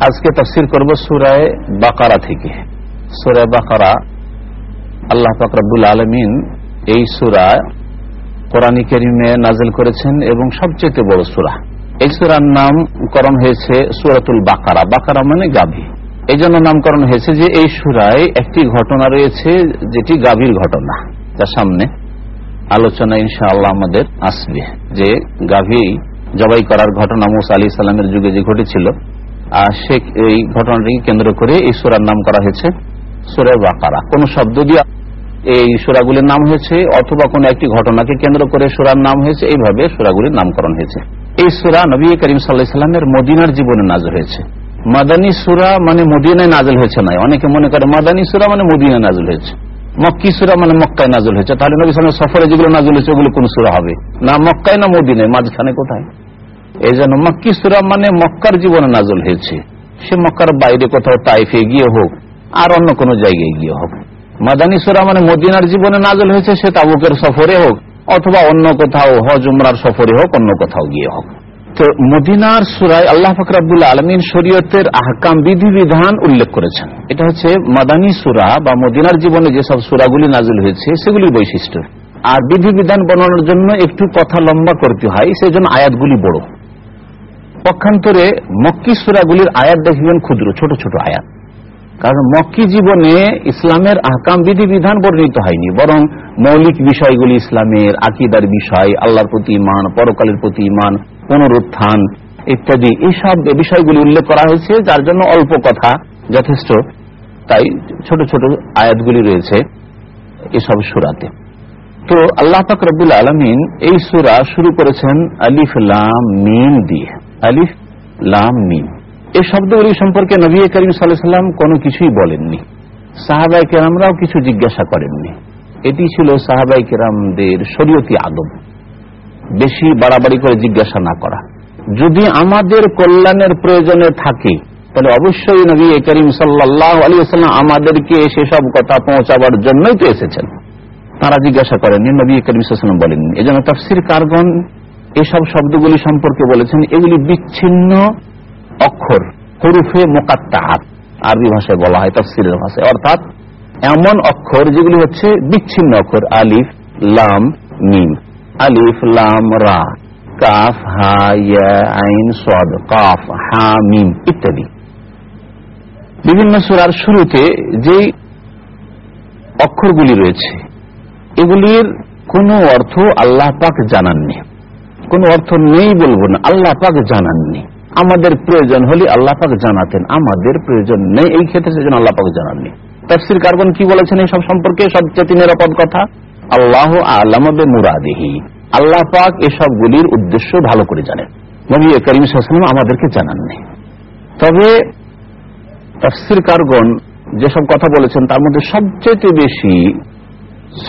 আজকে তফসির করব সুরায় বাকারা থেকে। সুরায় বাকারা আল্লাহ ফাকরাবুল আলমিন এই সুরা কোরআন করিমে নাজেল করেছেন এবং সবচেয়ে বড় সুরা। এই সুরার নামকরণ হয়েছে সুরাতুল বাকারা। বাকারা মানে গাভী। এই জন্য নামকরণ হয়েছে যে এই সুরায় একটি ঘটনা রয়েছে যেটি গাভীর ঘটনা। যার সামনে আলোচনা ইনশাআল্লাহ আমাদের আসবে যে গাভী জবাই করার ঘটনা মুসা আলী সাল্লামের যুগে যে ঘটেছিল। সে এই ঘটনাটিকে কেন্দ্র করে এই সুরার নাম করা হয়েছে সুরে বাকারা। কোন শব্দ দিয়ে এই সুরাগুলির নাম হয়েছে অথবা কোন একটি ঘটনাকে কেন্দ্র করে সুরার নাম হয়েছে, এইভাবে সুরাগুলির নামকরণ হয়েছে। এই সুরা নবী করিম মদিনার জীবনে নাজল হয়েছে। মাদানী সুরা মানে মদিনায় নাজল হয়েছে নাই অনেকে মনে করে মাদানী সুরা মানে মদিনায় নাজল হয়েছে। মক্কি সুরা মানে মক্কায় নাজল হয়েছে। তাহলে নবী সফরে যেগুলো নাজল হয়েছে, ওগুলো কোন সুরা হবে? না মক্কায় না মদিনায়? মাঝখানে কোথায়? এই জন্য মক্কি সুরা মানে মক্কার জীবনে নাজল হয়েছে। সে মক্কার বাইরে কোথাও তাইফে গিয়ে হোক, আর অন্য কোন জায়গায় গিয়ে হোক। মাদানী সুরা মানে মদিনার জীবনে নাজল হয়েছে, সে তাবুকের সফরে হোক, অথবা অন্য কোথাও হজ, উমরার সফরে হোক, অন্য কোথাও গিয়ে হোক। তো মদিনার সুরায় আল্লাহ ফকরাবুল্লা আলমিন শরীয়তের আহকাম বিধিবিধান উল্লেখ করেছেন। এটা হচ্ছে মাদানী সুরা বা মদিনার জীবনে যেসব সুরাগুলি নাজল হয়েছে সেগুলি বৈশিষ্ট্য। আর বিধিবিধান বর্ণনার জন্য একটু কথা লম্বা করতে হয় সেই জন্য আয়াতগুলি বড়। পক্ষান্তরে মক্কি সুরাগুলির আয়াত দেখবেন ক্ষুদ্র, ছোট ছোট আয়াত। কারণ মক্কি জীবনে ইসলামের আহকাম বিধিবিধান বর্ণিত হয়নি, বরং মৌলিক বিষয়গুলি ইসলামের আকিদার বিষয়, আল্লাহর প্রতি ইমান, পরকালের প্রতি ইমান, পুনরুত্থান ইত্যাদি এইসব বিষয়গুলি উল্লেখ করা হয়েছে, যার জন্য অল্প কথা যথেষ্ট। তাই ছোট ছোট আয়াতগুলি রয়েছে এসব সুরাতে। তো আল্লাহ পাক আলমিন এই সুরা শুরু করেছেন আলিফ লাম মিম দিয়ে। আলিফ, লাম, মিম। এই শব্দগুলি সম্পর্কে নবী করিম সাল্লাম কোনো কিছুই বলেননি। সাহাবাই কেরামরাও কিছু জিজ্ঞাসা করেননি। এটি ছিল সাহাবাই কেরামদের শরীয়তি আদব। বেশি বাড়াবাড়ি করে জিজ্ঞাসা না করা। যদি আমাদের কল্যাণের প্রয়োজনে থাকে, তাহলে অবশ্যই নবী করিম সাল্লাহ আলী সাল্লাম আমাদেরকে সেসব কথা পৌঁছাবার জন্যই তো এসেছেন। তারা জিজ্ঞাসা করেননি, নবী করিম সাল্লাম বলেননি। এই জন্য তফসির কারগন এসব শব্দগুলি সম্পর্কে বলেছেন, এগুলি বিচ্ছিন্ন অক্ষর, হরুফে মোকাত্তাহাত, আরবি ভাষায় বলা হয়, তফসিলের ভাষায়। অর্থাৎ এমন অক্ষর যেগুলি হচ্ছে বিচ্ছিন্ন অক্ষর, আলিফ, লাম, মিম। আলিফ, লাম, রা, কাফ, হা আইন, সদ, কাফ, হা, মিম ইত্যাদি। বিভিন্ন সুরার শুরুতে যে অক্ষরগুলি রয়েছে, এগুলির কোনো অর্থ আল্লাহ পাক জানাননি। কোন অর্থ নেই বলব না। আল্লাহ পাক জানাননি। আমাদের প্রয়োজন হলে আল্লাহ পাক জানাতেন। আমাদের প্রয়োজন নেই এই ক্ষেত্রে সেজন্য আল্লাহ পাক জানাননি। তফসির কার্বন কি বলেছেন এই সব সম্পর্কে? সবচেয়ে নিরাপদ কথা, আল্লাহ আলমবে মুরাদিহি আল্লাহ পাক এসবগুলির উদ্দেশ্য ভালো করে জানেন। নবী করিম সাল্লাম আমাদেরকে জানাননি। তবে তফসির কারগন যেসব কথা বলেছেন তার মধ্যে সবচেয়ে বেশি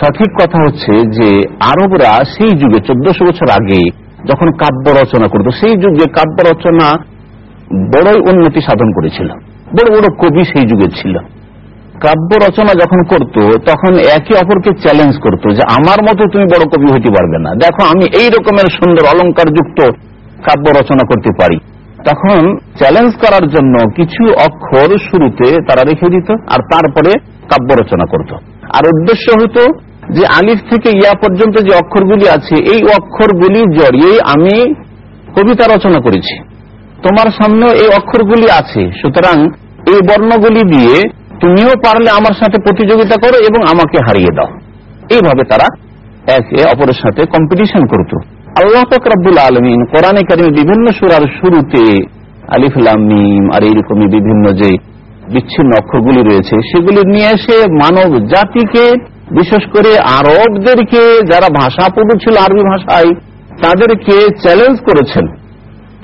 সঠিক কথা হচ্ছে যে আরবরা সেই যুগে চোদ্দশো বছর আগে যখন কাব্য রচনা করতো, সেই যুগে কাব্য রচনা বড়ই উন্নতি সাধন করেছিল। বড় বড় কবি সেই যুগে ছিল। কাব্য রচনা যখন করত, তখন একে অপরকে চ্যালেঞ্জ করত যে, আমার মতো তুমি বড় কবি হইতে পারবে না। দেখো, আমি এই রকমের সুন্দর অলঙ্কার যুক্ত কাব্য রচনা করতে পারি। তখন চ্যালেঞ্জ করার জন্য কিছু অক্ষর শুরুতে তারা রেখে দিত আর তারপরে কাব্য রচনা করত। আর উদ্দেশ্য হতো যে আলিফ থেকে ইয়া পর্যন্ত যে অক্ষরগুলি আছে, এই অক্ষরগুলি জড়িয়ে আমি কবিতা রচনা করেছি। তোমার সামনেও এই অক্ষরগুলি আছে, সুতরাং এই বর্ণগুলি দিয়ে তুমিও পারলে আমার সাথে প্রতিযোগিতা করো এবং আমাকে হারিয়ে দাও। এইভাবে তারা একে অপরের সাথে কম্পিটিশন করত। আল্লাহ ফকরাবুল আলমিন কোরআনে কারিমে বিভিন্ন সুরার শুরুতে আলিফুলামিম আর এইরকমই বিভিন্ন যে বিচ্ছিন্ন অক্ষরগুলি রয়েছে, সেগুলি নিয়ে এসে মানব জাতিকে বিশেষ করে আরবদেরকে যারা ভাষা পড়ু ছিল আরবি ভাষায়, তাদেরকে চ্যালেঞ্জ করেছেন।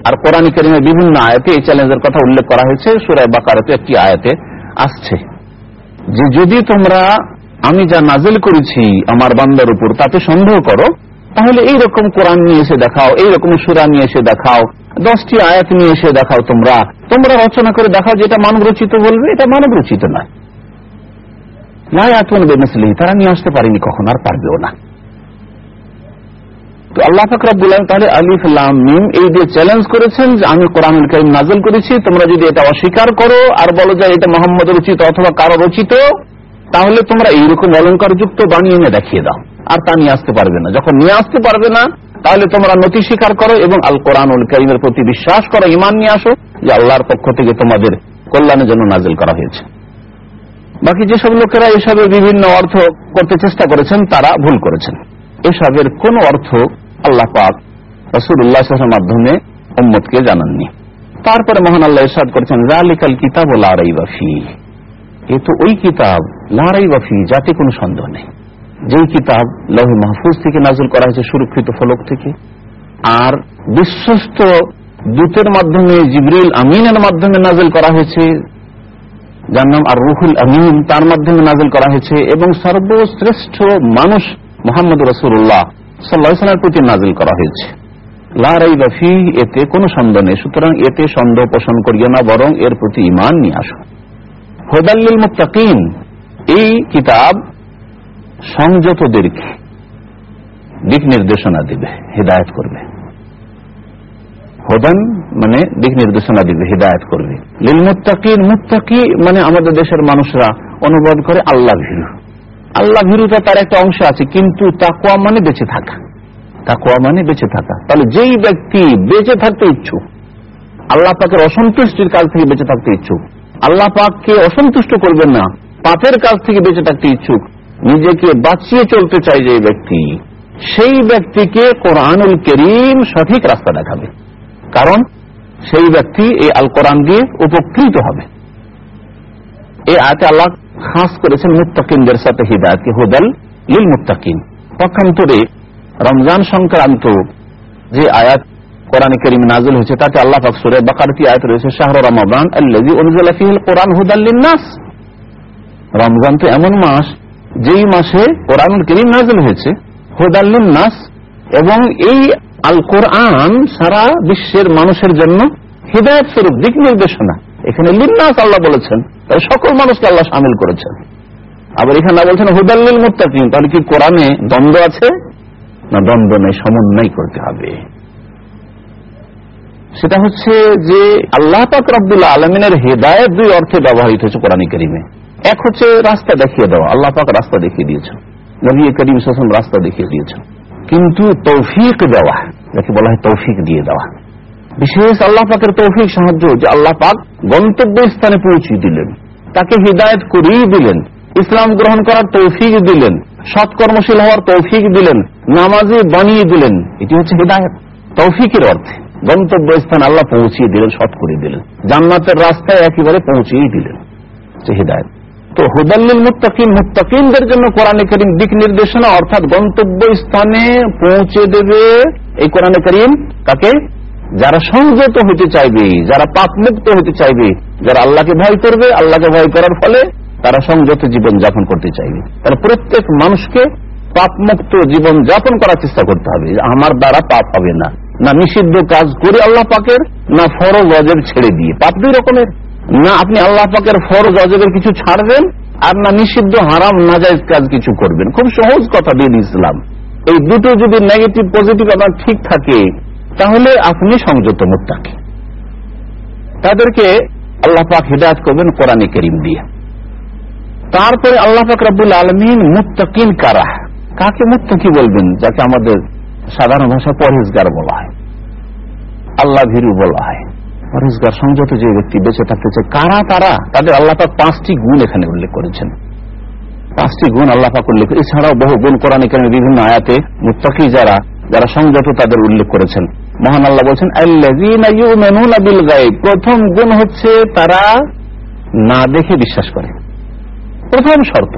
আর কোরআন করিমের বিভিন্ন আয়াতে এই চ্যালেঞ্জের কথা উল্লেখ করা হয়েছে। সুরায় বাকারতে একটি আয়াতে আসছে যে, যদি তোমরা আমি যা নাজিল করেছি আমার বান্দার উপর তাতে সন্দেহ করো, তাহলে এইরকম কোরআন নিয়ে এসে দেখাও, এইরকম সুরা নিয়ে এসে দেখাও, দশটি আয়াত নিয়ে এসে দেখাও তোমরা। তোমরা রচনা করে দেখাও যে এটা মানব রচিত বলবে, এটা মানব রচিত নয়। তারা নিয়ে আসতে পারেনি কখন, আর পারবেও না। তো আল্লাহ ফাকরাবুল তাহলে আলিফ মিম এই দিয়ে চ্যালেঞ্জ করেছেন যে আমি কোরআনুল করিম নাজল করেছি, তোমরা যদি এটা অস্বীকার করো আর বলো যে এটা মোহাম্মদ রচিত অথবা কারও রচিত তাহলে তোমরা এইরকম অলঙ্কার যুক্ত বানিয়ে এনে দেখিয়ে দাও, আর তা নিয়ে আসতে পারবে না। যখন নিয়ে আসতে পারবে না, তাহলে তোমরা নথি স্বীকার করো এবং আল কোরআনুল করিমের প্রতি বিশ্বাস করো ইমান নিয়ে আসো যে আল্লাহর পক্ষ থেকে তোমাদের কল্যাণের জন্য নাজিল করা হয়েছে। বাকি যেসব লোকেরা এসবের বিভিন্ন অর্থ করতে চেষ্টা করেছেন, তারা ভুল করেছেন। এসবের কোন অর্থ আল্লাহ পাক রসুল্লাহ মাধ্যমে উম্মতকে জানাননি। তারপরে মহান আল্লাহ ইসাদ করেছেন রালিকাল কিতাব ও লারাই বাফি এ তো ওই কিতাব লারাই বাফি যাতে কোনো সন্দেহ নেই। যেই কিতাব লহে মাহফুজ থেকে নাজল করা হয়েছে, সুরক্ষিত ফলক থেকে। আর বিশ্বস্ত দূতের মাধ্যমে, জিবরিল আমিনের মাধ্যমে নাজেল করা হয়েছে যার নাম আর রুহুল আমিন। তার মাধ্যমে নাজল করা হয়েছে এবং সর্বশ্রেষ্ঠ মানুষ মোহাম্মদ রসুল্লাহ সাল্লাহামের প্রতি নাজিল করা হয়েছে। লারাই এতে কোনো সন্দেহ নেই। সুতরাং এতে সন্দেহ পোষণ করিও না, বরং এর প্রতি ইমান নিয়ে আসো। হোদাল্লিল মুতাকিম এই কিতাব সংযতদেরকে দিক নির্দেশনা দিবে, হৃদায়ত করবে। হোদান মানে দিক নির্দেশনা দিবে, হৃদায়ত করবে। লিল মুত্তাকির মুত্তাকি মানে আমাদের দেশের মানুষরা অনুবাদ করে আল্লাহ ভীরু। আল্লাহ ভীরুতা তার একটা অংশ আছে, কিন্তু তাকুয়া মানে বেঁচে থাকা। তাকুয়া মানে বেঁচে থাকা। তাহলে যেই ব্যক্তি বেঁচে থাকতে ইচ্ছুক, আল্লাহ পাকের অসন্তুষ্টির কাজ থেকে বেঁচে থাকতে ইচ্ছুক, আল্লাহ পাককে অসন্তুষ্ট করবেন না, পাপের কাজ থেকে বেঁচে থাকতে ইচ্ছুক, নিজেকে বাঁচিয়ে চলতে চাই যে ব্যক্তি, সেই ব্যক্তিকে কোরআনুল করিম সঠিক রাস্তা দেখাবে। কারণ সেই ব্যক্তি এই আল কোরআন দিয়ে উপকৃত হবে। এই আয়তে আল্লাহ খাস করেছেন মুত্তাকিনদের সাথে হিদায়তকে, হুদাল লিল মুত্তাকিন পক্ষান্তরে রমজান সংক্রান্ত যে আয়াত কোরআন করিম নাজিল হয়েছে, তাতে আল্লাহ পাক সূরা বাকারতি আয়াত রয়েছে, শাহর রমাদান কোরআন হুদাল লিন-নাস। রমজান তো এমন মাস, যেই মাসে কোরআনুল করিম নাজিল হয়েছে, হুদাল লিন-নাস এবং এই আল কোরআন সারা বিশ্বের মানুষের জন্য হৃদায়ত স্বরূপ, দিক নির্দেশনা। এখানে লিন্নাস আল্লাহ বলেছেন তাহলে সকল মানুষকে আল্লাহ সামিল করেছেন। আবার এখানে বলছেন হুদাল্লিল মুত্তাকিন তাহলে কি কোরআনে দ্বন্দ্ব আছে? না, দ্বন্দ্ব নেই, সমন্বয় করতে হবে। সেটা হচ্ছে যে আল্লাহ পাক রব্দুল্লাহ আলমিনের হেদায়ত দুই অর্থে ব্যবহৃত হয়েছে কোরআন করিমে। এক হচ্ছে রাস্তা দেখিয়ে দেওয়া, আল্লাহ পাক রাস্তা দেখিয়ে দিয়েছেন। নবী করিম সাসম রাস্তা দেখিয়ে দিয়েছেন। কিন্তু তৌফিক দেওয়া, যাকে বলা হয় তৌফিক দিয়ে দেওয়া। বিশেষ আল্লাহ পাকের তৌফিক সাহায্য যে আল্লাহ পাক গন্তব্য স্থানে পৌঁছে দিলেন, তাকে হৃদায়ত করিয়ে দিলেন, ইসলাম গ্রহণ করার তৌফিক দিলেন, সৎকর্মশীল হওয়ার তৌফিক দিলেন, নামাজে বানিয়ে দিলেন, এটি হচ্ছে হৃদায়ত। তৌফিকের অর্থে গন্তব্য স্থান আল্লাহ পৌঁছিয়ে দিলেন, সৎ করে দিলেন। জান্নাতের রাস্তায় একেবারে পৌঁছিয়ে দিলেন। হৃদায়ত। তো হুদাল্লিল মুত্তাকিন, মুত্তাকিনদের জন্য কোরআনে করিম দিক নির্দেশনা, অর্থাৎ গন্তব্য স্থানে পৌঁছে দেবে এই কোরআনে করিম কাকে? যারা সংযত হতে চাইবে, যারা পাপ মুক্ত হতে চাইবে, যারা আল্লাহকে ভয় করবে, আল্লাহকে ভয় করার ফলে তারা সংযত জীবন যাপন করতে চাইবে। তাহলে প্রত্যেক মানুষকে পাপ মুক্ত জীবন যাপন করার চেষ্টা করতে হবে আমার দ্বারা পাপ হবে না। না নিষিদ্ধ কাজ করে আল্লাহ পাকের, না ফরজ অজেব ছেড়ে দিয়ে। পাপ দুই রকমের। না আপনি আল্লাহ পাকের ফরজ অজবের কিছু ছাড়বেন, আর না নিষিদ্ধ হারাম নাজাইজ কাজ কিছু করবেন। খুব সহজ কথা দিন ইসলাম। এই দুটো যদি নেগেটিভ পজিটিভ আপনার ঠিক থাকে, তাহলে আপনি সংযত মুত্তাকি। তাদেরকে আল্লাহ পাক হিদায়ত করবেন কোরআনে করিম দিয়ে। তারপরে আল্লাহ পাক রব্বুল আলমিন মুত্তাকিন কারা? কাকে মুত্তাকি বলবেন? যাকে আমাদের সাধারণ ভাষা পরহেজগার বলা হয়। আল্লাহ ভীরু বলা হয়। পরহেজগার সংযত যে ব্যক্তি বেঁচে থাকতে চায়, কারা তারা? তাদের আল্লাপাক পাঁচটি গুণ এখানে উল্লেখ করেছেন। পাঁচটি গুণ আল্লাহ পাক উল্লেখ এছাড়াও বহু গুণ কোরআন এখানে বিভিন্ন আয়াতে মুত্তাকি যারা যারা সংযত তাদের উল্লেখ করেছেন। মহান আল্লাহ বলছেন প্রথম গুণ হচ্ছে তারা না দেখে বিশ্বাস করে। প্রথম শর্ত,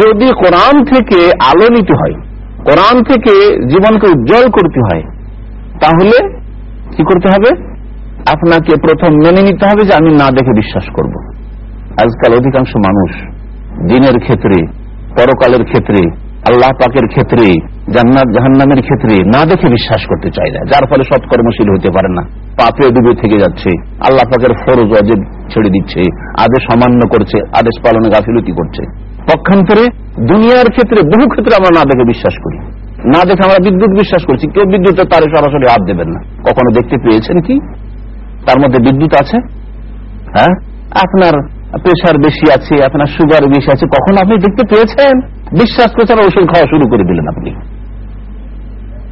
যদি কোরআন থেকে আলো নিতে হয়, কোরআন থেকে জীবনকে উজ্জ্বল করতে হয়, তাহলে কি করতে হবে? আপনাকে প্রথম মেনে নিতে হবে যে আমি না দেখে বিশ্বাস করব। আজকাল অধিকাংশ মানুষ দিনের ক্ষেত্রে, পরকালের ক্ষেত্রে, আল্লাহ পাকের ক্ষেত্রে, জান্নাত, জাহান্নামের ক্ষেত্রে না দেখে বিশ্বাস করতে চায় না। যার ফলে সৎকর্মশীল হতে পারে না। পাপে ডুবে থেকে যাচ্ছে। আল্লাহ পাকের ফরজ অজেব ছেড়ে দিচ্ছে। আদেশ অমান্য করছে। আদেশ পালনে গাফিলতি করছে। পক্ষান্তরে দুনিয়ার ক্ষেত্রে বহু ক্ষেত্রে আমরা না দেখে বিশ্বাস করি। না দেখে আমরা বিদ্যুৎ বিশ্বাস করছি। কেউ বিদ্যুতের তারে সরাসরি হাত দেবেন না। কখনো দেখতে পেয়েছেন কি? তার মধ্যে বিদ্যুৎ আছে? হ্যাঁ? আপনার প্রেশার বেশি আছে, আপনার সুগার বেশি আছে, কখন আপনি দেখতে পেয়েছেন? বিশ্বাস করছেন ওষুধ খাওয়া শুরু করে দিলেন আপনি।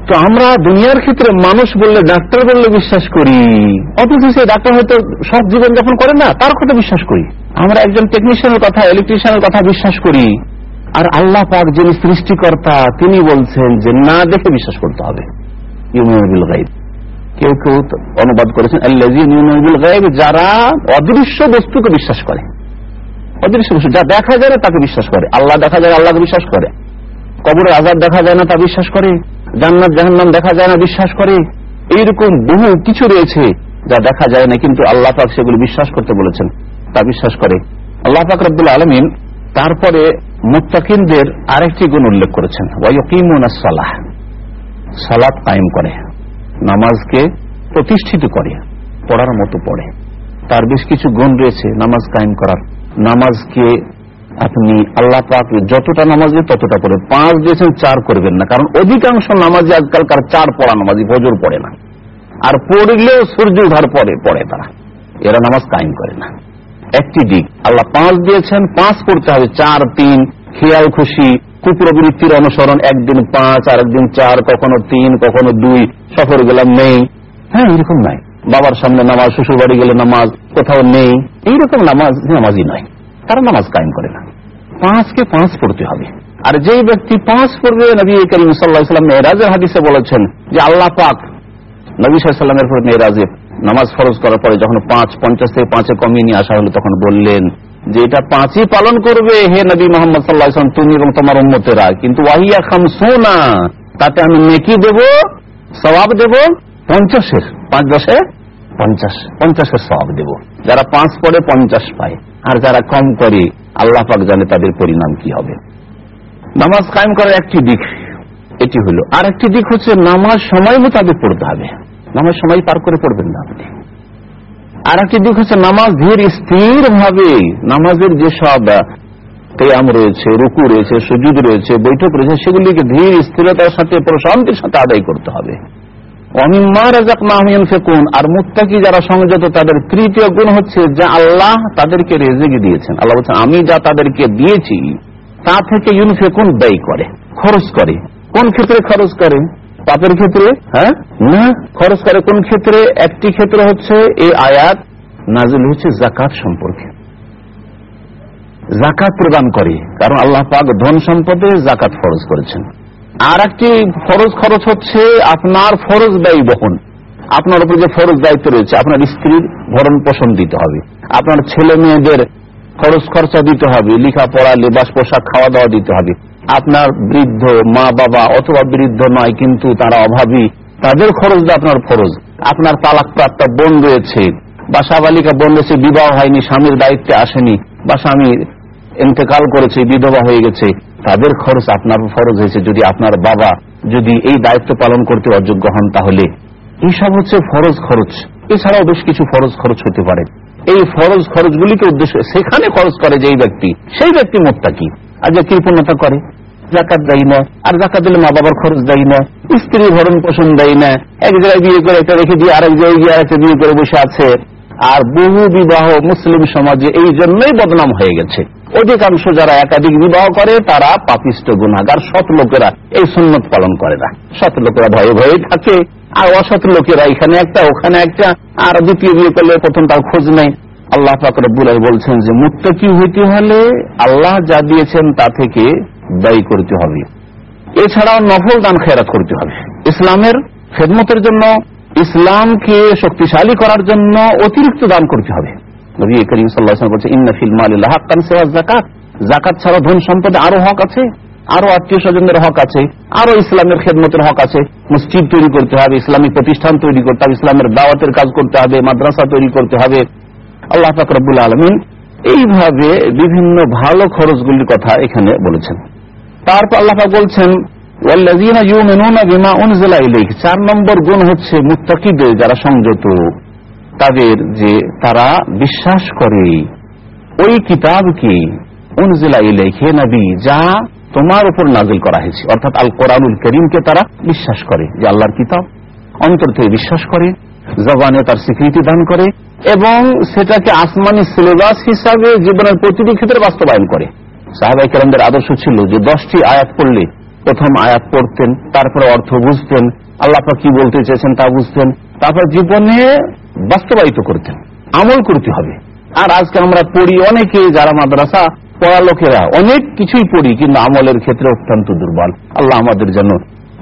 তো আমরা দুনিয়ার ক্ষেত্রে মানুষ বললে, ডাক্তার বললে বিশ্বাস করি। অথচ সে ডাক্তার হয়তো সব জীবন যাপন করে না, তার কথা বিশ্বাস করি। আমরা একজন টেকনিশিয়ানের কথা ইলেকট্রিশিয়ানের কথা বিশ্বাস করি। আর আল্লাহ পাক যিনি সৃষ্টিকর্তা, তিনি বলছেন যে না দেখে বিশ্বাস করতে হবে। ইউমিনুল গাইব কেউ কেউ অনুবাদ করেছেন যারা অদৃশ্য বস্তুকে বিশ্বাস করে। অদৃশ্য বস্তু, যা দেখা যায় না তাকে বিশ্বাস করে। আল্লাহ দেখা যায় আল্লাহকে বিশ্বাস করে। কবরের আজাদ দেখা যায় না তা বিশ্বাস করে। জান্নাত, জাহান্নাম দেখা যায় না, বিশ্বাস করে। এইরকম বহু কিছু রয়েছে যা দেখা যায় না, কিন্তু আল্লাহ পাক সেগুলি বিশ্বাস করতে বলেছেন। তা বিশ্বাস করে। আল্লাহ পাক রব্দুল আলমিন তারপরে মুত্তাকিনদের আরেকটি গুণ উল্লেখ করেছেন সালাহ। সালাত কায়েম করে। নামাজকে প্রতিষ্ঠিত করে, পড়ার মতো পড়ে। তার বেশ কিছু গুণ রয়েছে নামাজ কায়েম করার। নামাজকে আপনি আল্লাহ পাক যতটা নামাজে ততটা পড়ে। পাঁচ দিয়েছেন, চার করবেন না। কারণ অধিকাংশ নামাজে আজকালকার চার পড়া নামাজি, ফজর পড়ে না। আর পড়লেও সূর্য উঠার পরে, পড়ে তারা। এরা নামাজ কায়েম করে না। একটি দিক, আল্লাহ পাঁচ দিয়েছেন, পাঁচ করতে হবে। চার, তিন, খেয়াল খুশি কুপ্রবৃত্তির অনুসরণ একদিন পাঁচ আর একদিন চার কখনো তিন কখনো দুই সফর গেলাম নেই। হ্যাঁ এরকম নাই। বাবার সামনে নামাজ শ্বশুর বাড়ি গেলে নামাজ কোথাও নেই। এইরকম নামাজ নামাজই নয় তারা নামাজ কায়েম করে না। পাঁচকে পাঁচ পড়তে হবে। আর যেই ব্যক্তি পাঁচ পড়বে নবী করিম সাল্লাহাম মেয়েরাজের হাদিসে বলেছেন যে আল্লাহ পাক নবী সাল্লামের পর মেয়েরাজে নামাজ ফরজ করার পরে যখন পাঁচ পঞ্চাশ থেকে পাঁচে কমিয়ে নিয়ে আসা হলো তখন বললেন যে এটা পাঁচই পালন করবে, হে নবী মোহাম্মদ সাল্লাহ তুমি এবং তোমার উন্মতেরা কিন্তু ওয়াহিয়া খাম সোনা তাতে আমি নেকি দেব সবাব দেব, পঞ্চাশের, পাঁচ দশে পঞ্চাশ, পঞ্চাশের সবাব দেব। যারা পাঁচ পড়ে পঞ্চাশ পায়, আর যারা কম করে, আল্লাহ পাক জানে তাদের পরিণাম কি হবে। নামাজ কায়েম করার একটি দিক, এটি হলো আর একটি দিক হচ্ছে, নামাজ সময় মোতাবেক পড়তে হবে। নামাজ সময় পার করে পড়বেন না আপনি। আর একটি দিক হচ্ছে নামাজ ধীর স্থির ভাবে নামাজের যেসব কেয়াম রয়েছে, রুকু রয়েছে, সুজুদ রয়েছে, বৈঠক রয়েছে, সেগুলিকে ধীর স্থিরতার সাথে, প্রশান্তির সাথে আদায় করতে হবে। আর মুত্তাকি যারা সংযত, তাদের তৃতীয় গুণ হচ্ছে যা আল্লাহ তাদেরকে রেজেকে দিয়েছেন। আল্লাহ বলছেন, আমি যা তাদেরকে দিয়েছি, তা থেকে ইউনফেকুন ব্যয় করে, খরচ করে। কোন ক্ষেত্রে খরচ করে? পাপের ক্ষেত্রে হ্যাঁ? না। খরচ করে কোন ক্ষেত্রে? একটি ক্ষেত্রে হচ্ছে এই আয়াত নাজিল হচ্ছে জাকাত সম্পর্কে। জাকাত প্রদান করে, কারণ আল্লাহ পাক ধন সম্পদে জাকাত ফরজ করেছেন। আর একটি ফরজ খরচ হচ্ছে আপনার ফরজ ব্যয় বহন। আপনার উপর যে ফরজ দায়িত্ব রয়েছে, আপনার স্ত্রীর ভরণ পোষণ দিতে হবে। আপনার ছেলে মেয়েদের খরচ খরচা দিতে হবে, লেখাপড়া, লেবাস পোশাক, খাওয়া দাওয়া দিতে হবে। আপনার বৃদ্ধ মা বাবা অথবা বৃদ্ধ নয়, কিন্তু তারা অভাবী। তাদের খরচ আপনার ফরজ। আপনার তালাক প্রাপ্ত বোন রয়েছে। বা সাবালিকা বোন রয়েছে, বিবাহ হয়নি, স্বামীর দায়িত্বে আসেনি। বা স্বামী ইন্তেকাল করেছে, বিধবা হয়ে গেছে। তাদের খরচ আপনার ফরজ হয়েছে। যদি আপনার বাবা যদি এই দায়িত্ব পালন করতে অযোগ্য হন তাহলে। এইসব হচ্ছে ফরজ খরচ। এছাড়াও বেশ কিছু ফরজ খরচ হতে পারে। এই ফরজ খরচগুলিকে উদ্দেশ্য সেখানে খরচ করে যেই ব্যক্তি। সেই ব্যক্তি মোত্তাকি। আর যে কৃপণতা করে, জাকাত দেয় না, আর জাকাত দিলে মা বাবার খরচ দেয় না, স্ত্রী ভরণ পোষণ দেয় না, এক জায়গায় বিয়ে করে একটা রেখে দিয়ে আরেক জায়গায় গিয়ে আরেকটা বিয়ে করে বসে আছে। আর বহু বিবাহ মুসলিম সমাজে এই জন্যই বদনাম হয়ে গেছে। অধিকাংশ যারা একাধিক বিবাহ করে, তারা পাপিষ্ট গুণাগার সৎ লোকেরা এই সুন্নত পালন করে না। সৎ লোকেরা ভয়ে ভয়ে থাকে, আর অসৎ লোকেরা এখানে একটা, ওখানে একটা, আর দ্বিতীয় বিয়ে করলে প্রথম তার খোঁজ নেই আল্লাহ ফাকরবুল বলছেন যে, মুত্তাকি হইতে হলে আল্লাহ যা দিয়েছেন তা থেকে ব্যয় করতে হবে। এছাড়াও নফল দান খেরাত করতে হবে। ইসলামের খেদমতের জন্য, ইসলামকে শক্তিশালী করার জন্য অতিরিক্ত দান করতে হবে। জাকাত ছাড়া ধন সম্পদে আরও হক আছে, আরও আত্মীয় স্বজনদের হক আছে, আরও ইসলামের খেদমতের হক আছে। মসজিদ তৈরি করতে হবে, ইসলামিক প্রতিষ্ঠান তৈরি করতে হবে, ইসলামের দাওয়াতের কাজ করতে হবে, মাদ্রাসা তৈরি করতে হবে। আল্লাহ ফাকরবুল আলমিন এইভাবে বিভিন্ন ভালো খরচগুলির কথা এখানে বলেছেন। তারপর আল্লাহ বলছেন চার নম্বর গুণ হচ্ছে মুত্তাকিদের যারা সংযত, তাদের যে তারা বিশ্বাস করে, ওই কিতাবকে উনজিলা হে নবী, যা তোমার উপর নাজিল করা হয়েছে। অর্থাৎ আল কোরআনুল করিমকে তারা বিশ্বাস করে যে আল্লাহর কিতাব অন্তর থেকে বিশ্বাস করে। জবানে তার স্বীকৃতি দান করে এবং সেটাকে আসমানি সিলেবাস হিসাবে জীবনের প্রতিটি ক্ষেত্রে বাস্তবায়ন করে। সাহাবাই কেরামদের আদর্শ ছিল যে দশটি আয়াত পড়লে প্রথম আয়াত পড়তেন, তারপরে অর্থ বুঝতেন, আল্লাহ কি বলতে চেয়েছেন তা বুঝতেন, তারপর জীবনে বাস্তবায়িত করতেন, আমল করতে হবে। আর আজকে আমরা পড়ি অনেকে যারা মাদ্রাসা পড়া লোকেরা, অনেক কিছুই পড়ি, কিন্তু আমলের ক্ষেত্রে অত্যন্ত দুর্বল। আল্লাহ আমাদের জন্য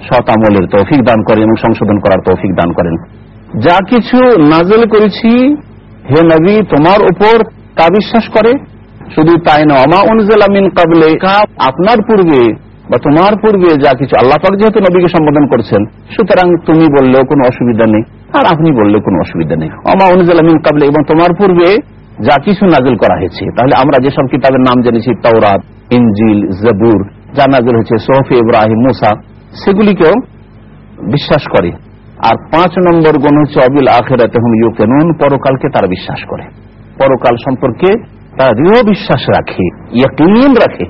সৎ আমলের তৌফিক দান করেন এবং সংশোধন করার তৌফিক দান করেন। যা কিছু নাজেল করেছি, হে নবী, তোমার উপর তা বিশ্বাস করে। শুধু তাই না অমা উনজালামিন কাবলে আপনার পূর্বে বা তোমার পূর্বে যা কিছু আল্লাহ পাক যেহেতু নবীকে সম্বোধন করছেন, সুতরাং তুমি বললেও কোনো অসুবিধা নেই, আর আপনি বললেও কোনো অসুবিধা নেই। অমা উনজালামিন কাবলে এবং তোমার পূর্বে যা কিছু নাজিল করা হয়েছে, তাহলে আমরা যেসব কিতাবের নাম জেনেছি, তাওরাত ইঞ্জিল জবুর, যা নাজিল হয়েছে, সোহফি ইব্রাহিম, মুসা, সেগুলিকেও বিশ্বাস করে। আর পাঁচ নম্বর গুণ হচ্ছে অবিল আখেরাতে হুম ইউকেনুন, পরকালকে তারা বিশ্বাস করে। পরকাল সম্পর্কে তারা দৃঢ় বিশ্বাস রাখে, ইয়াকিন রাখে।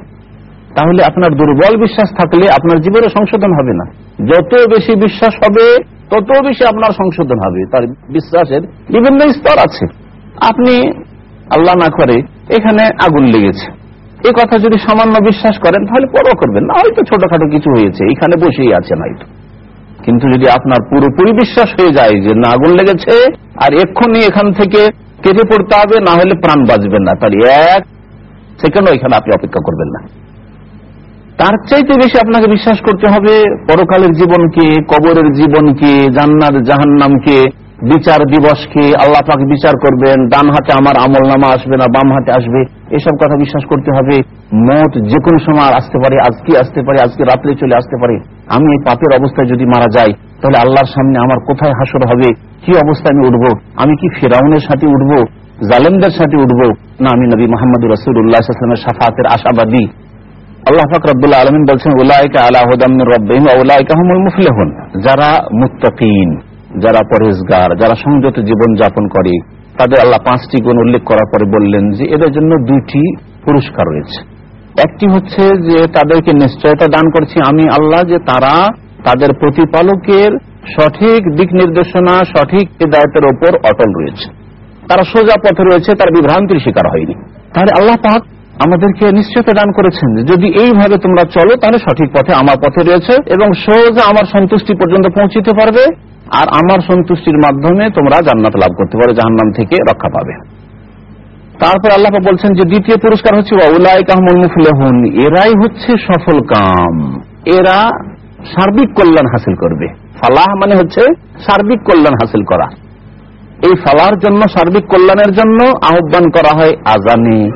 তাহলে আপনার দুর্বল বিশ্বাস থাকলে আপনার জীবনে সংশোধন হবে না। যত বেশি বিশ্বাস হবে, তত বেশি আপনার সংশোধন হবে। তার বিশ্বাসের বিভিন্ন স্তর আছে। আপনি, আল্লাহ না করে, এখানে আগুন লেগেছে। এ কথা যদি সামান্য বিশ্বাস করেন, তাহলে পরও করবেন না। হয়তো ছোটখাটো কিছু হয়েছে, এখানে বসেই আছেন হয়তো। কিন্তু যদি আপনার পুরোপুরি বিশ্বাস হয়ে যায় যে না আগুন লেগেছে, আর এক্ষুনি এখান থেকে কেটে পড়তে হবে, না হলে প্রাণ বাঁচবেন না। তার এক সেকেন্ড এখানে আপনি অপেক্ষা করবেন না। তার চাইতে বেশি আপনাকে বিশ্বাস করতে হবে পরকালের জীবনকে, কবরের জীবনকে, জান্নাত, জাহান্নামকে, বিচার দিবসকে। আল্লাহ পাক বিচার করবেন, ডান হাতে আমার আমল নামা আসবে না, বাম হাতে আসবে। এসব কথা বিশ্বাস করতে হবে। মত যে কোনো সময় আসতে পারে আজকে আসতে পারে, আজকে রাত্রে চলে আসতে পারে। আমি এই পাপের অবস্থায় যদি মারা যাই, তাহলে আল্লাহর সামনে আমার কোথায় হাসর হবে? কি অবস্থায় আমি উঠবো? আমি কি ফেরাউনের সাথে উঠবো? জালেমদের সাথে উঠবো? না, আমি নবী মোহাম্মদ রসুল্লাহামের সাফাতের আশাবাদী। আল্লাহ ফাকরুল্লাহ আলমিন বলছেন উল্লাহকা আল্লাহ রব্বিম উল্লাহকা হুমুল মুফলেহন। যারা মুত্তাকিন, যারা পরেজগার যারা সংযত জীবন যাপন করে, তাদের আল্লাহ পাঁচটি গুণ উল্লেখ করার পরে বললেন যে, এদের জন্য দুইটি পুরস্কার রয়েছে। একটি হচ্ছে যে তাদেরকে নিশ্চয়তা দান করছি আমি আল্লাহ যে তারা তাদের প্রতিপালকের সঠিক দিক নির্দেশনা, সঠিক হৃদায়তের ওপর অটল রয়েছে। তারা সোজা পথে রয়েছে, তার বিভ্রান্তির শিকার হয়নি। তাহলে আল্লাহ পাক আমাদেরকে নিশ্চয়তা দান করেছেন যদি এইভাবে তোমরা চলো, তাহলে সঠিক পথে আমার পথে রয়েছে এবং সোজা আমার সন্তুষ্টি পর্যন্ত পৌঁছিতে পারবে। আর আমার সন্তুষ্টির মাধ্যমে তোমরা জান্নাত লাভ করতে পারো, জাহান্নাম থেকে রক্ষা পাবে। তারপর আল্লাহ বলছেন যে দ্বিতীয় পুরস্কার হচ্ছে এরাই হচ্ছে সফল কাম। এরা সার্বিক কল্যাণ হাসিল করবে। ফালাহ মানে হচ্ছে সার্বিক কল্যাণ হাসিল করা। এই ফালার জন্য, সার্বিক কল্যাণের জন্য আহ্বান করা হয় আজানে।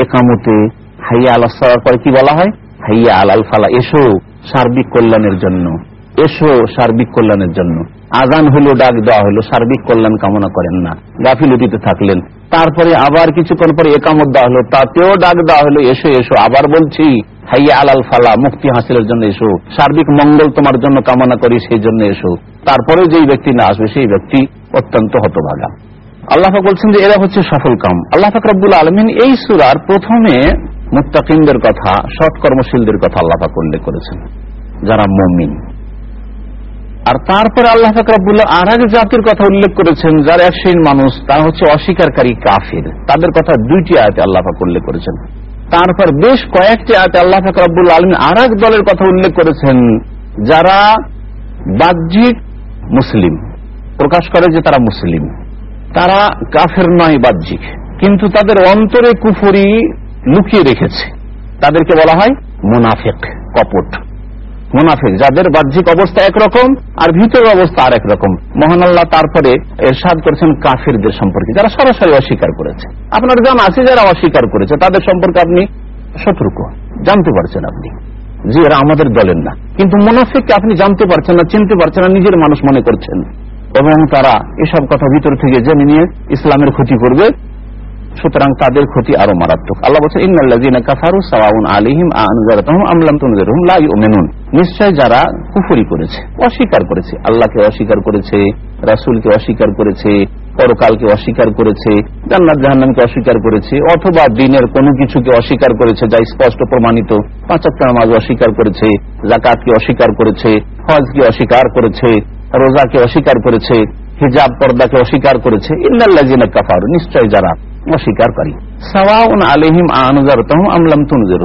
একামতে হাইয়া আল্লাহ পরে কি বলা হয়? হাইয়া আলাল ফালা এসো সার্বিক কল্যাণের জন্য। এসো সার্বিক কল্যাণের জন্য। আজান হলো ডাক দেওয়া হলো সার্বিক কল্যাণ কামনা করেন না। গাফিলতিতে থাকলেন। তারপরে আবার কিছুক্ষণ পরে একামত দেওয়া হলো। তাতেও ডাক দেওয়া হলো, এসো এসো। আবার বলছি, হাইয়া আলাল ফালা, মুক্তি হাসিলের জন্য এসো। সার্বিক মঙ্গল তোমার জন্য কামনা করি, সেই জন্য এসো। তারপরে যেই ব্যক্তি না আসবে, সেই ব্যক্তি অত্যন্ত হতভাগা। আল্লাহ বলছেন যে, এরা হচ্ছে সফল কাম। আল্লাহ ফাকরাবুল আলমিন এই সুরার প্রথমে মুত্তাকিমদের কথা, সৎ কর্মশীলদের কথা আল্লাহাক উল্লেখ করেছেন। যারা মমিন আর তারপরে আল্লাহ ফাকরাবুল্লাহ আর এক জাতির কথা উল্লেখ করেছেন, যার এক মানুষ, তারা হচ্ছে অস্বীকারী কাফির। তাদের কথা দুইটি আয়তে আল্লাহ পাক উল্লেখ করেছেন। তারপর বেশ কয়েকটি আয়তে আল্লাহ ফাকরাবুল আলমিন আর এক দলের কথা উল্লেখ করেছেন, যারা বাহ্যিক মুসলিম। প্রকাশ করে যে তারা মুসলিম। তারা কাফের নয় বাহ্যিক, কিন্তু তাদের অন্তরে কুফরি লুকিয়ে রেখেছে। তাদেরকে বলা হয় মুনাফেক, কপট। মুনাফেক, যাদের বাহ্যিক অবস্থা একরকম আর ভিতরের অবস্থা আর একরকম মহান আল্লাহ তারপরে এরশাদ করেছেন কাফিরদের সম্পর্কে, যারা সরাসরি অস্বীকার করেছে। আপনার জান আছে যারা অস্বীকার করেছে, তাদের সম্পর্কে আপনি সতর্ক, জানতে পারছেন আপনি। যে এরা আমাদের দলের না। কিন্তু মুনাফিককে আপনি জানতে পারছেন না, চিনতে পারছেন না, নিজের মানুষ মনে করছেন। এবং তারা এসব কথা ভিতর থেকে জেনে নিয়ে ইসলামের ক্ষতি করবে। সুতরাং তাদের ক্ষতি আরও মারাত্মক। আল্লাহ বলছে ইন্নাল্লাযীনা কাফারু সাওয়াউন আলাইহিম আনজারতাহুম আম লাম তুনজিরহুম লা ইউমিনুন। নিশ্চয় যারা কুফরি করেছে, অস্বীকার করেছে, আল্লাহকে অস্বীকার করেছে, রাসূলকে অস্বীকার করেছে, পরকালকে অস্বীকার করেছে, জান্নাত, জাহান্নামকে অস্বীকার করেছে, অথবা দিনের কোনো কিছুকে অস্বীকার করেছে যা স্পষ্ট প্রমাণিত। পাঁচাত্তর নামাজ অস্বীকার করেছে জাকাতকে অস্বীকার করেছে, হজকে অস্বীকার করেছে, রোজাকে অস্বীকার করেছে, হিজাব পর্দাকে অস্বীকার করেছে। ইন্দাল্লাজিনা কাফার, নিশ্চয় যারা অস্বীকারী সাওয়াউন আলহিম আনজার আমলাম তুনজের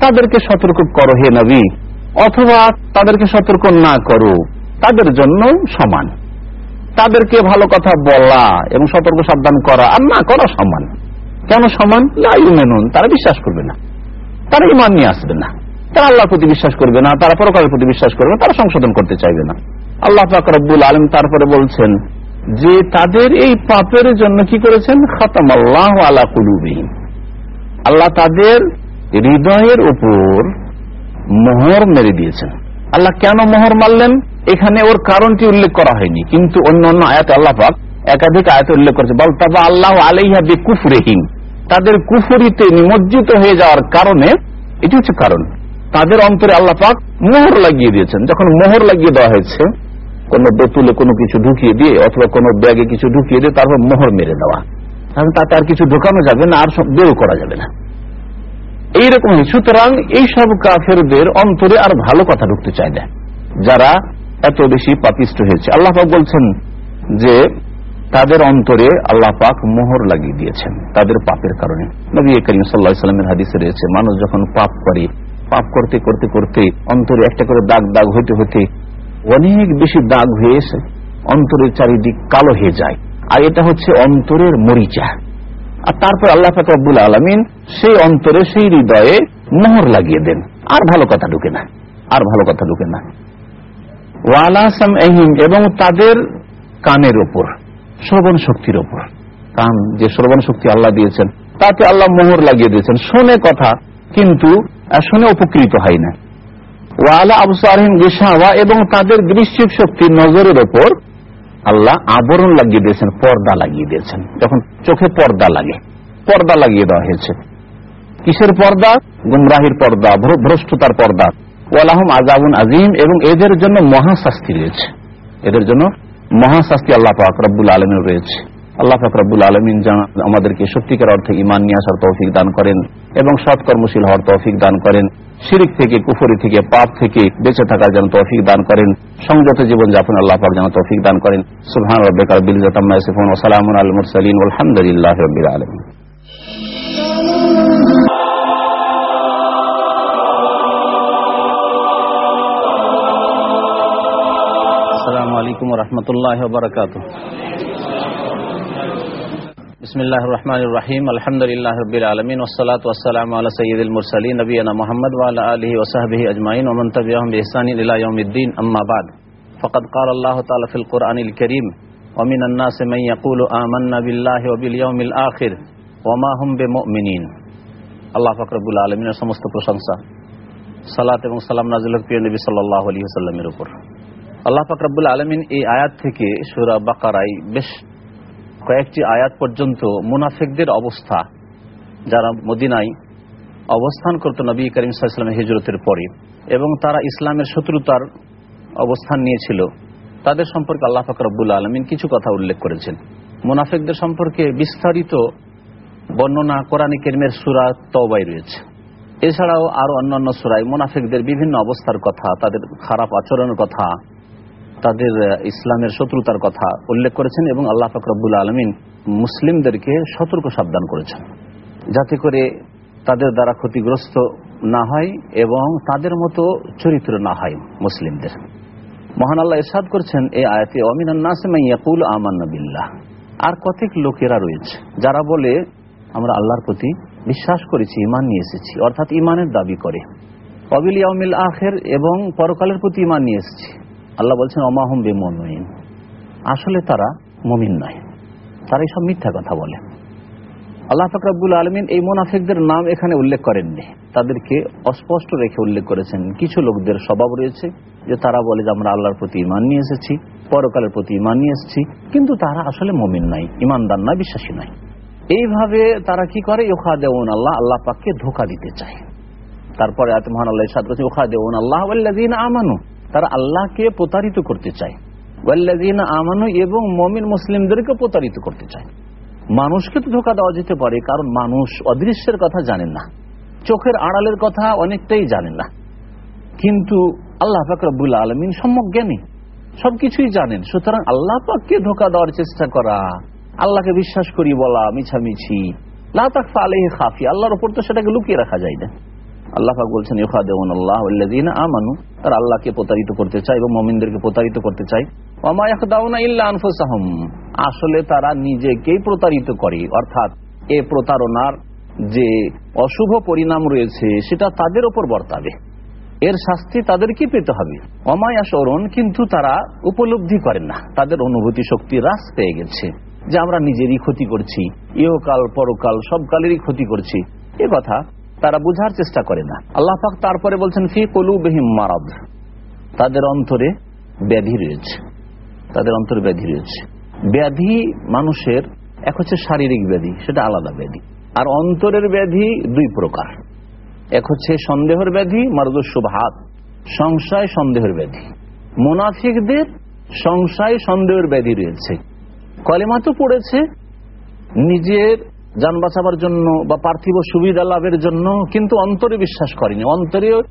তাদেরকে সতর্ক করো হে নবী, অথবা তাদেরকে সতর্ক না করো, তাদের জন্য সমান। তাদেরকে ভালো কথা বলা এবং সতর্ক সাবধান করা আর না করা সমান। কেন সমান? মেনুন তারা বিশ্বাস করবে না। তারা ইমান নিয়ে আসবে না। তারা আল্লাহর প্রতি বিশ্বাস করবে না, তারা পরকালের প্রতি বিশ্বাস করবে না, তারা সংশোধন করতে চাইবে না। আল্লাহ ফাকরুল আলম তারপরে বলছেন যে তাদের এই পাপের জন্য কি করেছেন? খতম আল্লাহ আলা কুলুবিহীন আল্লাহ তাদের হৃদয়ের উপর মোহর মেরে দিয়েছেন। আল্লাহ কেন মোহর মারলেন? এখানে ওর কারণটি উল্লেখ করা হয়নি, কিন্তু অন্য অন্য আয়াত আল্লাহ পাক একাধিক আয়াত উল্লেখ করেছে বল তবে আল্লাহ আলাইহা বে কুফরেহীন তাদের কুফুরিতে নিমজ্জিত হয়ে যাওয়ার কারণে এটি হচ্ছে কারণ। তাদের অন্তরে আল্লাহ পাক মোহর লাগিয়ে দিয়েছেন। যখন মোহর লাগিয়ে দেওয়া হয়েছে কোন বেতুলে কোনো কিছু ঢুকিয়ে দিয়ে অথবা কোনো ব্যাগে কিছু ঢুকিয়ে দিয়ে তারপর মোহর মেরে দেওয়া। তাতে আর কিছু ঢোকানো যাবে না, আর বের করা যাবে না। এইরকম সুতরাং এইসব কাফেরদের অন্তরে আর ভালো কথা ঢুকতে চায় না। যারা এত বেশি পাপিষ্ট হয়েছে। আল্লাহ পাক বলছেন যে, তাদের অন্তরে আল্লাহ পাক মোহর লাগিয়ে দিয়েছেন, তাদের পাপের কারণে। নবী করিম সাল্লাহ সাল্লামের হাদিসে রয়েছে, মানুষ যখন পাপ করে, পাপ করতে করতে করতে অন্তরে একটা করে দাগ দাগ হইতে হইতে অনেক বেশি দাগ হয়ে এসে অন্তরের চারিদিক কালো হয়ে যায়। আর এটা হচ্ছে অন্তরের মরিচা। আর তারপর আল্লাহ ফাকরাবুল আলমিন সেই অন্তরে সেই হৃদয়ে মোহর লাগিয়ে দেন। আর ভালো কথা ঢুকে না। আর ভালো কথা ঢুকে না। ওয়ালাসাম এহিম এবং তাদের কানের ওপর, শ্রবণ শক্তির ওপর। কান, যে শ্রবণ শক্তি আল্লাহ দিয়েছেন, তাতে আল্লাহ মোহর লাগিয়ে দিয়েছেন। শোনে কথা, কিন্তু শুনে উপকৃত হয় না। ওয়ালা আবসারহিম গেসাওয়া এবং তাদের দৃষ্টিক শক্তি নজরের ওপর আল্লাহ আবরণ লাগিয়ে দিয়েছেন, পর্দা লাগিয়ে দিয়েছেন। যখন চোখে পর্দা লাগে, পর্দা লাগিয়ে দেওয়া হয়েছে। কিসের পর্দা? গুমরাহির পর্দা ভ্রষ্টতার পর্দা। ওয়ালাহম আজাবুন আজিম এবং এদের জন্য মহাশাস্তি রয়েছে। এদের জন্য মহাশাস্তি আল্লাহ পাক আলমের রয়েছে। আল্লাহ ফাকরাবুল আলমিন আমাদেরকে সত্যিকার অর্থে ইমান নিয়ে আসার তৌফিক দান করেন এবং সৎকর্মশীল হওয়ার তৌফিক দান করেন। শিরিক থেকে, কুফরি থেকে, পাপ থেকে বেঁচে থাকার যেন তৌফিক দান করেন। সংযত জীবন যাপন আল্লাহ পাক যেন তৌফিক দান করেন। সুহান রব্বিকার বিল জাতাম্মা ইসিফুন ওয়া সালামুন আল মুরসালিন আলহামদুলিল্লাহি রাব্বিল আলামিন। আসসালামু আলাইকুম ওয়া ওয়া بسم الله الرحمن الرحيم الحمد لله رب العالمين والصلاة والسلام على سيد المرسلين نبينا محمد وعلى آله وصحبه أجمعين ومن تبعهم بإحسان إلى يوم الدين أما بعد فقد قال الله تعالى في القرآن الكريم ومن الناس من يقول آمنا بالله وباليوم الآخر وما هم بمؤمنين আল্লাহ ফাকরবুল আলমিনের সমস্ত প্রশংসা সালাত এবং সালাম নাজিল প্রিয় নবী সাল্লাহ আলী সাল্লামের উপর আল্লাহ ফাকরাবুল আলমিন এই আয়াত থেকে সুরা বাকারাই বেশ কয়েকটি আয়াত পর্যন্ত মুনাফেকদের অবস্থা, যারা মদিনায় অবস্থান করত নবী করিম সাল্লামের হিজরতের পরে, এবং তারা ইসলামের শত্রুতার অবস্থান নিয়েছিল, তাদের সম্পর্কে আল্লাহ ফাকরাবুল আলমিন কিছু কথা উল্লেখ করেছেন। মুনাফেকদের সম্পর্কে বিস্তারিত বর্ণনা কোরআন কেরিমের সুরা তবাই রয়েছে। এছাড়াও আরও অন্যান্য সুরায় মুনাফেকদের বিভিন্ন অবস্থার কথা, তাদের খারাপ আচরণের কথা তাদের ইসলামের শত্রুতার কথা উল্লেখ করেছেন এবং আল্লাহ ফাকরবুল আলমিন মুসলিমদেরকে সতর্ক সাবধান করেছেন। যাতে করে তাদের দ্বারা ক্ষতিগ্রস্ত না হয় এবং তাদের মতো চরিত্র না হয় মুসলিমদের। মহান আল্লাহ ইসাদ করছেন এই আয়াতে অমিনান্নাসমাইয়াকুল আমান্নবিল্লাহ আর কতক লোকেরা রয়েছে যারা বলে, আমরা আল্লাহর প্রতি বিশ্বাস করেছি ইমান নিয়ে এসেছি, অর্থাৎ ইমানের দাবি করে। অবিল আখের এবং পরকালের প্রতি ইমান নিয়ে এসেছি। আল্লাহ বলছেন অমাহম বে মমিন আসলে তারা মমিন নয়। তারা এইসব মিথ্যা কথা বলে। আল্লাহ ফকরাবুল আলমিন এই মোনাফেকদের নাম এখানে উল্লেখ করেননি। তাদেরকে অস্পষ্ট রেখে উল্লেখ করেছেন। কিছু লোকদের স্বভাব রয়েছে যে তারা বলে যে, আমরা আল্লাহর প্রতি ইমান নিয়ে এসেছি, পরকালের প্রতি ইমান নিয়ে এসেছি। কিন্তু তারা আসলে মমিন নাই ইমানদার নয়, বিশ্বাসী নয়। এইভাবে তারা কি করে? ওখা দেউন আল্লাহ আল্লাহ পাককে ধোকা দিতে চায়। তারপরে আত্মহান আল্লাহ সাদ করছে ওখা দেউন আল্লাহ আমানু। তারা আল্লাহকে প্রতারিত করতে চায়। ওয়াল্লাযীনা আমানু এবং মমিন মুসলিমদেরকে প্রতারিত করতে চায়। মানুষকে তো ধোকা দেওয়া যেতে পারে, কারণ মানুষ অদৃশ্যের কথা জানেন না। চোখের আড়ালের কথা অনেকটাই জানেন না। কিন্তু আল্লাহ পাক রব্বুল আলমিন সম্যক জ্ঞানী, সবকিছুই জানেন। সুতরাং আল্লাহ পাককে ধোকা দেওয়ার চেষ্টা করা, আল্লাহকে বিশ্বাস করি বলা, মিছামিছি লাফা আলহ খাফি আল্লাহর ওপর তো সেটাকে লুকিয়ে রাখা যায় না। আল্লাহ বলছেন ইফা দেউন আল্লাহ আমানু। আর আল্লাহকে প্রতারিত করতে চায় এবং মমিনদেরকে প্রতারিত করতে চায়। আসলে তারা নিজেকেই প্রতারিত করে, অর্থাৎ এ প্রতারণার যে অশুভ পরিণাম রয়েছে, সেটা তাদের ওপর বর্তাবে। এর শাস্তি তাদেরকে পেতে হবে। অমায়া স্মরণ কিন্তু তারা উপলব্ধি করেন না। তাদের অনুভূতি শক্তি হ্রাস পেয়ে গেছে যে আমরা নিজেরই ক্ষতি করছি। ইহকাল, পরকাল, সবকালেরই ক্ষতি করছি। এ কথা তারা বুঝার চেষ্টা করে না। আল্লাহ পাক তারপরে বলছেন, ফি কলু বেহিম মারাদ। তাদের অন্তরে ব্যাধি রয়েছে। তাদের অন্তরে ব্যাধি রয়েছে। ব্যাধি মানুষের, এক হচ্ছে শারীরিক ব্যাধি, সেটা আলাদা ব্যাধি। আর অন্তরের ব্যাধি দুই প্রকার। এক হচ্ছে সন্দেহের ব্যাধি মারদুসুভাত সংশয় সন্দেহের ব্যাধি। মোনাফিকদের সংশয় সন্দেহের ব্যাধি রয়েছে। কলেমা তো পড়েছে, নিজের যান বাঁচাবার জন্য বা পার্থিব সুবিধা লাভের জন্য কিন্তু অন্তরে বিশ্বাস করেনি। অন্তরে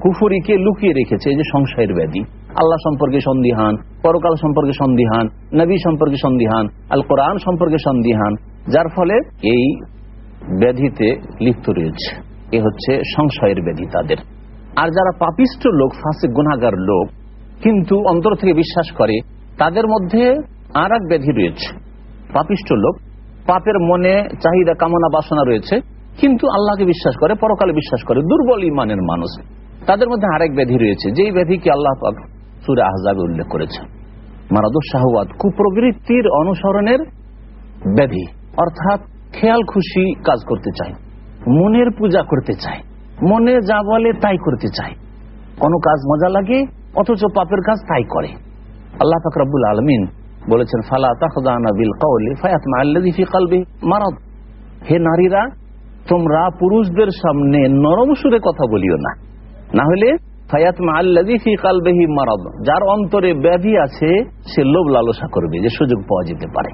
কুফুরিকে লুকিয়ে রেখেছে এই যে সংশয়ের ব্যাধি। আল্লাহ সম্পর্কে সন্দিহান, পরকাল সম্পর্কে সন্দিহান, নবী সম্পর্কে সন্দিহান, আল কোরআন সম্পর্কে সন্দিহান, যার ফলে এই ব্যাধিতে লিপ্ত রয়েছে। এ হচ্ছে সংশয়ের ব্যাধি তাদের। আর যারা পাপিষ্ট লোক ফাঁসে গুণাগার লোক, কিন্তু অন্তর থেকে বিশ্বাস করে, তাদের মধ্যে আর এক ব্যাধি রয়েছে। পাপিষ্ট লোক পাপের মনে চাহিদা, কামনা, বাসনা রয়েছে। কিন্তু আল্লাহকে বিশ্বাস করে, পরকালে বিশ্বাস করে, দুর্বল ইমানের মানুষ। তাদের মধ্যে আরেক ব্যাধি রয়েছে। যেই ব্যাধিকে আল্লাহ পাক সুরে আহজাবে উল্লেখ করেছে মারাদুর শাহওয়াত, কুপ্রবৃত্তির অনুসরণের ব্যাধি। অর্থাৎ খেয়াল, খুশি কাজ করতে চায়। মনের পূজা করতে চায়। মনে যা বলে তাই করতে চায়। কোনো কাজ মজা লাগে, অথচ পাপের কাজ তাই করে। আল্লাহ ফাকরাবুল আলমিন বলেছেন, ফালা তাহদানা বিল কৌলি ফায়াতমা আল্লাযী ফি কলবি মারাদ। হে নারীরা, তোমরা পুরুষদের সামনে নরম সুরে কথা বলিও না। না হলে ফায়াতমা আল্লাযী ফি কলবিহি মারাদ, যার অন্তরে ব্যাধি আছে, সে লোভ লালসা করবে, যে সুযোগ পাওয়া যেতে পারে।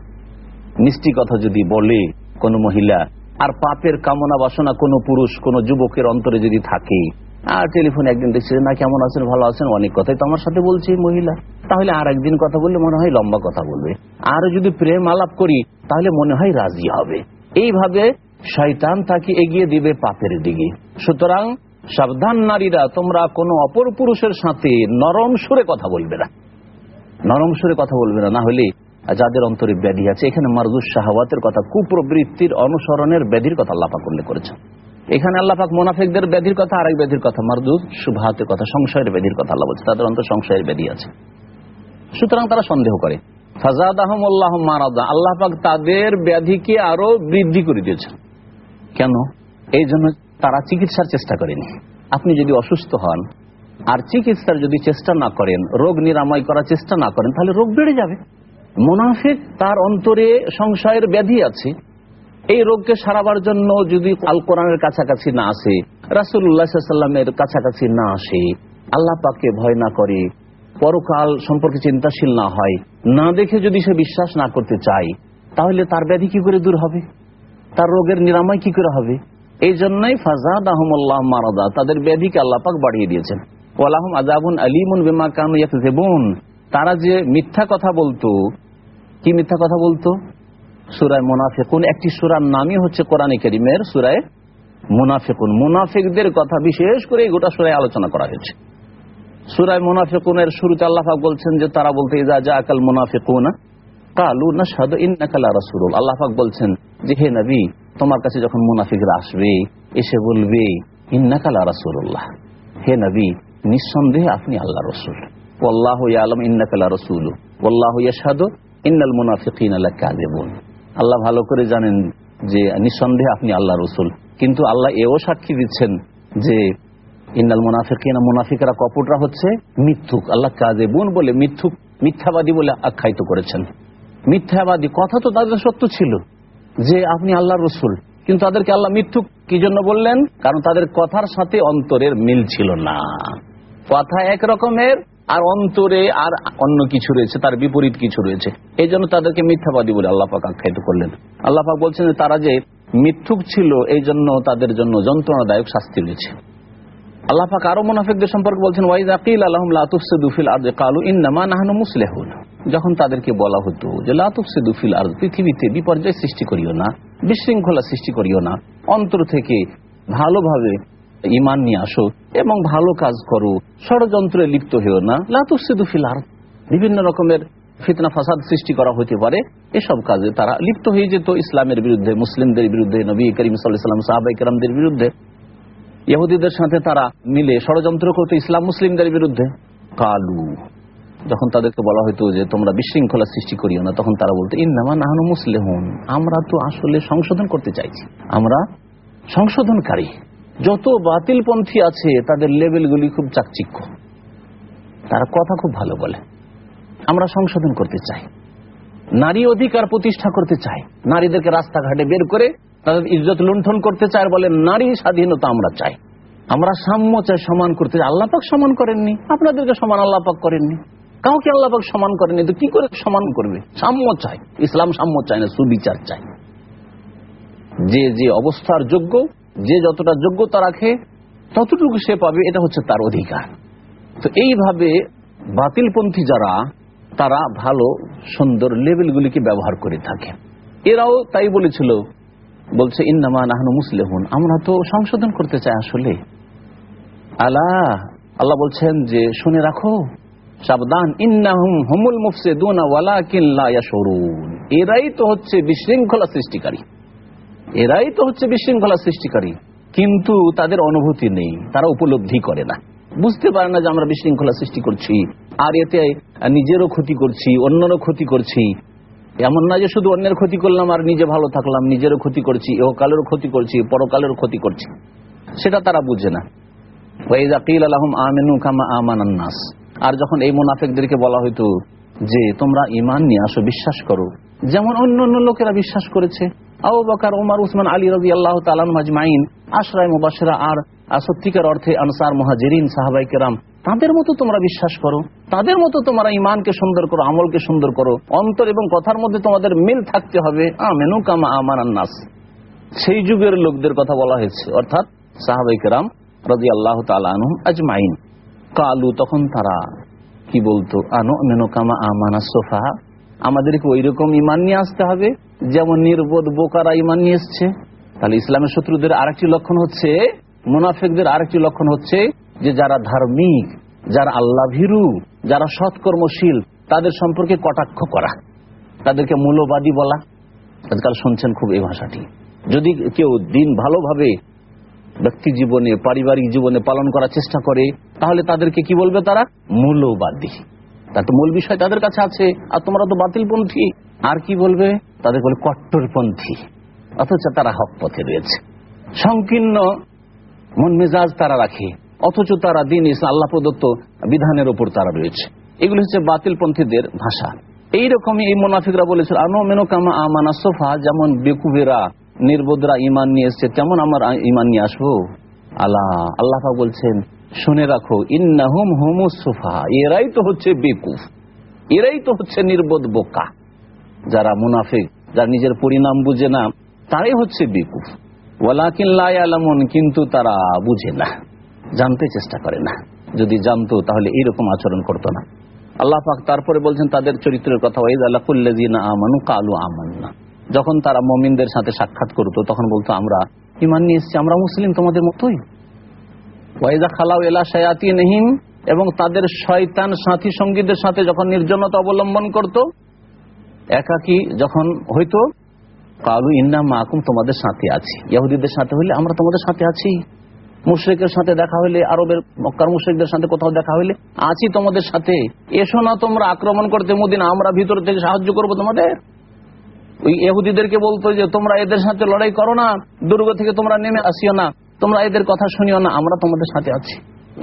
মিষ্টি কথা যদি বলে কোন মহিলা, আর পাপের কামনা বাসনা কোন পুরুষ, কোন যুবকের অন্তরে যদি থাকে আর টেলিফোন একদিন দেখছে না, কেমন আছেন? ভালো আছেন? অনেক কথাই তো আমার সাথে বলছে, মহিলা, তাহলে আর একদিন কথা বললে মনে হয় লম্বা কথা বলবে। আর যদি প্রেম আলাপ করি, তাহলে মনে হয় রাজি হবে। এইভাবে শয়তান তাকে এগিয়ে দিবে পাপের দিকে। সুতরাং সাবধান নারীরা, তোমরা কোনো অপর পুরুষের সাথে নরম সুরে কথা বলবে না। নরম সুরে কথা বলবে না না হলে যাদের অন্তরে ব্যাধি আছে, এখানে মারদুস শাহওয়াতের কথা, কুপ্রবৃত্তির অনুসরণের ব্যাধির কথা আল্লাপাক করলে করেছেন। এখানে আল্লাপাক মোনাফেকদের ব্যাধির কথা, আরেক ব্যাধির কথা মারদুস সুভাতের কথা, সংশয়ের ব্যাধির কথা আল্লাহ বলছে। তাদের অন্তর সংশয়ের ব্যাধি আছে। সুতরাং তারা সন্দেহ করে। ফাজাদ আহম আল্লাহ মারাদা। আল্লাহ পাক তাদের ব্যাধিকে আরও বৃদ্ধি করে দিয়েছেন। কেন? এই জন্য তারা চিকিৎসার চেষ্টা করেনি। আপনি যদি অসুস্থ হন আর চিকিৎসার যদি চেষ্টা না করেন, রোগ নিরাময় করার চেষ্টা না করেন, তাহলে রোগ বেড়ে যাবে। মুনাফিক তার অন্তরে সংশয়ের ব্যাধি আছে। এই রোগকে সারাবার জন্য যদি আল কোরআনের কাছাকাছি না আসে রাসুল্লাহামের কাছাকাছি না আসে, আল্লাহ পাককে ভয় না করে, পরকাল সম্পর্কে চিন্তাশীল না হয়, না দেখে যদি সে বিশ্বাস না করতে চায়, তাহলে তার ব্যাধি কি করে দূর হবে? তার রোগের নিরাময় কি করে হবে? এই জন্যই ফাজাদ আহমুল্লাহ মারাদা, তাদের ব্যাধিকে আল্লাপাক বাড়িয়ে দিয়েছেন। ওয়ালাহম আজাবুন আলিমুন বেমা কানু তারা যে মিথ্যা কথা বলতো, কি মিথ্যা কথা বলতো? সুরায় মোনাফেকুন, একটি সুরার নামই হচ্ছে কোরআনে করিমের সুরায় মুনাফেকুন। মুনাফিকদের কথা বিশেষ করে গোটা সুরায় আলোচনা করা হয়েছে। সুরায় মুনাফেকুনের শুরুতে আল্লাহাক বলছেন যে, তারা বলতে যা যা আকাল মুনাফেকুন কালু না ইন্নাকালা বলছেন যে, হে নবী, তোমার কাছে যখন মুনাফিকরা আসবে, এসে বলবে ইন্নাকালা রাসুল্লাহ হে নবী, নিঃসন্দেহে আপনি আল্লাহ রসুল। আল্লাহ আলম ইন্নাকালা রসুল আল্লাহ ইয়াসাদ ইন্নাল মুনাফিকিন আল্লাহ কাজেবুন আল্লাহ ভালো করে জানেন যে নিঃসন্দেহে আপনি আল্লাহ রসুল। কিন্তু আল্লাহ এও সাক্ষী দিচ্ছেন যে ইন্নাল মুনাফিকিনা, মুনাফিকরা কপটরা হচ্ছে মিথ্যুক। আল্লাহ কাজেবুন বলে মিথ্যুক, মিথ্যাবাদী বলে আখ্যায়িত করেছেন। মিথ্যাবাদী কথা তো তাদের সত্য ছিল যে আপনি আল্লাহ রসুল। কিন্তু তাদেরকে আল্লাহ মিথ্যুক কি জন্য বললেন? কারণ তাদের কথার সাথে অন্তরের মিল ছিল না। কথা এক রকমের আর অন্তরে আর অন্য কিছু রয়েছে, তার বিপরীত কিছু রয়েছে। এই জন্য তাদেরকে মিথ্যাবাদী বলে আল্লাপাক আখ্যায়িত করলেন। আল্লাপাক বলছেন তারা যে মিথ্যুক ছিল, এই জন্য তাদের জন্য যন্ত্রণাদায়ক শাস্তি রয়েছে। আল্লাপাক আরও মুনাফিকদের সম্পর্কে বলছেন ওয়াইদ আকিল আলহম লাতুফসেদুফিল আর্দ কালু ইন্নামা নাহানু মুসলেহুন। যখন তাদেরকে বলা হতো যে লাতুফসেদুফিল আর পৃথিবীতে বিপর্যয় সৃষ্টি করিও না, বিশৃঙ্খলা সৃষ্টি করিও না, অন্তর থেকে ভালোভাবে ইমান নিয়ে আসো এবং ভালো কাজ করো। ষড়যন্ত্রে লিপ্ত হয়েও না। লাতুফসেদুফিল আর্দ। বিভিন্ন রকমের ফিতনা, ফাসাদ সৃষ্টি করা হতে পারে। এসব কাজে তারা লিপ্ত হয়ে যেত ইসলামের বিরুদ্ধে, মুসলিমদের বিরুদ্ধে, নবী করিম সাল্লাম সাহাবাই কেরামদের বিরুদ্ধে। ইহুদিদের সাথে তারা মিলে ষড়যন্ত্র করতো ইসলাম মুসলিমদের বিরুদ্ধে। কালু। যখন তাদেরকে বলা হয়তো যে, তোমরা বিশৃঙ্খলা সৃষ্টি করিও না, তখন তারা বলতো, ইন্নামা নাহানু মুসলেহন। আমরা তো আসলে সংশোধন করতে চাইছি। আমরা সংশোধনকারী। যত বাতিলপন্থী আছে, তাদের লেভেলগুলি খুব চাকচিক্য। তারা কথা খুব ভালো বলে। আমরা সংশোধন করতে চাই। নারী অধিকার প্রতিষ্ঠা করতে চাই। নারীদেরকে রাস্তাঘাটে বের করে তাদের ইজ্জত লুণ্ঠন করতে চায় বলে, নারী স্বাধীনতা আমরা চাই। আমরা সাম্য চাই, সমান করতে চাই। আল্লাপাক সমান করেননি। আপনাদেরকে সমান আল্লাপাক করেননি। কাউকে আল্লাপাক সমান করেননি। তো কি করে সমান করবে? সাম্য চাই। ইসলাম সাম্য চায় না, সুবিচার চাই। যে যে অবস্থার যোগ্য যে যতটা যোগ্যতা রাখে, ততটুকু সে পাবে, এটা হচ্ছে তার অধিকার। তো এইভাবে বাতিলপন্থী যারা, তারা ভালো, সুন্দর লেভেলগুলিকে ব্যবহার করে থাকে। এরাও তাই বলেছিল, বলছে, ইন্নামা নাহনু মুসলেহুন। আমরা তো সংশোধন করতে চাই আসলে। আল্লাহ আল্লাহ বলছেন যে, শুনে রাখো, সাবধান, ইন্নাহুম হুমুল মুফসিদুনা ওয়ালাকিন লা ইয়াশুরুন এরাই তো হচ্ছে বিশৃঙ্খলা সৃষ্টিকারী। এরাই তো হচ্ছে বিশৃঙ্খলা সৃষ্টিকারী। কিন্তু তাদের অনুভূতি নেই, তারা উপলব্ধি করে না। বুঝতে পারে না যে আমরা বিশৃঙ্খলা সৃষ্টি করছি, আর এতে নিজেরও ক্ষতি করছি, অন্যরও ক্ষতি করছি। এমন না যে শুধু অন্যের ক্ষতি করলাম আর নিজে ভালো থাকলাম, নিজেরও ক্ষতি করছি এহকালেরও ক্ষতি করছি, পরকালেরও ক্ষতি করছি। সেটা তারা বুঝে না। আর যখন এই মুনাফেকদেরকে বলা হইতো যে, তোমরা ইমান নিয়ে আসো, বিশ্বাস করো। যেমন অন্য অন্য লোকেরা বিশ্বাস করেছে। আবু বকার ওমর উসমান, আলী রবি আল্লাহ তালামাইন আশরায় মুবাসরা আর সত্যিকার অর্থে আনসার মহাজেরিন, সাহাবাই কেরাম। তাদের মতো তোমরা বিশ্বাস করো। তাদের মতো তোমরা ইমানকে সুন্দর করো, আমলকে সুন্দর করো। অন্তর এবং কথার মধ্যে তোমাদের মিল থাকতে হবে। আমেনু কামা আমান নাস। সেই যুগের লোকদের কথা বলা হয়েছে। অর্থাৎ সাহাবাই কেরাম রাজি আল্লাহ আজমাইন। কালু, তখন তারা কি বলতো? আনো মেনু কামা আমানা সোফা। আমাদেরকে ওই রকম ইমান নিয়ে আসতে হবে। যেমন নির্বোধ বোকারা ইমান নিয়ে এসছে, তাহলে ইসলামের শত্রুদের আরেকটি লক্ষণ হচ্ছে, মুনাফেকদের আরেকটি লক্ষণ হচ্ছে যে যারা ধার্মিক, যারা আল্লাহ ভীরু যারা সৎকর্মশীল, তাদের সম্পর্কে কটাক্ষ করা, তাদেরকে মূল্যবাদী বলা। আজকাল শুনছেন খুব এই ভাষাটি। যদি কেউ দিন ভালোভাবে ব্যক্তি জীবনে, পারিবারিক জীবনে পালন করার চেষ্টা করে, তাহলে তাদেরকে কি বলবে তারা? মূল্যবাদী। তার তো মূল বিষয় তাদের কাছে আছে, আর তোমরা তো বাতিলপন্থী আর কি বলবে? তাদের বলে কট্টরপন্থী। অথচ তারা হক পথে রয়েছে। সংকীর্ণ মন মেজাজ তারা রাখে। অথচ তারা দিন ইসলাম, আল্লাহ প্রদত্ত বিধানের ওপর তারা রয়েছে। এগুলো হচ্ছে বাতিলপন্থীদের ভাষা। এইরকমই এই মোনাফিকরা বলেছিল, আনো মেনো কামা আমানা সোফা, যেমন বেকুবেরা, নির্বোধরা ইমান নিয়ে এসছে, তেমন আমার ইমান নিয়ে আসব। আল্লাহ আল্লাহ বলছেন, শুনে রাখো, ইন্নাহুম হুমু সোফা, এরাই তো হচ্ছে বেকুফ। এরাই তো হচ্ছে নির্বোধ বোকা। যারা মুনাফিক যারা নিজের পরিণাম বুঝে না, তারাই হচ্ছে বেকুফ। ওয়ালাকিন লায়ালামন কিন্তু তারা বুঝে না, জানতে চেষ্টা করে না। যদি জানতো, তাহলে এইরকম আচরণ করতো না। আল্লাহ পাক তারপরে বলছেন, তাদের চরিত্রের কথা ওয়াইদ আল্লাহুল্লাজিনা আমানু কালু আমান্না। যখন তারা মমিনদের সাথে সাক্ষাৎ করতো, তখন বলতো, আমরা ইমান নিয়ে এসছি, আমরা মুসলিম, তোমাদের মতোই। ওয়াইদা খালাউ এলা শায়াতি নেহিম এবং তাদের শয়তান সাথী সঙ্গীদের সাথে যখন নির্জনতা অবলম্বন করত একাকি যখন হইতো, কালু ইন্না মাকুম তোমাদের সাথে আছি। ইহুদিদের সাথে হইলে আমরা তোমাদের সাথে আছি। মুশ্রিকের সাথে দেখা হইলে, আরবের, মক্কার মুশ্রিকদের সাথে কোথাও দেখা হইলে, আছি তোমাদের সাথে। এসো না তোমরা আক্রমণ করতে মুদিন, আমরা ভিতর থেকে সাহায্য করব তোমাদের। ওই এহুদিদেরকে বলতো যে, তোমরা এদের সাথে লড়াই করো না, দুর্গ থেকে তোমরা নেমে আসিও না, তোমরা এদের কথা শুনিও না, আমরা তোমাদের সাথে আছি।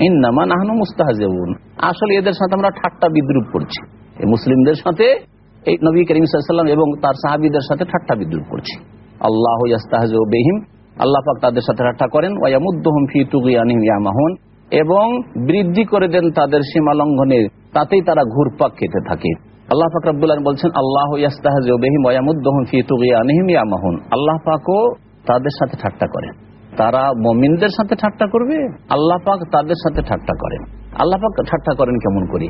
ইন্নামা নাহানু মুস্তাহাজেবুন আসলে এদের সাথে আমরা ঠাট্টা বিদ্রুপ করছি। মুসলিমদের সাথে এই নবী করিম সাল্লাম এবং তার সাহাবিদের সাথে ঠাট্টা বিদ্রুপ করছে। আল্লাহ বেহিম, আল্লাহ পাক তাদের সাথে ঠাট্টা করেন ওয়ামুদ্দহম ফি তুগিয়ানিম ইয়ামাহুন এবং বৃদ্ধি করে দেন তাদের সীমা লঙ্ঘনের তাতেই তারা ঘুরপাক খেতে থাকে। আল্লাহ পাক ফাকরাবুল বলছেন, আল্লাহ আল্লাহ পাকও তাদের সাথে ঠাট্টা করেন তারা মমিনদের সাথে ঠাট্টা করবে, আল্লাহ পাক তাদের সাথে ঠাট্টা করেন। আল্লাহ পাক ঠাট্টা করেন কেমন করি?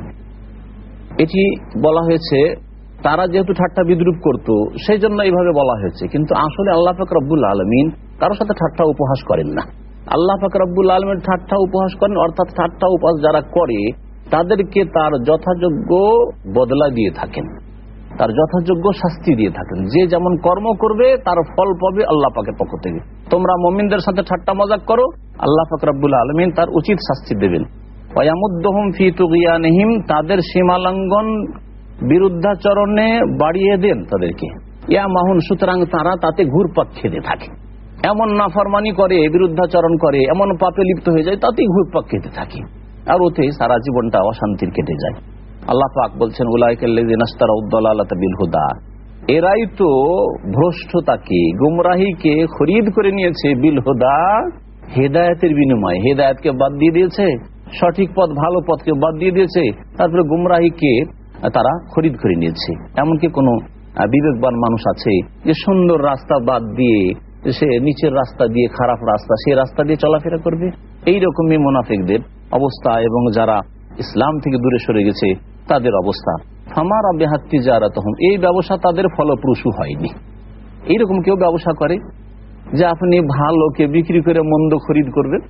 এটি বলা হয়েছে তারা যেহেতু ঠাট্টা বিদ্রুপ করত সেই জন্য এইভাবে বলা হয়েছে। কিন্তু আসলে আল্লাহ পাক রব্বুল আলমিন কারোর সাথে ঠাট্টা উপহাস করেন না। আল্লাহ পাক রব্বুল আলমের ঠাট্টা উপহাস করেন, অর্থাৎ ঠাট্টা উপহাস যারা করে, তাদেরকে তার যথাযোগ্য বদলা দিয়ে থাকেন। তার যথাযোগ্য শাস্তি দিয়ে থাকেন। যে যেমন কর্ম করবে, তার ফল পাবে আল্লাহ পাকের পক্ষ থেকে। তোমরা মমিনদের সাথে ঠাট্টা মজাক করো, আল্লাহ পাক রব্বুল আলমিন তার উচিত শাস্তি দেবেন। তাদের সীমালঙ্ঘন বিরুদ্ধাচরণে বাড়িয়ে দেন তাদেরকে। ইয়া মাহুন, সুতরাং তারা তাতে ঘুরপাক খেতে থাকে। এমন নাফরমানি করে, বিরুদ্ধাচরণ করে, এমন পাপে লিপ্ত হয়ে যায়, তাতেই ঘুরপাক খেতে থাকে। আর ওতে সারা জীবনটা অশান্তির কেটে যায়। আল্লাহ পাক বলছেন হুদা এরাই তো ভ্রষ্টতাকে, গুমরাহিকে খরিদ করে নিয়েছে বিল হুদা হেদায়তের বিনিময়। হেদায়তকে বাদ দিয়ে দিয়েছে, সঠিক পথ, ভালো পথকে বাদ দিয়ে দিয়েছে। তারপরে গুমরাহিকে তারা খরিদ করে নিয়েছে। এমনকি কোন বিবেকবান মানুষ আছে যে সুন্দর রাস্তা বাদ দিয়ে সে নিচের রাস্তা দিয়ে খারাপ রাস্তা, সেই রাস্তা দিয়ে চলাফেরা করবে। এই রকমই মোনাফিকদের অবস্থা এবং যারা ইসলাম থেকে দূরে সরে গেছে, তাদের অবস্থা। আমার বেহাত্তি যারা তখন এই ব্যবসা তাদের ফলপ্রসূ হয়নি। এইরকম কেউ ব্যবসা করে যে আপনি ভালোকে বিক্রি করে মন্দ খরিদ করবেন,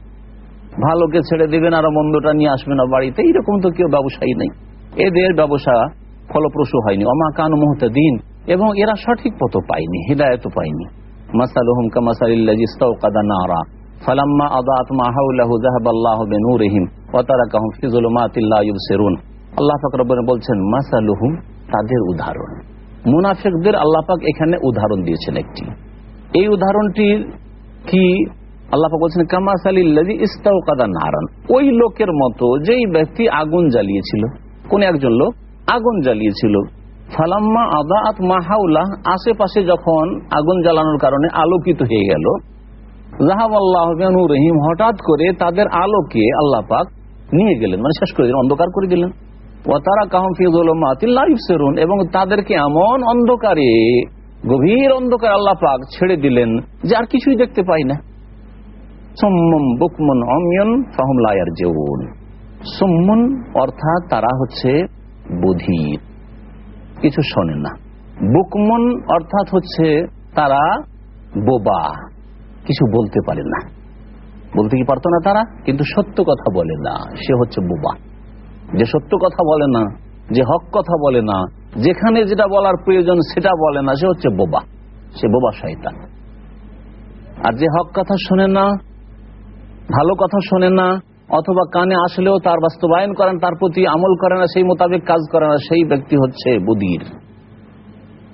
ভালোকে ছেড়ে দেবেন, আর মন্দটা নিয়ে আসবেন বাড়িতে, এইরকম তো কেউ ব্যবসায়ী নেই। এদের ব্যবসা ফলপ্রসূ হয়নি। অমা কান মুহূর্তে দিন এবং এরা সঠিক পথ পায়নি হৃদায়ত পায়নি। বলছেন তাদের উদাহরণ। এখানে উদাহরণ দিয়েছেন একটি। এই উদাহরণটি কি? আল্লাহ পাক বলছেন কামাসালিল্লাজি ইস্তাউকাদা নারান। ওই লোকের মতো যেই ব্যক্তি আগুন জ্বালিয়েছিল কোন একজন লোক আগুন জ্বালিয়েছিল। ফালাম্মা আদাত মাহাউলা, আশেপাশে যখন আগুন জ্বালানোর কারণে আলোকিত হয়ে গেল রহিম হঠাৎ করে তাদের আলোকে আল্লাহ পাক নিয়ে গেলেন মানে শেষ করে দিলেন, অন্ধকার করে দিলেন। ও তারা কাহফিজুলমাতিল্লাহরুন এবং তাদেরকে এমন অন্ধকারে, গভীর অন্ধকার আল্লাহ পাক ছেড়ে দিলেন যে আর কিছুই দেখতে পাই না। সম্মম বুকমন অমিয়ন, ফাহম লায়ার জেউন সম্মন অর্থাৎ তারা হচ্ছে বধির কিছু শোনে না। বুকমন অর্থাৎ হচ্ছে তারা বোবা। কিছু বলতে পারে না। বলতে কি পারতো না তারা? কিন্তু সত্য কথা বলে না। সে হচ্ছে বোবা। যে সত্য কথা বলে না, যে হক কথা বলে না, যেখানে যেটা বলার প্রয়োজন সেটা বলে না, সে হচ্ছে বোবা। সে বোবা শয়তান। আর যে হক কথা শোনে না, ভালো কথা শোনে না অথবা কানে আসলেও তার বাস্তবায়ন করেন, তার প্রতি আমল করে না সেই মোতাবেক কাজ করে না সেই ব্যক্তি হচ্ছে বুদির।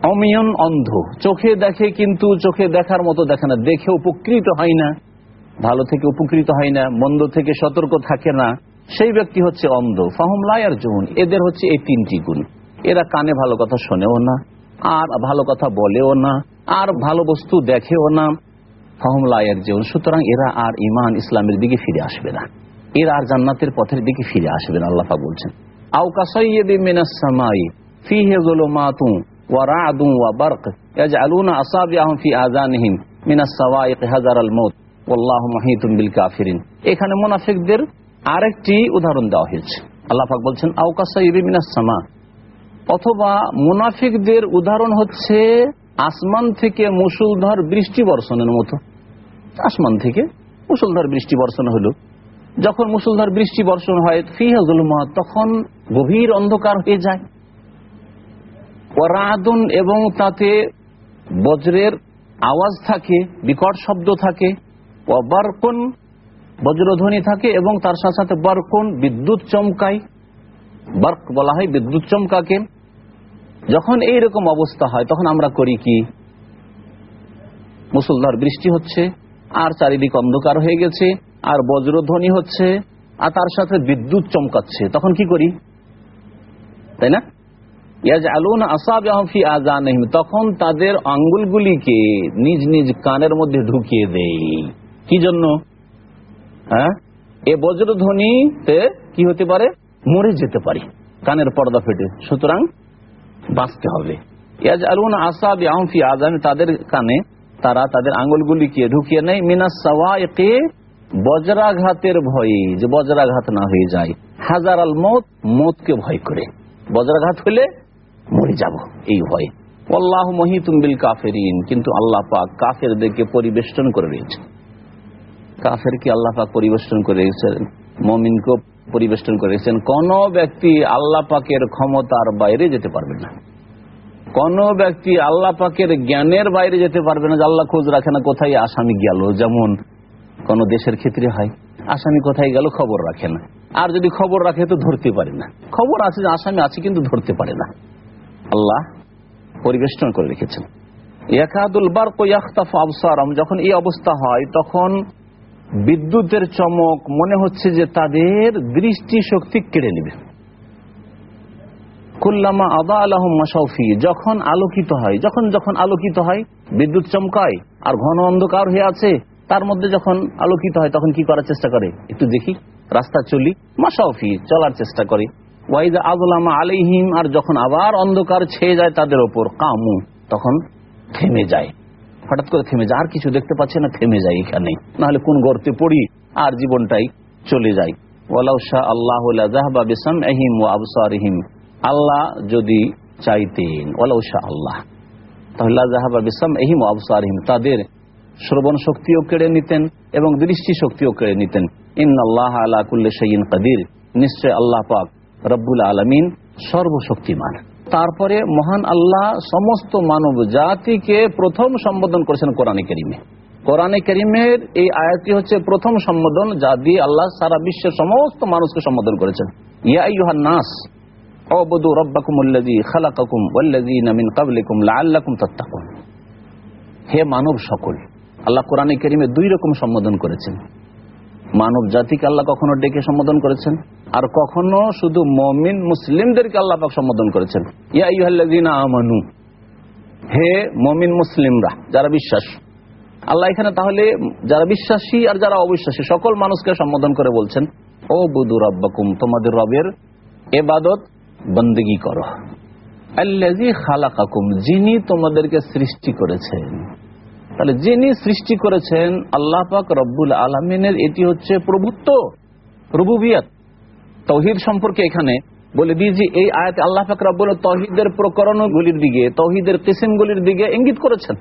অমিয়ন অন্ধ। চোখে দেখে কিন্তু চোখে দেখার মতো দেখে না। দেখে উপকৃত হয় না, ভালো থেকে উপকৃত হয় না, মন্দ থেকে সতর্ক থাকে না। সেই ব্যক্তি হচ্ছে অন্ধ। ফাহম লায়ার জুন এদের হচ্ছে এই তিনটি গুণ। এরা কানে ভালো কথা শোনেও না, আর ভালো কথা বলেও না, আর ভালো বস্তু দেখেও না। ফাহম লায়ার জুন সুতরাং এরা আর ইমান ইসলামের দিকে ফিরে আসবে না। এরা আর জান্নাতের পথের দিকে ফিরে আসবেন আল্লাহা বলছেন। এখানে মুনাফিকদের আরেকটি উদাহরণ দেওয়া হয়েছে। আল্লাহ পাক বলছেন আউকা মিনাস সামা, অথবা মুনাফিকদের উদাহরণ হচ্ছে আসমান থেকে মুসুলধার বৃষ্টি বর্ষণের মতো। আসমান থেকে মুসুলধার বৃষ্টি বর্ষণ হলো। যখন মুসুলধার বৃষ্টি বর্ষণ হয় ফিহাজুলমা তখন গভীর অন্ধকার হয়ে যায়। রাদুন এবং তাতে বজ্রের আওয়াজ থাকে, বিকট শব্দ থাকে বারকুন বজ্রধ্বনি থাকে এবং তার সাথে সাথে বারকুন বিদ্যুৎ চমকায়। বার্ক বলা হয় বিদ্যুৎ চমকাকে। যখন এইরকম অবস্থা হয়, তখন আমরা করি কি? মুসলধার বৃষ্টি হচ্ছে আর চারিদিক অন্ধকার হয়ে গেছে, আর বজ্রধ্বনি হচ্ছে, আর তার সাথে বিদ্যুৎ চমকাচ্ছে। তখন কি করি? তাই না? তখন তাদের আঙ্গুলগুলিকে নিজ নিজ কানের মধ্যে ঢুকিয়ে দেই। কি জন্য? হ্যাঁ? এ বজ্রধ্বনিতে কি হতে পারে? মরে যেতে পারি। কানের পর্দা ফেটে। সুতরাং বাঁচতে হবে। ইয়াজ আলুন আসা বিআফি আজামে তাদের কানে তারা তাদের আঙ্গুলগুলিকে ঢুকিয়ে নেয়। মিনাস সাওয়াইকে বজ্রাঘাতের ভয়ে যে বজ্রাঘাত না হয়ে যায়। হাজার আল মত, মতকে ভয় করে। বজ্রাঘাত হলে মরে যাব, এই ভয়ে। আল্লাহ মহিতুম বিল কাফেরিন, কিন্তু আল্লাহ পাক কাফেরদেরকে পরিবেষ্টন করে রয়েছে কাফেরকে আল্লাহ পাক পরিবেষ্টন করে রেখেছেন মমিনকে পরিবেষ্টন করে রেখেছেন। কোন ব্যক্তি আল্লাহ পাকের ক্ষমতার বাইরে যেতে পারবে না। কোন ব্যক্তি আল্লাহ পাকের জ্ঞানের বাইরে যেতে পারবে না যে আল্লাহ খোঁজ রাখে না কোথায় আসামি গেল, যেমন কোন দেশের ক্ষেত্রে হয়, আসামি কোথায় গেল খবর রাখে না। আর যদি খবর রাখে তো ধরতে পারে না। খবর আছে যে আসামি আছে কিন্তু ধরতে পারে না। আল্লাহ পরিবেষ্টন করে রেখেছেন। ইয়াকাদুল বারক ইয়াখতাফ আবসারাম যখন এই অবস্থা হয়, তখন বিদ্যুতের চমক মনে হচ্ছে যে তাদের দৃষ্টি শক্তি কেড়ে নেবে। কুল্লামা আবা আলহম মাসাউফি যখন আলোকিত হয়, যখন যখন আলোকিত হয়, বিদ্যুৎ চমকায় আর ঘন অন্ধকার হয়ে আছে, তার মধ্যে যখন আলোকিত হয়, তখন কি করার চেষ্টা করে? একটু দেখি। রাস্তা চলি মাসাউফি চলার চেষ্টা করে। ওয়াইদা আজলামা আলিহিম আর যখন আবার অন্ধকার ছেয়ে যায় তাদের ওপর, কামু, তখন থেমে যায়। হঠাৎ করে থেমে যায়, আর কিছু দেখতে পাচ্ছে না, থেমে যায় এখানে। নাহলে কোন গর্তে পড়ি, আর জীবনটাই চলে যায়। ওয়ালাউশা আল্লাহ জাহবা বিসাম ও আবসারিহিম। আল্লাহ যদি চাইতেন ওলাউশা আল্লাহ। তাহলে ও আবসারিহিম, তাদের শ্রবণ শক্তিও কেড়ে নিতেন এবং দৃষ্টি শক্তিও কেড়ে নিতেন। ইন আল্লাহ আলা কুল্লে সঈন কাদির, নিশ্চয় আল্লাহ পাক রব্বুল আলমিন সর্বশক্তিমান। তারপরে মহান আল্লাহ সমস্ত মানব জাতিকে প্রথম সম্বোধন করেছেন কোরআনে করিমে। কোরআনে করিমের এই আয়াতটি হচ্ছে প্রথম সম্বোধন যা দিয়ে আল্লাহ সারা বিশ্বের সমস্ত মানুষকে সম্বোধন করেছেন। ইয়া নাস অবদু রব্বাকুমুল্লাযী খালাকাকুম ওয়াল্লাযীনা মিন ক্বাবলিকুম লাআল্লাকুম তাত্তাকুন। হে মানব সকল, আল্লাহ কোরআনে করিমে দুই রকম সম্বোধন করেছেন। মানব জাতিকে আল্লাহ কখনো ডেকে সম্বোধন করেছেন, আর কখনো শুধু মমিন মুসলিমদেরকে আল্লাহ পাক সম্বোধন করেছেন। ইয়া ইউহাল্লাযীনা আমানু, হে মমিন মুসলিমরা, যারা বিশ্বাস। আল্লাহ এখানে তাহলে যারা বিশ্বাসী আর যারা অবিশ্বাসী, সকল মানুষকে সম্বোধন করে বলছেন ও বুদু রব্বাকুম, তোমাদের রবের এবাদত বন্দেগি করো। খালাকাকুম, যিনি তোমাদেরকে সৃষ্টি করেছেন। তাহলে যিনি সৃষ্টি করেছেন, আল্লাহ পাক রব্বুল আলমিনের, এটি হচ্ছে প্রভুত্ব, রুবুবিয়াত। তৌহিদ সম্পর্কে এখানে বলে যে, এই আয়াত আল্লাহ পাক রব্বুল তহিদের প্রকরণগুলির দিকে, তহিদের কিসিমগুলির দিকে ইঙ্গিত করেছেন।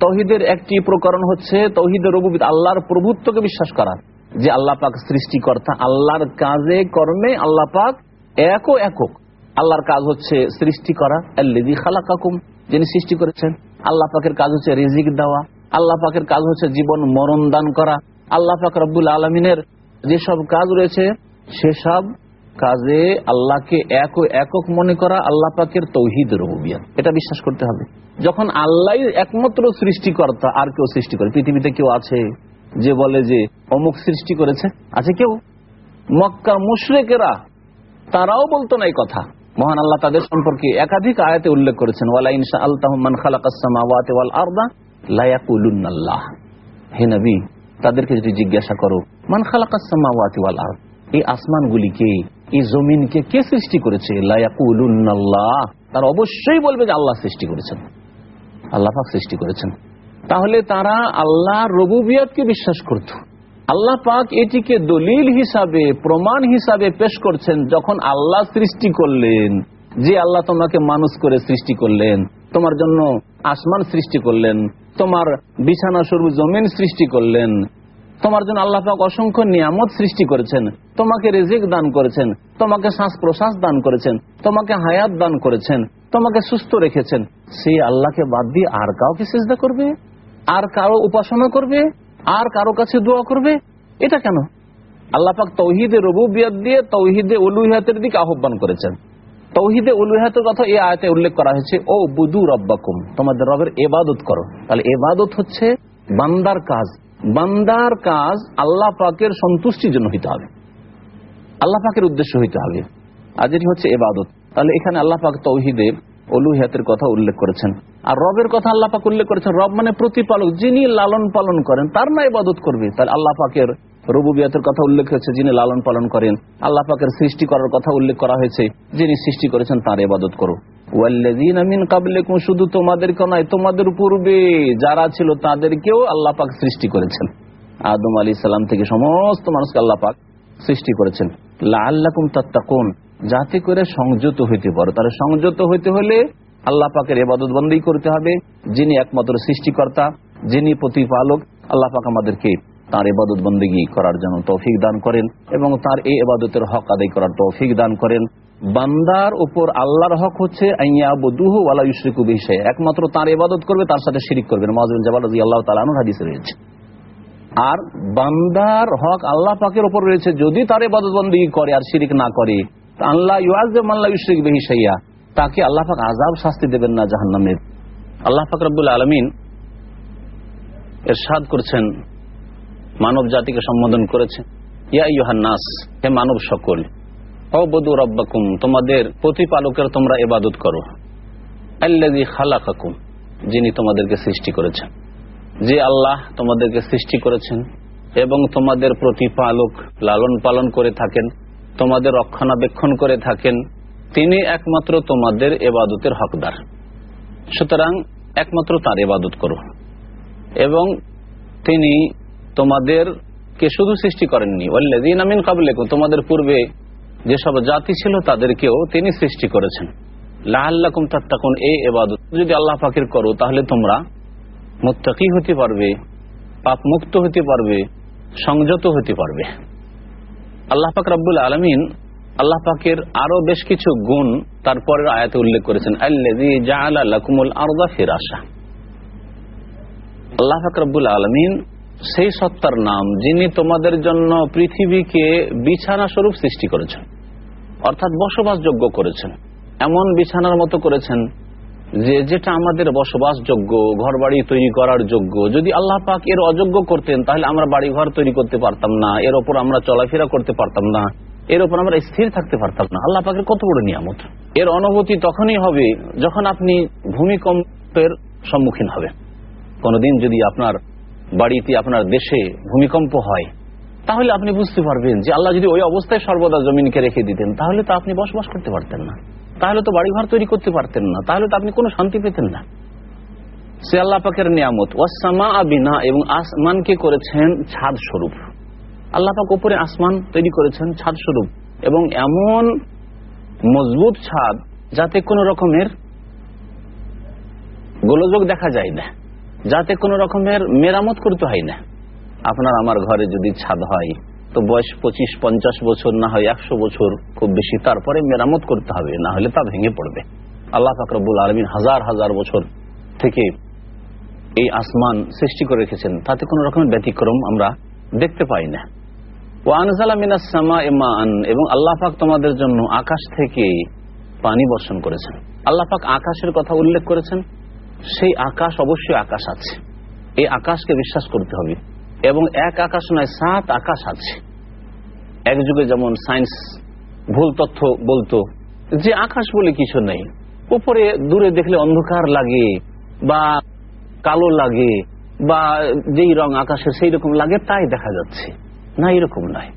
তহিদের একটি প্রকরণ হচ্ছে তহিদের রবুবিদ আল্লাহর প্রভুত্বকে বিশ্বাস করা। যে আল্লাহ পাক সৃষ্টিকর্তা, আল্লাহর কাজে, কর্মে আল্লাহ পাক এক একক আল্লাহর কাজ হচ্ছে সৃষ্টি করা আল্লেদি খালাকাকুম, যিনি সৃষ্টি করেছেন। আল্লাহ পাকের কাজ হচ্ছে রিজিক দেওয়া, আল্লাহ পাকের কাজ হচ্ছে জীবন মরণ দান করা। আল্লাহ পাক রব্বুল আলমিনের যেসব কাজ রয়েছে, সেসব কাজে আল্লাহকে এক একক মনে করা আল্লাহ পাকের তৌহিদ রহুবিয়া এটা বিশ্বাস করতে হবে। যখন আল্লাহ একমাত্র সৃষ্টিকর্তা, আর কেউ সৃষ্টি করে। পৃথিবীতে কেউ আছে যে বলে যে অমুক সৃষ্টি করেছে। আছে কেউ? মক্কা মুশরেকেরা তারাও বলতো না এই কথা। মহান আল্লাহ তাদের সম্পর্কে একাধিক আয়াতে উল্লেখ করেছেন, ওয়ালা ইনশা আলতাহমান খালাকাসমাওয়াতি ওয়াল আরদা হে নবী, তাদেরকে যদি জিজ্ঞাসা করো, মান খালাকাসমাওয়াতি ওয়াল এই আসমানগুলিকে, এই জমিনকে কে সৃষ্টি করেছে? তারা অবশ্যই বলবে যে আল্লাহ সৃষ্টি করেছেন। আল্লাহ সৃষ্টি করেছেন। তাহলে তারা আল্লাহ রবুবিয়াতকে বিশ্বাস করত। আল্লাহ পাক এটিকে দলিল হিসাবে, প্রমাণ হিসাবে পেশ করছেন যখন আল্লাহ সৃষ্টি করলেন। যে আল্লাহ তোমাকে মানুষ করে সৃষ্টি করলেন, তোমার জন্য আসমান সৃষ্টি করলেন, তোমার বিছানা সরু জমিন সৃষ্টি করলেন, তোমার জন্য আল্লাহ পাক অসংখ্য নিয়ামত সৃষ্টি করেছেন, তোমাকে রেজিক দান করেছেন, তোমাকে শ্বাস প্রশ্বাস দান করেছেন, তোমাকে হায়াত দান করেছেন, তোমাকে সুস্থ রেখেছেন। সেই আল্লাহকে বাদ দিয়ে আর কাউকে চেষ্টা করবে? আর কারও উপাসনা করবে? আর কারও কাছে দোয়া করবে? এটা কেন? আল্লাহ পাক তৌহিদে রবুবিয়াত দিয়ে তৌহিদে উলুহিয়াতের দিকে আহ্বান করেছেন। তৌহিদে উলুহিয়াতের কথা এই আয়তে উল্লেখ করা হয়েছে, ও বুদু রব্বাকুম, তোমাদের রবের এবাদত করো। তাহলে এবাদত হচ্ছে বান্দার কাজ। বান্দার কাজ আল্লাহ পাকের সন্তুষ্টির জন্য হইতে হবে। আল্লাহ পাকের উদ্দেশ্য হইতে হবে। আর যেটি হচ্ছে এবাদত তাহলে এখানে আল্লাহ পাক তৌহিদে অলুহিয়াতের কথা উল্লেখ করেছেন। আর রবের কথা আল্লাহ পাক উল্লেখ করেছেন, রব মানে প্রতিপালক, যিনি লালন পালন করেন, তার না ইবাদত করবে। তাহলে আল্লাহ পাকের রবুবিয়াতের কথা উল্লেখ হয়েছে, যিনি লালন পালন করেন। আল্লাহ পাকের সৃষ্টি করার কথা উল্লেখ করা হয়েছে, যিনি সৃষ্টি করেছেন, তার ইবাদত করো শুধু তোমাদেরকে নয়, তোমাদের পূর্বে যারা ছিল, তাদেরকেও আল্লাহ সৃষ্টি করেছেন। আদম আলী সালাম থেকে সমস্ত মানুষকে আল্লাহ সৃষ্টি করেছেন। যাতে করে সংযত হইতে পারো। তাহলে সংযত হইতে হলে আল্লাহ পাকের এবাদত বন্দী করতে হবে। যিনি একমাত্র সৃষ্টিকর্তা, যিনি প্রতিপালক, আল্লাহ পাক আমাদেরকে তার এবাদত বন্দী করার জন্য তৌফিক দান করেন এবং তার এই এবাদতের হক আদায় করার তৌফিক দান করেন। বান্দার উপর আল্লাহর হক হচ্ছে একমাত্র তার এবাদত করবে, তার সাথে শিরিক করবে। না মাযুল জাবাল রাদিয়াল্লাহু তাআলা আনহু হাদিসে রয়েছে। আর বান্দার হক আল্লাহ পাকের উপর রয়েছে। যদি তার ইবাদত বন্দী করে আর শিরিক না করে আল্লাহ ইউআযিব মান লা ইউশরিক তাকে আল্লাহ পাক আযাব শাস্তি দেবেন না জাহান্নামের। আল্লাহ পাক রব্বুল আলামিন এরশাদ করছেন, মানব জাতিকে সম্বোধন করেছেন। ইয়া ইউহান্নাস হে মানব সকল অবদু রব্বাকুম, তোমাদের প্রতিপালকের তোমরা এবাদত করো। আল্লাযী খালাকাকুম, যিনি তোমাদেরকে সৃষ্টি করেছেন। যে আল্লাহ তোমাদেরকে সৃষ্টি করেছেন এবং তোমাদের প্রতিপালক লালন পালন করে থাকেন। তোমাদের রক্ষণাবেক্ষণ করে থাকেন, তিনি একমাত্র তোমাদের এবাদতের হকদার। সুতরাং একমাত্র তার এবাদত করো। এবং তিনি তোমাদেরকে শুধু সৃষ্টি করেননি। ওয়াল্লাযীন আমিন কাবলিকুম তোমাদের পূর্বে যেসব জাতি ছিল তাদেরকেও তিনি সৃষ্টি করেছেন। লাহাল্লাকুম তাত্তাকুন এই এবাদত। যদি আল্লাহ পাকের করো, তাহলে তোমরা মুত্তাকি হতে পারবে পাপ মুক্ত হতে পারবে, সংযত হতে পারবে। আল্লাহ পাক রব্বুল আলমিন আল্লাহ পাকের আরও বেশ কিছু গুণ তারপরের আয়াতে উল্লেখ করেছেন আল্লাহ আলমিন সেই সত্তার নাম যিনি তোমাদের জন্য পৃথিবীকে বিছানা স্বরূপ সৃষ্টি করেছেন, অর্থাৎ বসবাসযোগ্য করেছেন, এমন বিছানার মতো করেছেন যে যেটা আমাদের বসবাসযোগ্য ঘর বাড়ি তৈরি করার যোগ্য, যদি আল্লাহ পাক এর অযোগ্য করতেন, তাহলে আমরা বাড়ি ঘর তৈরি করতে পারতাম না, এর ওপর আমরা চলাফেরা করতে পারতাম না, এর ওপর আমরা স্থির থাকতে পারতাম না। আল্লাহ পাকের কত বড় নিয়ামত। এর অনুভূতি তখনই হবে যখন আপনি ভূমিকম্পের সম্মুখীন হবেন। কোনদিন যদি আপনার বাড়িতে আপনার দেশে ভূমিকম্প হয়, তাহলে আপনি বুঝতে পারবেন যে আল্লাহ যদি ওই অবস্থায় সর্বদা জমিনকে রেখে দিতেন, তাহলে তো আপনি বসবাস করতে পারতেন না। তাহলে তো বাড়িঘর তৈরি করতে পারতেন না। তাহলে তো আপনি কোনো শান্তি পেতেন না। সে আল্লাহ পাকের নিয়ামত। ওয়াসামা আবিনা এবং আসমানকে করেছেন ছাদ স্বরূপ আল্লাহ পাক উপরে আসমান তৈরি করেছেন ছাদ স্বরূপ এবং এমন মজবুত ছাদ যাতে কোনো রকমের গোলযোগ দেখা যায় না, যাতে কোনো রকমের মেরামত করতে হয় না। আপনার আমার ঘরে যদি ছাদ হয় তো বয়স পঁচিশ, পঞ্চাশ বছর, না হয় একশো বছর খুব বেশি, তারপরে মেরামত করতে হবে, না হলে তা ভেঙে পড়বে। আল্লাহ ফাকরবুল আলমিন হাজার হাজার বছর থেকে এই আসমান সৃষ্টি করে রেখেছেন, তাতে কোনো রকমের ব্যতিক্রম আমরা দেখতে পাই না। ও আনজালা মিনাসমা ইমান এবং আল্লাহ পাক তোমাদের জন্য আকাশ থেকে পানি বর্ষণ করেছেন। আল্লাহ পাক আকাশের কথা উল্লেখ করেছেন, সেই আকাশ অবশ্যই আকাশ আছে। এই আকাশকে বিশ্বাস করতে হবে। এবং এক আকাশ নয়, সাত আকাশ আছে। এক যুগে যেমন সায়েন্স ভুল তথ্য বলতো, যে আকাশ বলে কিছু নেই। উপরে, দূরে দেখলে অন্ধকার লাগে, বা কালো লাগে, বা যেই রং আকাশের সেই রকম লাগে, তাই দেখা যাচ্ছে। না, এরকম নয়।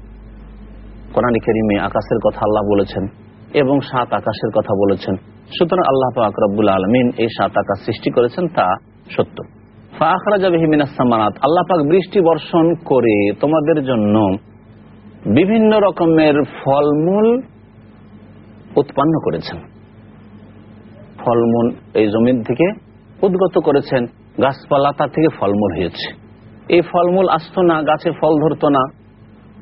কোরআন কেরিমে আকাশের কথা আল্লাহ বলেছেন এবং সাত আকাশের কথা বলেছেন। সুতরাং আল্লাহ পাক রব্বুল আলমিন এই সাত আকাশ সৃষ্টি করেছেন, তা সত্য। আল্লাহ পাক বৃষ্টি বর্ষণ করে তোমাদের জন্য বিভিন্ন রকমের ফলমূল উৎপন্ন করেছেন। ফলমূল এই জমিন থেকে উদ্গত করেছেন, গাছপালা তার থেকে ফলমূল হয়েছে। এই ফলমূল আসতো না, গাছে ফল ধরতো না,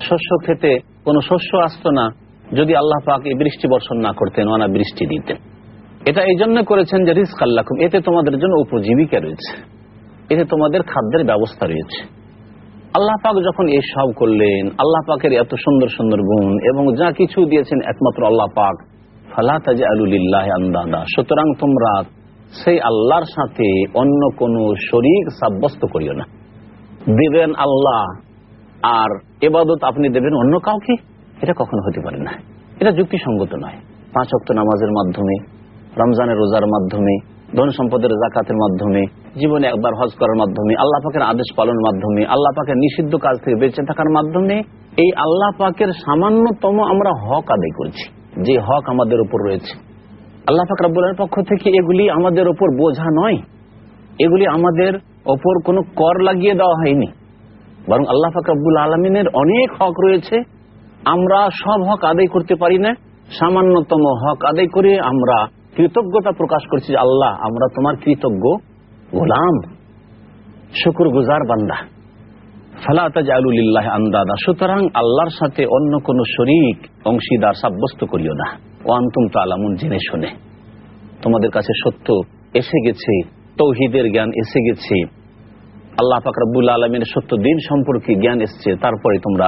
শস্য খেতে কোনো শস্য আসতো না, যদি আল্লাহ পাক এই বৃষ্টি বর্ষণ না করতেন অনা বৃষ্টি দিতেন। এটা এই জন্য করেছেন যে রিস্ক আল্লাহ এতে তোমাদের জন্য উপজীবিকা রয়েছে। এতে তোমাদের খাদ্যের ব্যবস্থা রয়েছে। আল্লাহ পাক যখন এই সব করলেন, আল্লাহ পাকের এত সুন্দর সুন্দর গুণ এবং যা কিছু দিয়েছেন একমাত্র আল্লাহ পাক, ফালা আলুলিল্লাহ আন্দাদা। সুতরাং তোমরা সেই আল্লাহর সাথে অন্য সাব্যস্ত করিও না। দেবেন আল্লাহ আর এবাদত আপনি দেবেন অন্য কাউকে? এটা কখনো হতে পারে না। এটা যুক্তিসঙ্গত নয়। পাঁচ অক্ট নামাজের মাধ্যমে, রমজানের রোজার মাধ্যমে ধন সম্পদের জাকাতের মাধ্যমে, জীবনে একবার হজ করার মাধ্যমে, আল্লাহ পাকের আদেশ পালনের মাধ্যমে, আল্লাহ পাকের নিষিদ্ধ কাজ থেকে বেঁচে থাকার মাধ্যমে, এই আল্লাহ পাকের সামান্যতম আমরা হক আদায় করছি, যে হক আমাদের উপর রয়েছে। আল্লাহ পাক রাব্বুলের পক্ষ থেকে এগুলি আমাদের ওপর বোঝা নয়, এগুলি আমাদের ওপর কোনো কর লাগিয়ে দেওয়া হয়নি। বরং আল্লাহ ফাকরাবুল আলমিনের অনেক হক রয়েছে, আমরা সব হক আদায় করতে পারি না, সামান্যতম হক আদায় করে আমরা কৃতজ্ঞতা প্রকাশ করছি আল্লাহ, আমরা তোমার কৃতজ্ঞ গোলাম। শুকুর গুজার বান্দা আন্দাদা। সুতরাং আল্লাহর সাথে অন্য কোন শরিক, অংশীদার সাব্যস্ত করিও না। ও তো আলামুন জেনে শুনে। তোমাদের কাছে সত্য এসে গেছে, তৌহিদের জ্ঞান এসে গেছে। আল্লাহ ফাকরাবুল আলমের সত্য দিন সম্পর্কে জ্ঞান এসছে, তারপরে তোমরা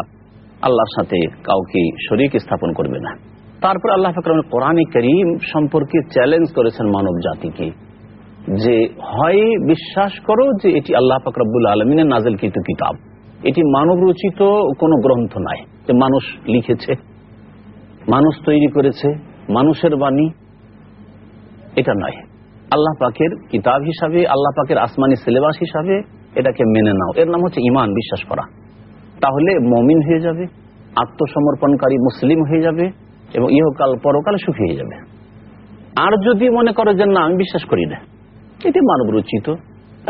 আল্লাহর সাথে কাউকে শরিক স্থাপন করবে না। তারপর আল্লাহ ফাকরাম কোরআনে করিম সম্পর্কে চ্যালেঞ্জ করেছেন মানব জাতিকে যে হয় বিশ্বাস করো যে এটি আল্লাহ ফাকরাবুল আলমিনের নাজেলকৃত কিতাব। এটি মানব রচিত কোনো গ্রন্থ নাই যে মানুষ লিখেছে, মানুষ তৈরি করেছে, মানুষের বাণী, এটা নয়। আল্লাহ পাকের কিতাব হিসাবে, আল্লাহ পাকের আসমানি সিলেবাস হিসাবে এটাকে মেনে নাও। এর নাম হচ্ছে ইমান বিশ্বাস করা। তাহলে মমিন হয়ে যাবে, আত্মসমর্পণকারী মুসলিম হয়ে যাবে এবং ইহকাল পরকাল সুখী হয়ে যাবে। আর যদি মনে করো যে না, আমি বিশ্বাস করি না, এটি মানব রচিত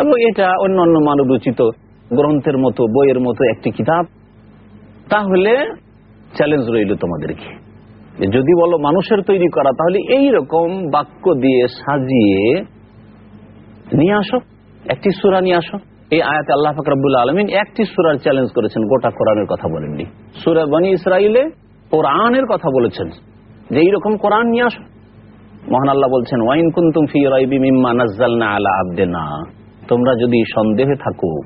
এবং এটা অন্য অন্য মানব রচিত গ্রন্থের মতো, বইয়ের মতো একটি কিতাব, তাহলে চ্যালেঞ্জ রইল তোমাদেরকে। যদি বলো মানুষের তৈরি করা, তাহলে এই রকম বাক্য দিয়ে সাজিয়ে নিয়ে আসো, একটি সুরা নিয়ে আসো। এই আয়াতে আল্লাহ ফাকরাবুল আলমিন একটি সুরার চ্যালেঞ্জ করেছেন, গোটা কোরআনের কথা বলেননি। সুরা বানী ইসরাইলে কোরআনের কথা বলেছেন। যে এইরকম কোরআন নিয়ে আসো। মহান আল্লাহ বলছেন, ওয়াইন কুন্তুম ফি রাইবি মিম্মা নাজ্জালনা আলা আবদেনা। তোমরা যদি সন্দেহে থাকো,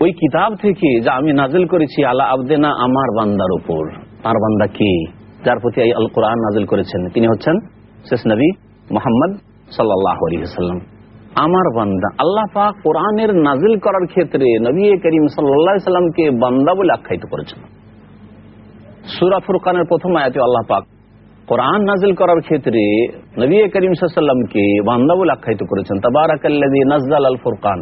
ওই কিতাব থেকে যা আমি নাজিল করেছি আলা আবদেনা আমার বান্দার উপর। তার বান্দা কে? যার প্রতি এই আল কোরআন নাজিল করেছেন। তিনি হচ্ছেন শেষ নবী মোহাম্মদ সাল্লাহ আলহিহাল্লাম আমার বান্দা, আল্লাহ পাক কোরআনের নাজিল করার ক্ষেত্রে নবী করিম সাল্লাহ সাল্লামকে বান্দা বলে আখ্যায়িত করেছেন। সুরা ফুরকানের প্রথম আয়াতে আল্লাহ পাক কোরআন নাজিল করার ক্ষেত্রে নবী করিম সাল্লামকে বান্দাবুল আখ্যায়িত করেছেন, তাবারাকাল্লাযী নাজ্জাল আল ফুরকান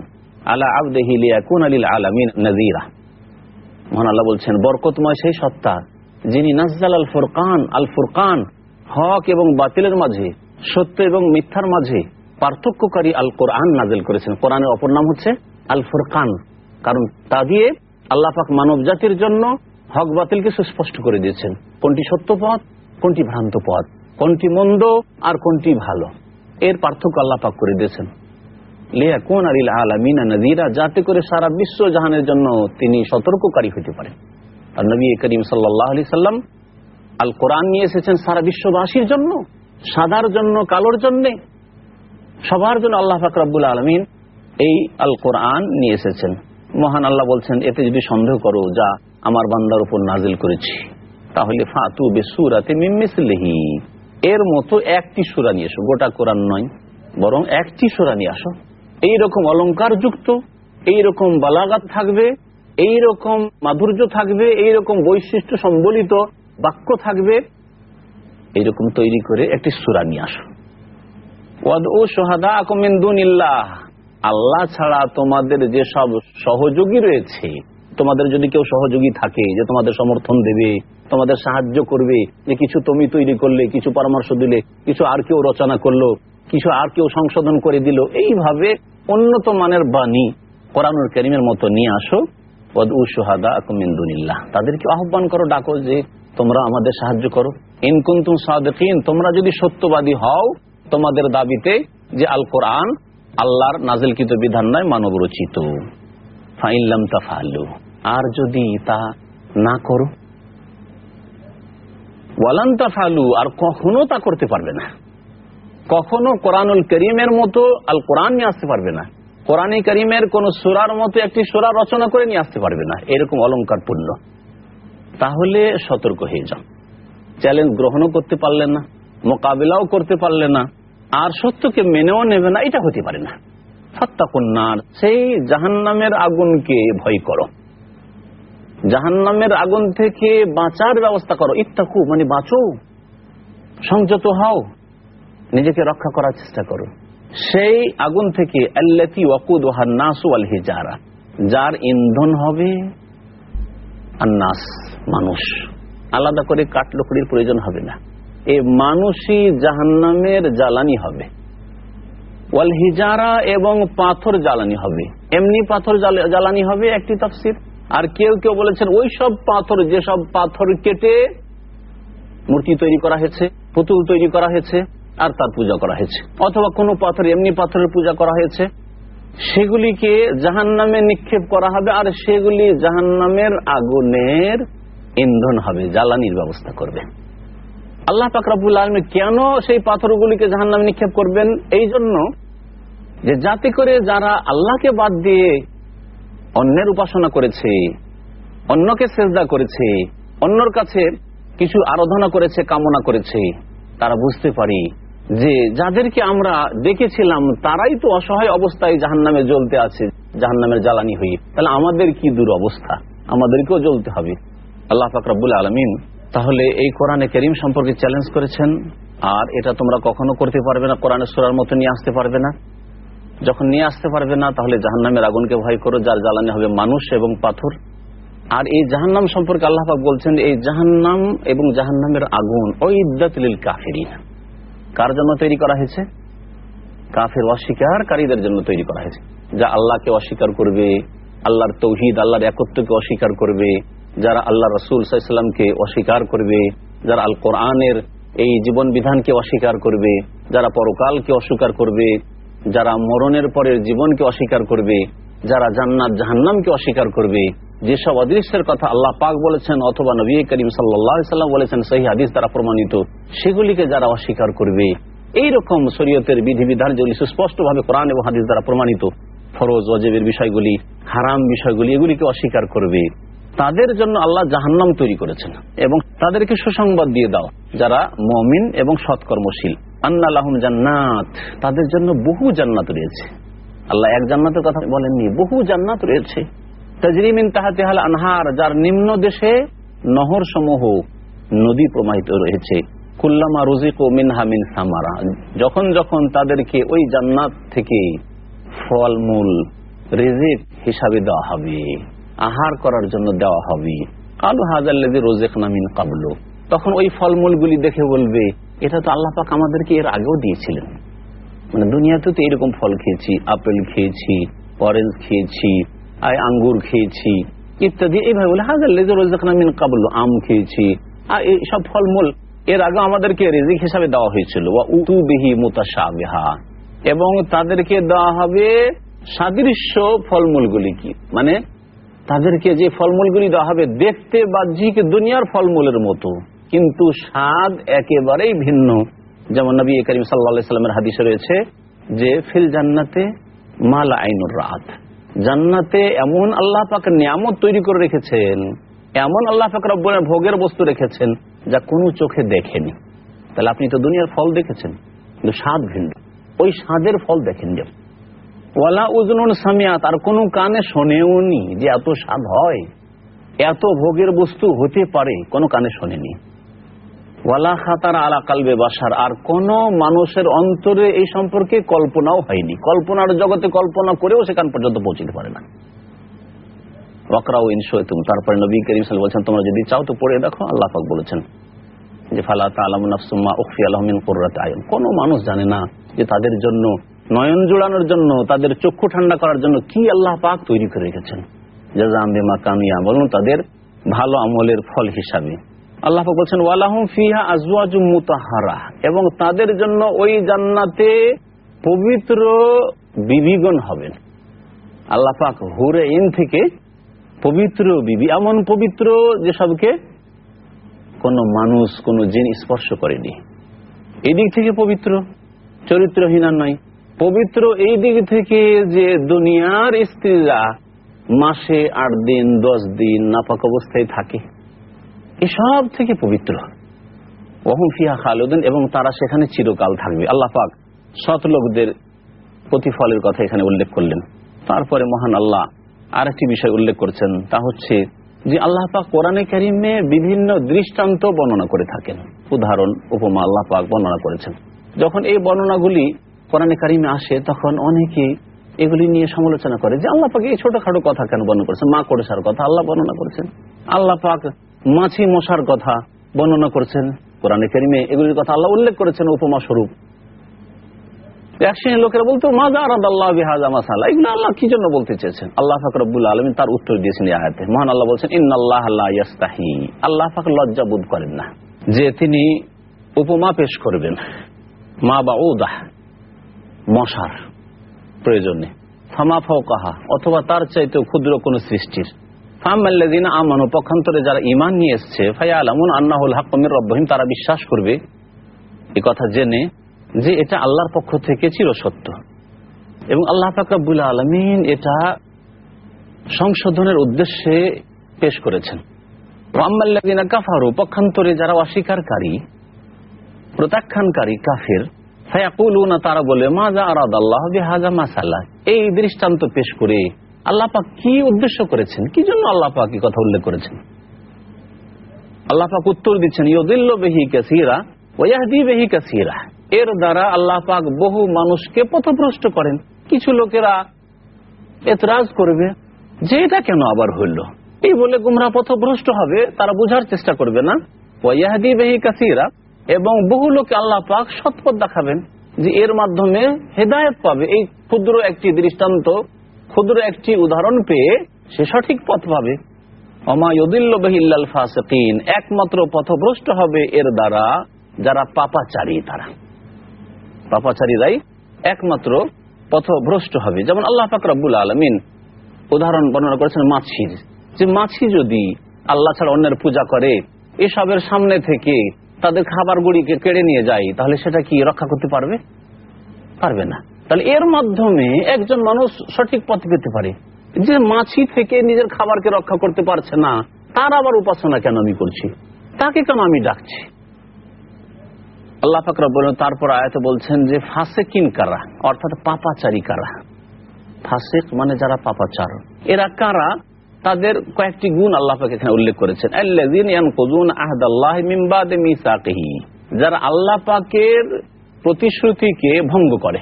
আলা আবদিহি লিয়াকুন লিল আলামিন নাযীরা। মহান আল্লাহ বলছেন, বরকতময় সেই সত্তা যিনি নাজ্জাল আল ফুরকান আল ফুরকান হক এবং বাতিলের মাঝে, সত্য এবং মিথ্যার মাঝে পার্থক্যকারী আল কোরআন নাজিল করেছেন। কোরআনের অপর নাম হচ্ছে আল ফুরকান কারণ তা দিয়ে আল্লাহ পাক মানব জাতির জন্য হক বাতিলকে সুস্পষ্ট করে দিয়েছেন। কোনটি সত্য পথ, কোনটি ভ্রান্ত পথ? কোনটি মন্দ আর কোনটি ভালো? এর পার্থক্য আল্লাহ পাক করে দিয়েছেন। লিয়া কোন আলিল আলামিনা নদীরা যাতে করে সারা বিশ্ব জাহানের জন্য তিনি সতর্ককারী হতে পারেন। আর নবী করিম সাল্লাহ আলি সাল্লাম আল কোরআন নিয়ে এসেছেন সারা বিশ্ববাসীর জন্য, সাদার জন্য, কালোর জন্যে। সবার জন্য আল্লাহ ফাকরাবুল আলমিন এই আল কোরআন নিয়ে এসেছেন। মহান আল্লাহ বলছেন, এতে যদি সন্দেহ করো যা আমার বান্দার উপর নাজিল করেছি। তাহলে ফাতু বেসুরাতে মিমিসলিহি এর মতো একটি সুরা নিয়ে এসো, গোটা কোরআন নয়, বরং একটি সুরা নিয়ে আসো। এইরকম অলঙ্কার যুক্ত এইরকম বালাগাত থাকবে, এইরকম মাধুর্য থাকবে, এইরকম বৈশিষ্ট্য সম্বলিত বাক্য থাকবে। এইরকম তৈরি করে একটি সুরা নিয়ে আসো। আল্লাহ ছাড়া তোমাদের যে সব সহযোগী রয়েছে তোমাদের যদি কেউ সহযোগী থাকে, যে তোমাদের সমর্থন দেবে, তোমাদের সাহায্য করবে, যে কিছু তুমি তৈরি করলে, কিছু পরামর্শ দিলে, কিছু আর কেউ রচনা করল, কিছু আর কেউ সংশোধন করে দিল, এইভাবে উন্নত মানের বাণী কোরআনুল করিমের মতো নিয়ে আসো। সোহাদা আকমিন্দুনিল্লাহ তাদেরকে আহ্বান করো, ডাকো যে তোমরা আমাদের সাহায্য করো। ইনকুন্তুম সাদিন তোমরা যদি সত্যবাদী হও, তোমাদের দাবিতে যে আল কোরআন আল্লাহর নাজিলকৃত বিধান নয় মানব রচিত আর যদি তা না করো? ওয়ালান্তা ফালু আর কখনো তা করতে পারবে না। কখনো কোরআনুল করিমের মতো আল কোরআন নিয়ে আসতে পারবে না। কোরআন করিমের কোন সুরার মতো একটি সুরা রচনা করে নিয়ে আসতে পারবে না। এরকম অলঙ্কার পূর্ণ তাহলে সতর্ক হয়ে যান চ্যালেঞ্জ গ্রহণও করতে পারলেন না, মোকাবিলাও করতে পারলে না, আর সত্যকে মেনেও নেবে না, এটা হতে পারে না। সত্তা কন্যার সেই জাহান্নামের আগুনকে ভয় করো। জাহান্নামের আগুন থেকে বাঁচার ব্যবস্থা করো। ইত্তাকু মানে বাঁচো। সংযত হও। নিজেকে রক্ষা করার চেষ্টা করো। সেই আগুন থেকে হিজারা, যার ইন্ধন হবে মানুষ। আলাদা করে কাঠ লকড়ির প্রয়োজন হবে না। এ মানুষই জাহান্নামের জ্বালানি হবে। ওয়াল হিজারা এবং পাথর জ্বালানি হবে। এমনি পাথর জ্বালানি হবে একটি তফসির। আর কেউ কেউ বলেছেন, ওই সব পাথর যেসব পাথর কেটে মূর্তি তৈরি করা হয়েছে, পুতুল তৈরি করা হয়েছে, আর তার পূজা করা হয়েছে। অথবা কোনো পাথর, এমনি পাথরের পূজা করা হয়েছে। সেগুলিকে জাহান নামে নিক্ষেপ করা হবে, আর সেগুলি জাহান নামের আগুনের ইন্ধন হবে, জ্বালানির ব্যবস্থা করবে। আল্লাহ পাকরাবুল আলমী কেন সেই পাথরগুলিকে জাহান নামে নিক্ষেপ করবেন? এই জন্য যে যাতে করে যারা আল্লাহকে বাদ দিয়ে অন্যের উপাসনা করেছে, অন্যকে সেজদা করেছে, অন্যর কাছে কিছু আরাধনা করেছে, কামনা করেছে। তারা বুঝতে পারি যে যাদেরকে আমরা দেখেছিলাম, তারাই তো অসহায় অবস্থায় জাহান নামে জ্বলতে আছে জাহান নামের জ্বালানি হয়ে। তাহলে আমাদের কি দূর অবস্থা আমাদেরকেও জ্বলতে হবে। আল্লাহ ফাকরাবুল আলমিন তাহলে এই কোরআনে করিম সম্পর্কে চ্যালেঞ্জ করেছেন। আর এটা তোমরা কখনো করতে পারবে না, কোরআনের সুরার মতো নিয়ে আসতে পারবে না। যখন নিয়ে আসতে পারবে না, তাহলে জাহান্নামের আগুনকে ভয় করো, যার জ্বালানি হবে মানুষ এবং পাথর। আর এই জাহান্নাম সম্পর্কে আল্লাহাক বলছেন, এই জাহান্নাম এবং জাহান্নামের আগুন ওই ইদ্দাতিল কার জন্য তৈরি করা হয়েছে? কাফের অস্বীকারীদের জন্য তৈরি করা হয়েছে। যা আল্লাহকে অস্বীকার করবে, আল্লাহর তৌহিদ, আল্লাহর একত্রকে অস্বীকার করবে, যারা আল্লাহ রসুল সাল্লামকে অস্বীকার করবে, যারা আল কোরআনের এই জীবন বিধানকে অস্বীকার করবে, যারা পরকালকে অস্বীকার করবে যারা মরণের পরের জীবনকে অস্বীকার করবে, যারা জান্নাত জাহান্নামকে অস্বীকার করবে, যেসব অদৃশ্যের কথা আল্লাহ পাক বলেছেন অথবা নবী করিম সাল্লাম বলেছেন সেই হাদিস দ্বারা প্রমাণিত, সেগুলিকে যারা অস্বীকার করবে। এইরকম শরীয়তের বিধিবিধান যেগুলি সুস্পষ্টভাবে কোরআন এবং হাদিস দ্বারা প্রমাণিত, ফরোজ অজেবের বিষয়গুলি, হারাম বিষয়গুলি, এগুলিকে অস্বীকার করবে। তাদের জন্য আল্লাহ জাহান্নাম তৈরি করেছেন এবং তাদেরকে সুসংবাদ দিয়ে দাও, যারা মমিন এবং সৎকর্মশীল। আন্নাল্লাহম জান্নাত। তাদের জন্য বহু জান্নাত রয়েছে। আল্লাহ এক জান্নাতের কথা বলেননি, বহু জান্নাত রয়েছে। তাজরিমিন তাহাতে হাল আনহার, যার নিম্ন দেশে নহর সমূহ নদী প্রবাহিত রয়েছে। কুল্লামা রুজিক ও মিনহামিন সামারা। যখন যখন তাদেরকে ওই জান্নাত থেকে ফলমূল, রেজেক হিসাবে দেওয়া হবে, আহার করার জন্য দেওয়া হবে। আলু হাজাল্লাদি রোজেক নামিন কাবলো। তখন ওই ফলমূলগুলি দেখে বলবে এটা তো আল্লাহ পাক আমাদেরকে এর আগেও দিয়েছিলেন। মানে দুনিয়াতে তো এরকম ফল খেয়েছি, আপেল খেয়েছি, অরেঞ্জ খেয়েছি আর আঙ্গুর খেয়েছি, ইত্যাদি। এইভাবে বলে হাজাল্লাদি রোজেক নামিন কাবলো, আম খেয়েছি। আর সব ফলমূল এর আগে আমাদেরকে রেজিক হিসাবে দেওয়া হয়েছিল। উতু বিহি মুতাসাবিহা এবং তাদেরকে দেওয়া হবে সাদৃশ্য ফলমূলগুলি কি? মানে তাদেরকে যে ফলমূলগুলি দেওয়া হবে, দেখতে বাহ্যিক দুনিয়ার ফলমূলের মতো। কিন্তু স্বাদ একেবারেই ভিন্ন। যেমন নবী করিম সাল্লা সাল্লামের হাদিসে রয়েছে যে, ফিল জান্নাতে মাল আইনুর রাত। জান্নাতে এমন আল্লাহ পাক নিয়ামত তৈরি করে রেখেছেন, এমন আল্লাহ পাক রব্বনের ভোগের বস্তু রেখেছেন যা কোনো চোখে দেখেনি। তাহলে আপনি তো দুনিয়ার ফল দেখেছেন, কিন্তু স্বাদ ভিন্ন। ওই স্বাদের ফল দেখেন যে, ওয়ালা উজনুন সামিয়াত, আর কোনো কানে শোনেও নি যে এত স্বাদ হয়, এত ভোগের বস্তু হতে পারে, কোনো কানে শোনেনি। ওয়ালা খাতার আলা কালবে বাসার আর কোন মানুষের অন্তরে এই সম্পর্কে কল্পনাও হয়নি। কল্পনার জগতে কল্পনা করেও সেখান পর্যন্ত পৌঁছতে পারে না। ওয়াকরাও ইনশোয়তুম তারপরে নবী করিম সাল বলছেন তোমরা যদি চাও তো পড়ে দেখো, আল্লাহ পাক বলেছেন যে, ফালা তালাম নাফসুম্মা উখফি আলহমিন কোর্রাতে আয়ন। কোনো মানুষ জানে না যে, তাদের জন্য নয়ন জোড়ানোর জন্য, তাদের চক্ষু ঠান্ডা করার জন্য কি আল্লাহ পাক তৈরি করে রেখেছেন। জাজাম্বেমা কামিয়া। বলুন, তাদের ভালো আমলের ফল হিসাবে। আল্লাহ বলছেন, ওয়ালাহুম ফিহা আজওয়াজু মুতাহারা এবং তাদের জন্য ওই জান্নাতে পবিত্র বিবিগণ হবেন। আল্লাহ পাক হুরে ইন থেকে পবিত্র বিবি, এমন পবিত্র যে সবকে কোন মানুষ, কোন জিন স্পর্শ করেনি। এই দিক থেকে পবিত্র, চরিত্রহীনা নয়। পবিত্র এই দিক থেকে যে দুনিয়ার স্ত্রীরা মাসে আট দিন, দশ দিন নাপাক অবস্থায় থাকে। এসব থেকে পবিত্র। ওহম ফিয়া খালুদিন এবং তারা সেখানে চিরকাল থাকবে। আল্লাহ পাক সৎ লোকদের প্রতিফলের কথা এখানে উল্লেখ করলেন। তারপরে মহান আল্লাহ আর একটি বিষয় উল্লেখ করছেন, তা হচ্ছে যে আল্লাহ পাক কোরআনে কারিমে বিভিন্ন দৃষ্টান্ত বর্ণনা করে থাকেন। উদাহরণ, উপমা আল্লাহ পাক বর্ণনা করেছেন। যখন এই বর্ণনাগুলি কোরআনে কারিমে আসে, তখন অনেকে এগুলি নিয়ে সমালোচনা করে যে আল্লাহ পাক এই ছোটখাটো কথা কেন বর্ণনা করেছেন, মা করেছার কথা আল্লাহ বর্ণনা করেছেন। আল্লাহ পাক মাছি মশার কথা বর্ণনা করেছেন কোরআনে কারিমে। এগুলির কথা আল্লাহ উল্লেখ করেছেন উপমা স্বরূপ এক শ্রেণির লোকেরা বলতো আরাদ আল্লাহ বিহাজা এগুলো আল্লাহ কি জন্য বলতে চেয়েছেন? আল্লাহ ফাকরুল আলমিন তার উত্তর দিয়েছেন আয়াতে। মহান আল্লাহ বলছেন ইন আল্লাহ আল্লাহ ইয়াস্তাহি। আল্লাহ ফাক লজ্জা বোধ করেন না যে তিনি উপমা পেশ করবেন। মা বা উদাহ, মশার প্রয়োজনে। ফামা কাহা অথবা তার চাইতেও ক্ষুদ্র কোন সৃষ্টির। পক্ষান্তরে যারা ইমান নিয়ে এসছে আন্নাহুল তারা বিশ্বাস করবে এ কথা জেনে যে এটা আল্লাহর পক্ষ থেকে এবং আল্লাহ আলমিন এটা সংশোধনের উদ্দেশ্যে পেশ করেছেন। মোহাম্মদিনা কাফারু, পক্ষান্তরে যারা অস্বীকারী, প্রত্যাখ্যানকারী কাফের, ফায়াকুলুনা, তারা বলে মাজা আরাদ আল্লাহ বিহাজা মাসাল্লাহ এই দৃষ্টান্ত পেশ করে আল্লাহ পাক কি উদ্দেশ্য করেছেন? কি জন্য আল্লাহ পাক এই কথা উল্লেখ করেছেন? আল্লাহ পাক উত্তর দিচ্ছেন ইয়দিল্ল বেহি কাসিরা ওয়াহদি বেহি কাসিরা। এর দ্বারা আল্লাহ পাক বহু মানুষকে পথভ্রষ্ট করেন। কিছু লোকেরা এতরাজ করবে, যে এটা কেন আবার হইল? এই বলে গুমরা পথভ্রষ্ট হবে, তারা বুঝার চেষ্টা করবে না। ওয়াহদি বেহি কাসিরা। এবং বহু লোকে আল্লাহ পাক সৎপথ দেখাবেন যে এর মাধ্যমে হেদায়ত পাবে। এই ক্ষুদ্র একটি দৃষ্টান্ত ক্ষুদ্র একটি উদাহরণ পেয়ে সে সঠিক পথ পাবে অমায়ুদিল্লাল ফাসিন একমাত্র পথভ্রষ্ট হবে এর দ্বারা যারা পাপাচারী তারা। পাপাচারীরাই একমাত্র পথভ্রষ্ট হবে। যেমন আল্লাহ ফাকরাবুল আলমিন উদাহরণ বর্ণনা করেছেন মাছির। যে মাছি যদি আল্লাহ ছাড়া অন্যের পূজা করে, এসবের সামনে থেকে তাদের খাবার গুড়িকে কেড়ে নিয়ে যায়, তাহলে সেটা কি রক্ষা করতে পারবে? পারবে না। তাহলে এর মাধ্যমে একজন মানুষ সঠিক পথ পেতে পারে। যে মাছি থেকে নিজের খাবারকে রক্ষা করতে পারছে না, তার আবার উপাসনা কেন আমি করছি? তাকে কেন আমি ডাকছি? আল্লাহ ফাকরা বলেন, তারপর আয়তে বলছেন যে, ফাসেকিন কারা? অর্থাৎ পাপাচারী কারা? ফাসেক মানে যারা পাপাচার। এরা কারা? তাদের কয়েকটি গুণ আল্লাহ পাক এখানে উল্লেখ করেছেন। যারা আল্লাহ পাকের প্রতিশ্রুতিকে ভঙ্গ করে।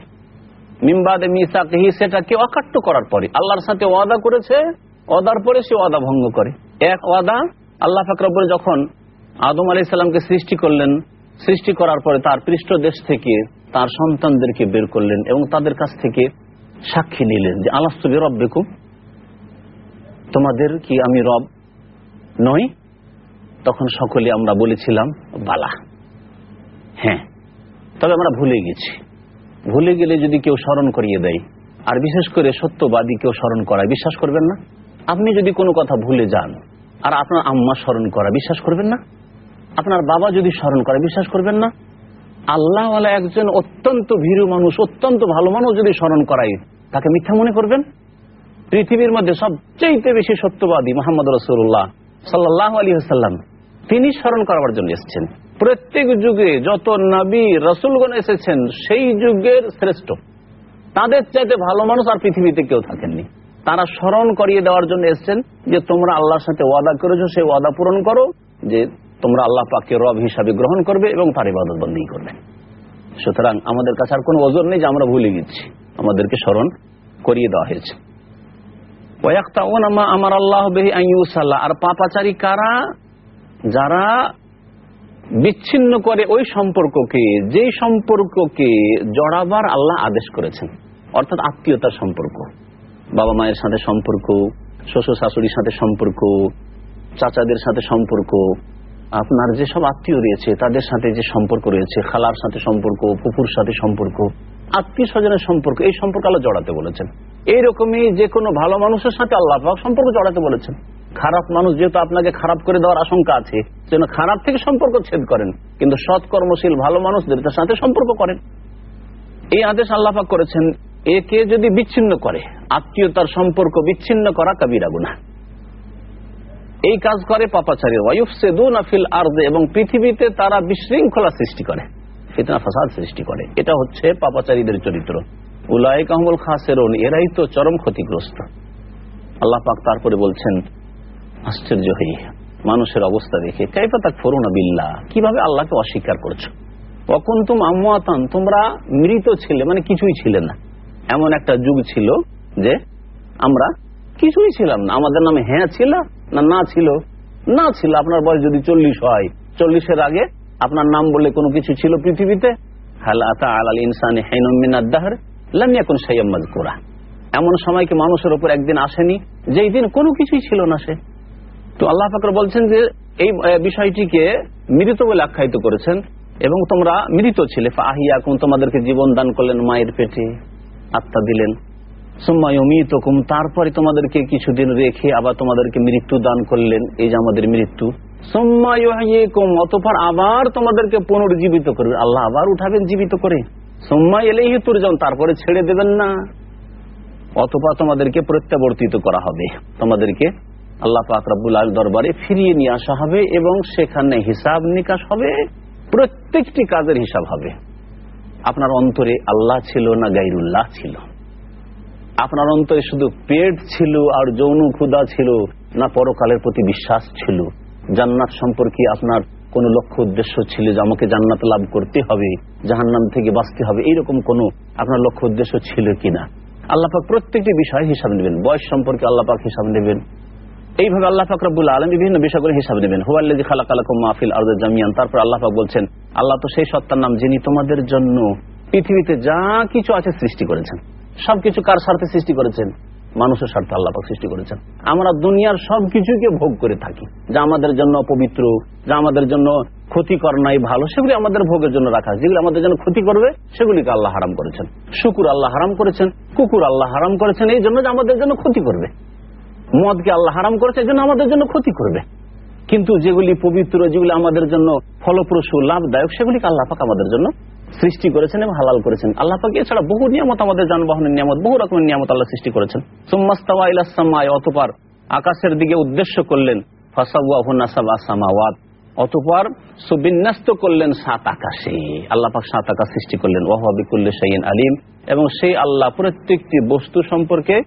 মিমবাদে মিসাকেহি, সেটাকে অকাট্য করার পরে। আল্লাহর সাথে ওয়াদা করেছে, ওয়াদার পরে সে ওয়াদা ভঙ্গ করে। এক ওয়াদা, আল্লাহ ফাকরাবুল যখন আদম আলি সাল্লামকে সৃষ্টি করলেন, সৃষ্টি করার পরে তার পৃষ্ঠ দেশ থেকে তার সন্তানদেরকে বের করলেন এবং তাদের কাছ থেকে সাক্ষী নিলেন যে আলাস্তবি রব বেকুম তোমাদের কি আমি রব নই? তখন সকলে আমরা বলেছিলাম, বালা। হ্যাঁ। তবে আমরা ভুলে গেছি। ভুলে গেলে যদি কেউ স্মরণ করিয়ে দেয়, আর বিশেষ করে সত্যবাদী কেউ স্মরণ করায়, বিশ্বাস করবেন না? আপনি যদি কোনো কথা ভুলে যান, আর আপনার আম্মা স্মরণ করা বিশ্বাস করবেন না? আপনার বাবা যদি স্মরণ করে বিশ্বাস করবেন না? আল্লাহ একজন অত্যন্ত ভীরু মানুষ, অত্যন্ত ভালো মানুষ যদি স্মরণ করায়, তাকে মিথ্যা মনে করবেন? পৃথিবীর মধ্যে সবচেয়ে বেশি সত্যবাদী মোহাম্মদ রসুল্লাহ সাল্লাহ আলী হাসাল্লাম তিনি স্মরণ করার জন্য এসেছেন। প্রত্যেক যুগে যত নবী, রসুলগণ এসেছেন, সেই যুগের শ্রেষ্ঠ। তাদের চাইতে ভালো মানুষ আর পৃথিবীতে কেউ থাকেননি। তারা স্মরণ করিয়ে দেওয়ার জন্য এসছেন যে, তোমরা আল্লাহর সাথে ওয়াদা করেছ, সেই ওয়াদা পূরণ করো, যে তোমরা আল্লাহ পাকে রব হিসাবে গ্রহণ করবে এবং তার ইবাদত বন্দী করবে। সুতরাং আমাদের কাছে আর কোনো ওজন নেই যে, আমরা ভুলে গেছি। আমাদেরকে স্মরণ করিয়ে দেওয়া হয়েছে। আমার আল্লাহ আর পাপাচারী কারা? যারা বিচ্ছিন্ন করে ওই সম্পর্ককে যে সম্পর্ককে জড়াবার আল্লাহ আদেশ করেছেন। অর্থাৎ আত্মীয়তার সম্পর্ক। বাবা মায়ের সাথে সম্পর্ক, শ্বশুর শাশুড়ির সাথে সম্পর্ক, চাচাদের সাথে সম্পর্ক, আপনার যেসব আত্মীয় রয়েছে, তাদের সাথে যে সম্পর্ক রয়েছে, খালার সাথে সম্পর্ক পুকুর সাথে সম্পর্ক আত্মীয় স্বজনের সম্পর্ক, এই সম্পর্ক আল্লাহ জড়াতে বলেছেন। এইরকমই যে কোনো ভালো মানুষের সাথে আল্লাহ সম্পর্ক জড়াতে বলেছেন। খারাপ মানুষ যেহেতু আপনাকে খারাপ করে দেওয়ার আশঙ্কা আছে, যেন খারাপ থেকে সম্পর্ক ছেদ করেন। কিন্তু সৎ কর্মশীল ভালো মানুষদের তার সাথে সম্পর্ক করেন। এই আদেশ আল্লাহাক করেছেন, একে যদি বিচ্ছিন্ন করে, আত্মীয়তার সম্পর্ক বিচ্ছিন্ন করা কাবিরা গুনা এই কাজ করে পাপাচারী। ওয়াইফসেদুনাফিল আর্দে, এবং পৃথিবীতে তারা বিশৃঙ্খলা সৃষ্টি করে, ফিতনা ফাসাদ সৃষ্টি করে। এটা হচ্ছে পাপাচারীদের চরিত্র। উলায় কাহমুল খাসেরন, এরাই তো চরম ক্ষতিগ্রস্ত। আল্লাহ পাক তারপরে বলছেন আশ্চর্য হয়ে মানুষের অবস্থা দেখে, কাইফা তাক ফরুনা বিল্লা কীভাবে আল্লাহকে অস্বীকার করছ? অকুন্তুম আমাতান তোমরা মৃত ছিলে মানে কিছুই ছিলে না। এমন একটা যুগ ছিল যে আমরা কিছুই ছিলাম না। আমাদের নামে হ্যাঁ ছিল না না ছিল? না ছিল, আপনার বয়স যদি চল্লিশ হয়, চল্লিশের আগে আপনার নাম বলে কোনো কিছু ছিল পৃথিবীতে? এমন সময় কি মানুষের উপর একদিন আসেনি, যেই দিন কোনো কিছুই ছিল না সে? তো আল্লাহ ফাকর বলছেন যে এই বিষয়টিকে মৃত বলে আখ্যায়িত করেছেন এবং তোমরা মৃত ছিলে। আহিয়া কোন তোমাদেরকে জীবন দান করলেন মায়ের পেটে। আত্মা দিলেন। সুম্মায়ুমিতকুম তারপরে তোমাদেরকে কিছুদিন রেখে আবার তোমাদেরকে মৃত্যু দান করলেন। এই যে আমাদের মৃত্যু। সোম্মায়ুকুম অতপর আবার তোমাদেরকে পুনর্জীবিত করবে। আল্লাহ আবার উঠাবেন জীবিত করে। সোম্মা এলেই তুর যান তারপরে ছেড়ে দেবেন না। অথবা তোমাদেরকে প্রত্যাবর্তিত করা হবে। তোমাদেরকে আল্লাহ পাক রব্বুল আল দরবারে ফিরিয়ে নিয়ে আসা হবে এবং সেখানে হিসাব নিকাশ হবে, প্রত্যেকটি কাজের হিসাব হবে। আপনার অন্তরে আল্লাহ ছিল না গাইরুল্লাহ ছিল? আপনার অন্তরে শুধু পেট ছিল আর যৌন ক্ষুদা ছিল না পরকালের প্রতি বিশ্বাস ছিল? জান্নাত সম্পর্কে আপনার কোন লক্ষ্য উদ্দেশ্য ছিল যে আমাকে জান্নাত লাভ করতে হবে, জাহান্নাম থেকে বাঁচতে হবে? এইরকম কোন আপনার লক্ষ্য উদ্দেশ্য ছিল কিনা? আল্লাপাক প্রত্যেকটি বিষয়ে হিসাব নেবেন। বয়স সম্পর্কে আল্লাপাক হিসাব নেবেন। এইভাবে আল্লাহ ফাকরাবুল আলম বিভিন্ন বিষয় করে হিসাব নেবেন হুয়াল্লাজি খালাক আলাকুম মাহফিল আর্দ জামিয়ান। তারপর আল্লাহ পাক বলছেন, আল্লাহ তো সেই সত্তার নাম যিনি তোমাদের জন্য পৃথিবীতে যা কিছু আছে সৃষ্টি করেছেন, সবকিছু কার স্বার্থে সৃষ্টি করেছেন? মানুষের স্বার্থে আল্লাহ পাক সৃষ্টি করেছেন। আমরা দুনিয়ার সবকিছুকে ভোগ করে থাকি, যা আমাদের জন্য পবিত্র, যা আমাদের জন্য ক্ষতিকর নাই, ভালো, সেগুলি আমাদের ভোগের জন্য রাখা যেগুলি আমাদের জন্য ক্ষতি করবে, সেগুলিকে আল্লাহ হারাম করেছেন। শুকুর আল্লাহ হারাম করেছেন, কুকুর আল্লাহ হারাম করেছেন, এই জন্য যে আমাদের জন্য ক্ষতি করবে। মদকে আল্লাহ হারাম করেছে এই জন্য আমাদের জন্য ক্ষতি করবে। কিন্তু যেগুলি পবিত্র, যেগুলি আমাদের জন্য ফলপ্রসূ, লাভদায়ক, সেগুলিকে আল্লাহ পাক আমাদের জন্য সৃষ্টি করেছেন এবং হালাল করেছেন। আল্লাহ পাক এছাড়া বহু নিয়ামত আমাদের যানবাহনের নিয়ামত, বহু রকমের নিয়ামত আল্লাহ সৃষ্টি করেছেন। সুম্মাস্তাওয়া ইলাসামায় অতপার আকাশের দিকে উদ্দেশ্য করলেন ফাসাওয়াত অতপর সুবিন্যস্ত করলেন সাত আকাশে। আল্লাহ পাক সাত আকাশ সৃষ্টি করলেন ওয়াহাবিকুল্লি সাইন আলিম। এবং সেই আল্লাহ প্রত্যেকটি বস্তু সম্পর্কে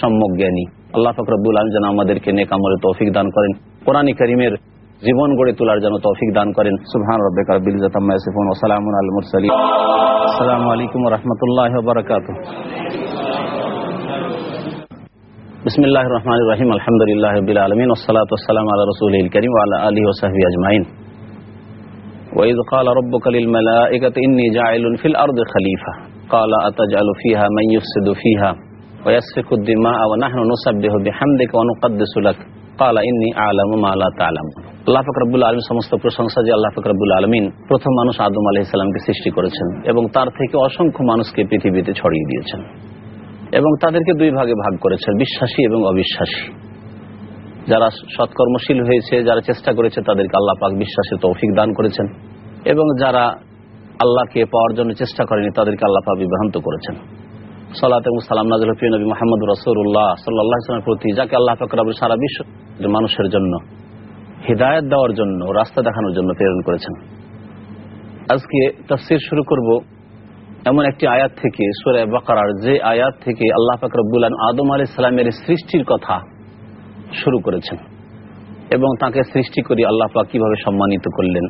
সম্যক জ্ঞানী। আল্লাহ ফকরবুল আলম যেন আমাদেরকে নেক আমলে তৌফিক দান করেন কোরআনী করিমের জীবন গড়ে তোলার যেন তৌফিক দান করেন সুবহান রব্বিকা রাব্বিল ইজ্জাতি আম্মা ইয়াসিফুন ওয়া সালামুন আলাল মুরসালিন আসসালামু আলাইকুম ওয়া রাহমাতুল্লাহি ওয়া বারাকাতুহু বিসমিল্লাহির রহমানির রহিম আলহামদুলিল্লাহি রাব্বিল আলামিন ওয়াস সালাতু ওয়াস সালামু আলা রাসূলিল কারীম ওয়া আলা আলিহি ওয়া সাহবিহি আজমাইন وإذ قال ربك للملائكة إني جاعل في الأرض خليفة قال أتجعل فيها من يفسد فيها এবং তার থেকে অসংখ্য মানুষকে পৃথিবীতে ছড়িয়ে দিয়েছেন এবং তাদেরকে দুই ভাগে ভাগ করেছেন, বিশ্বাসী এবং অবিশ্বাসী। যারা সৎকর্মশীল হয়েছে, যারা চেষ্টা করেছে, তাদেরকে আল্লাহ পাক বিশ্বাসে তৌফিক দান করেছেন এবং যারা আল্লাহকে পাওয়ার জন্য চেষ্টা করেনি, তাদেরকে আল্লাহ বিভ্রান্ত করেছেন। সালাত এবং সালাম নাজল প্রিয় নবী মোহাম্মদ রসুল্লাহ সাল্লাহ ইসলামের প্রতি, যাকে আল্লাহ ফাকরাবুল সারা বিশ্ব মানুষের জন্য হৃদায়ত দেওয়ার জন্য, রাস্তা দেখানোর জন্য প্রেরণ করেছেন। আজকে তফসির শুরু করব এমন একটি আয়াত থেকে, সুরে বাকারার যে আয়াত থেকে আল্লাহ ফাকরাবুল আদম আলি সালামের সৃষ্টির কথা শুরু করেছেন এবং তাকে সৃষ্টি করে আল্লাহ কীভাবে সম্মানিত করলেন।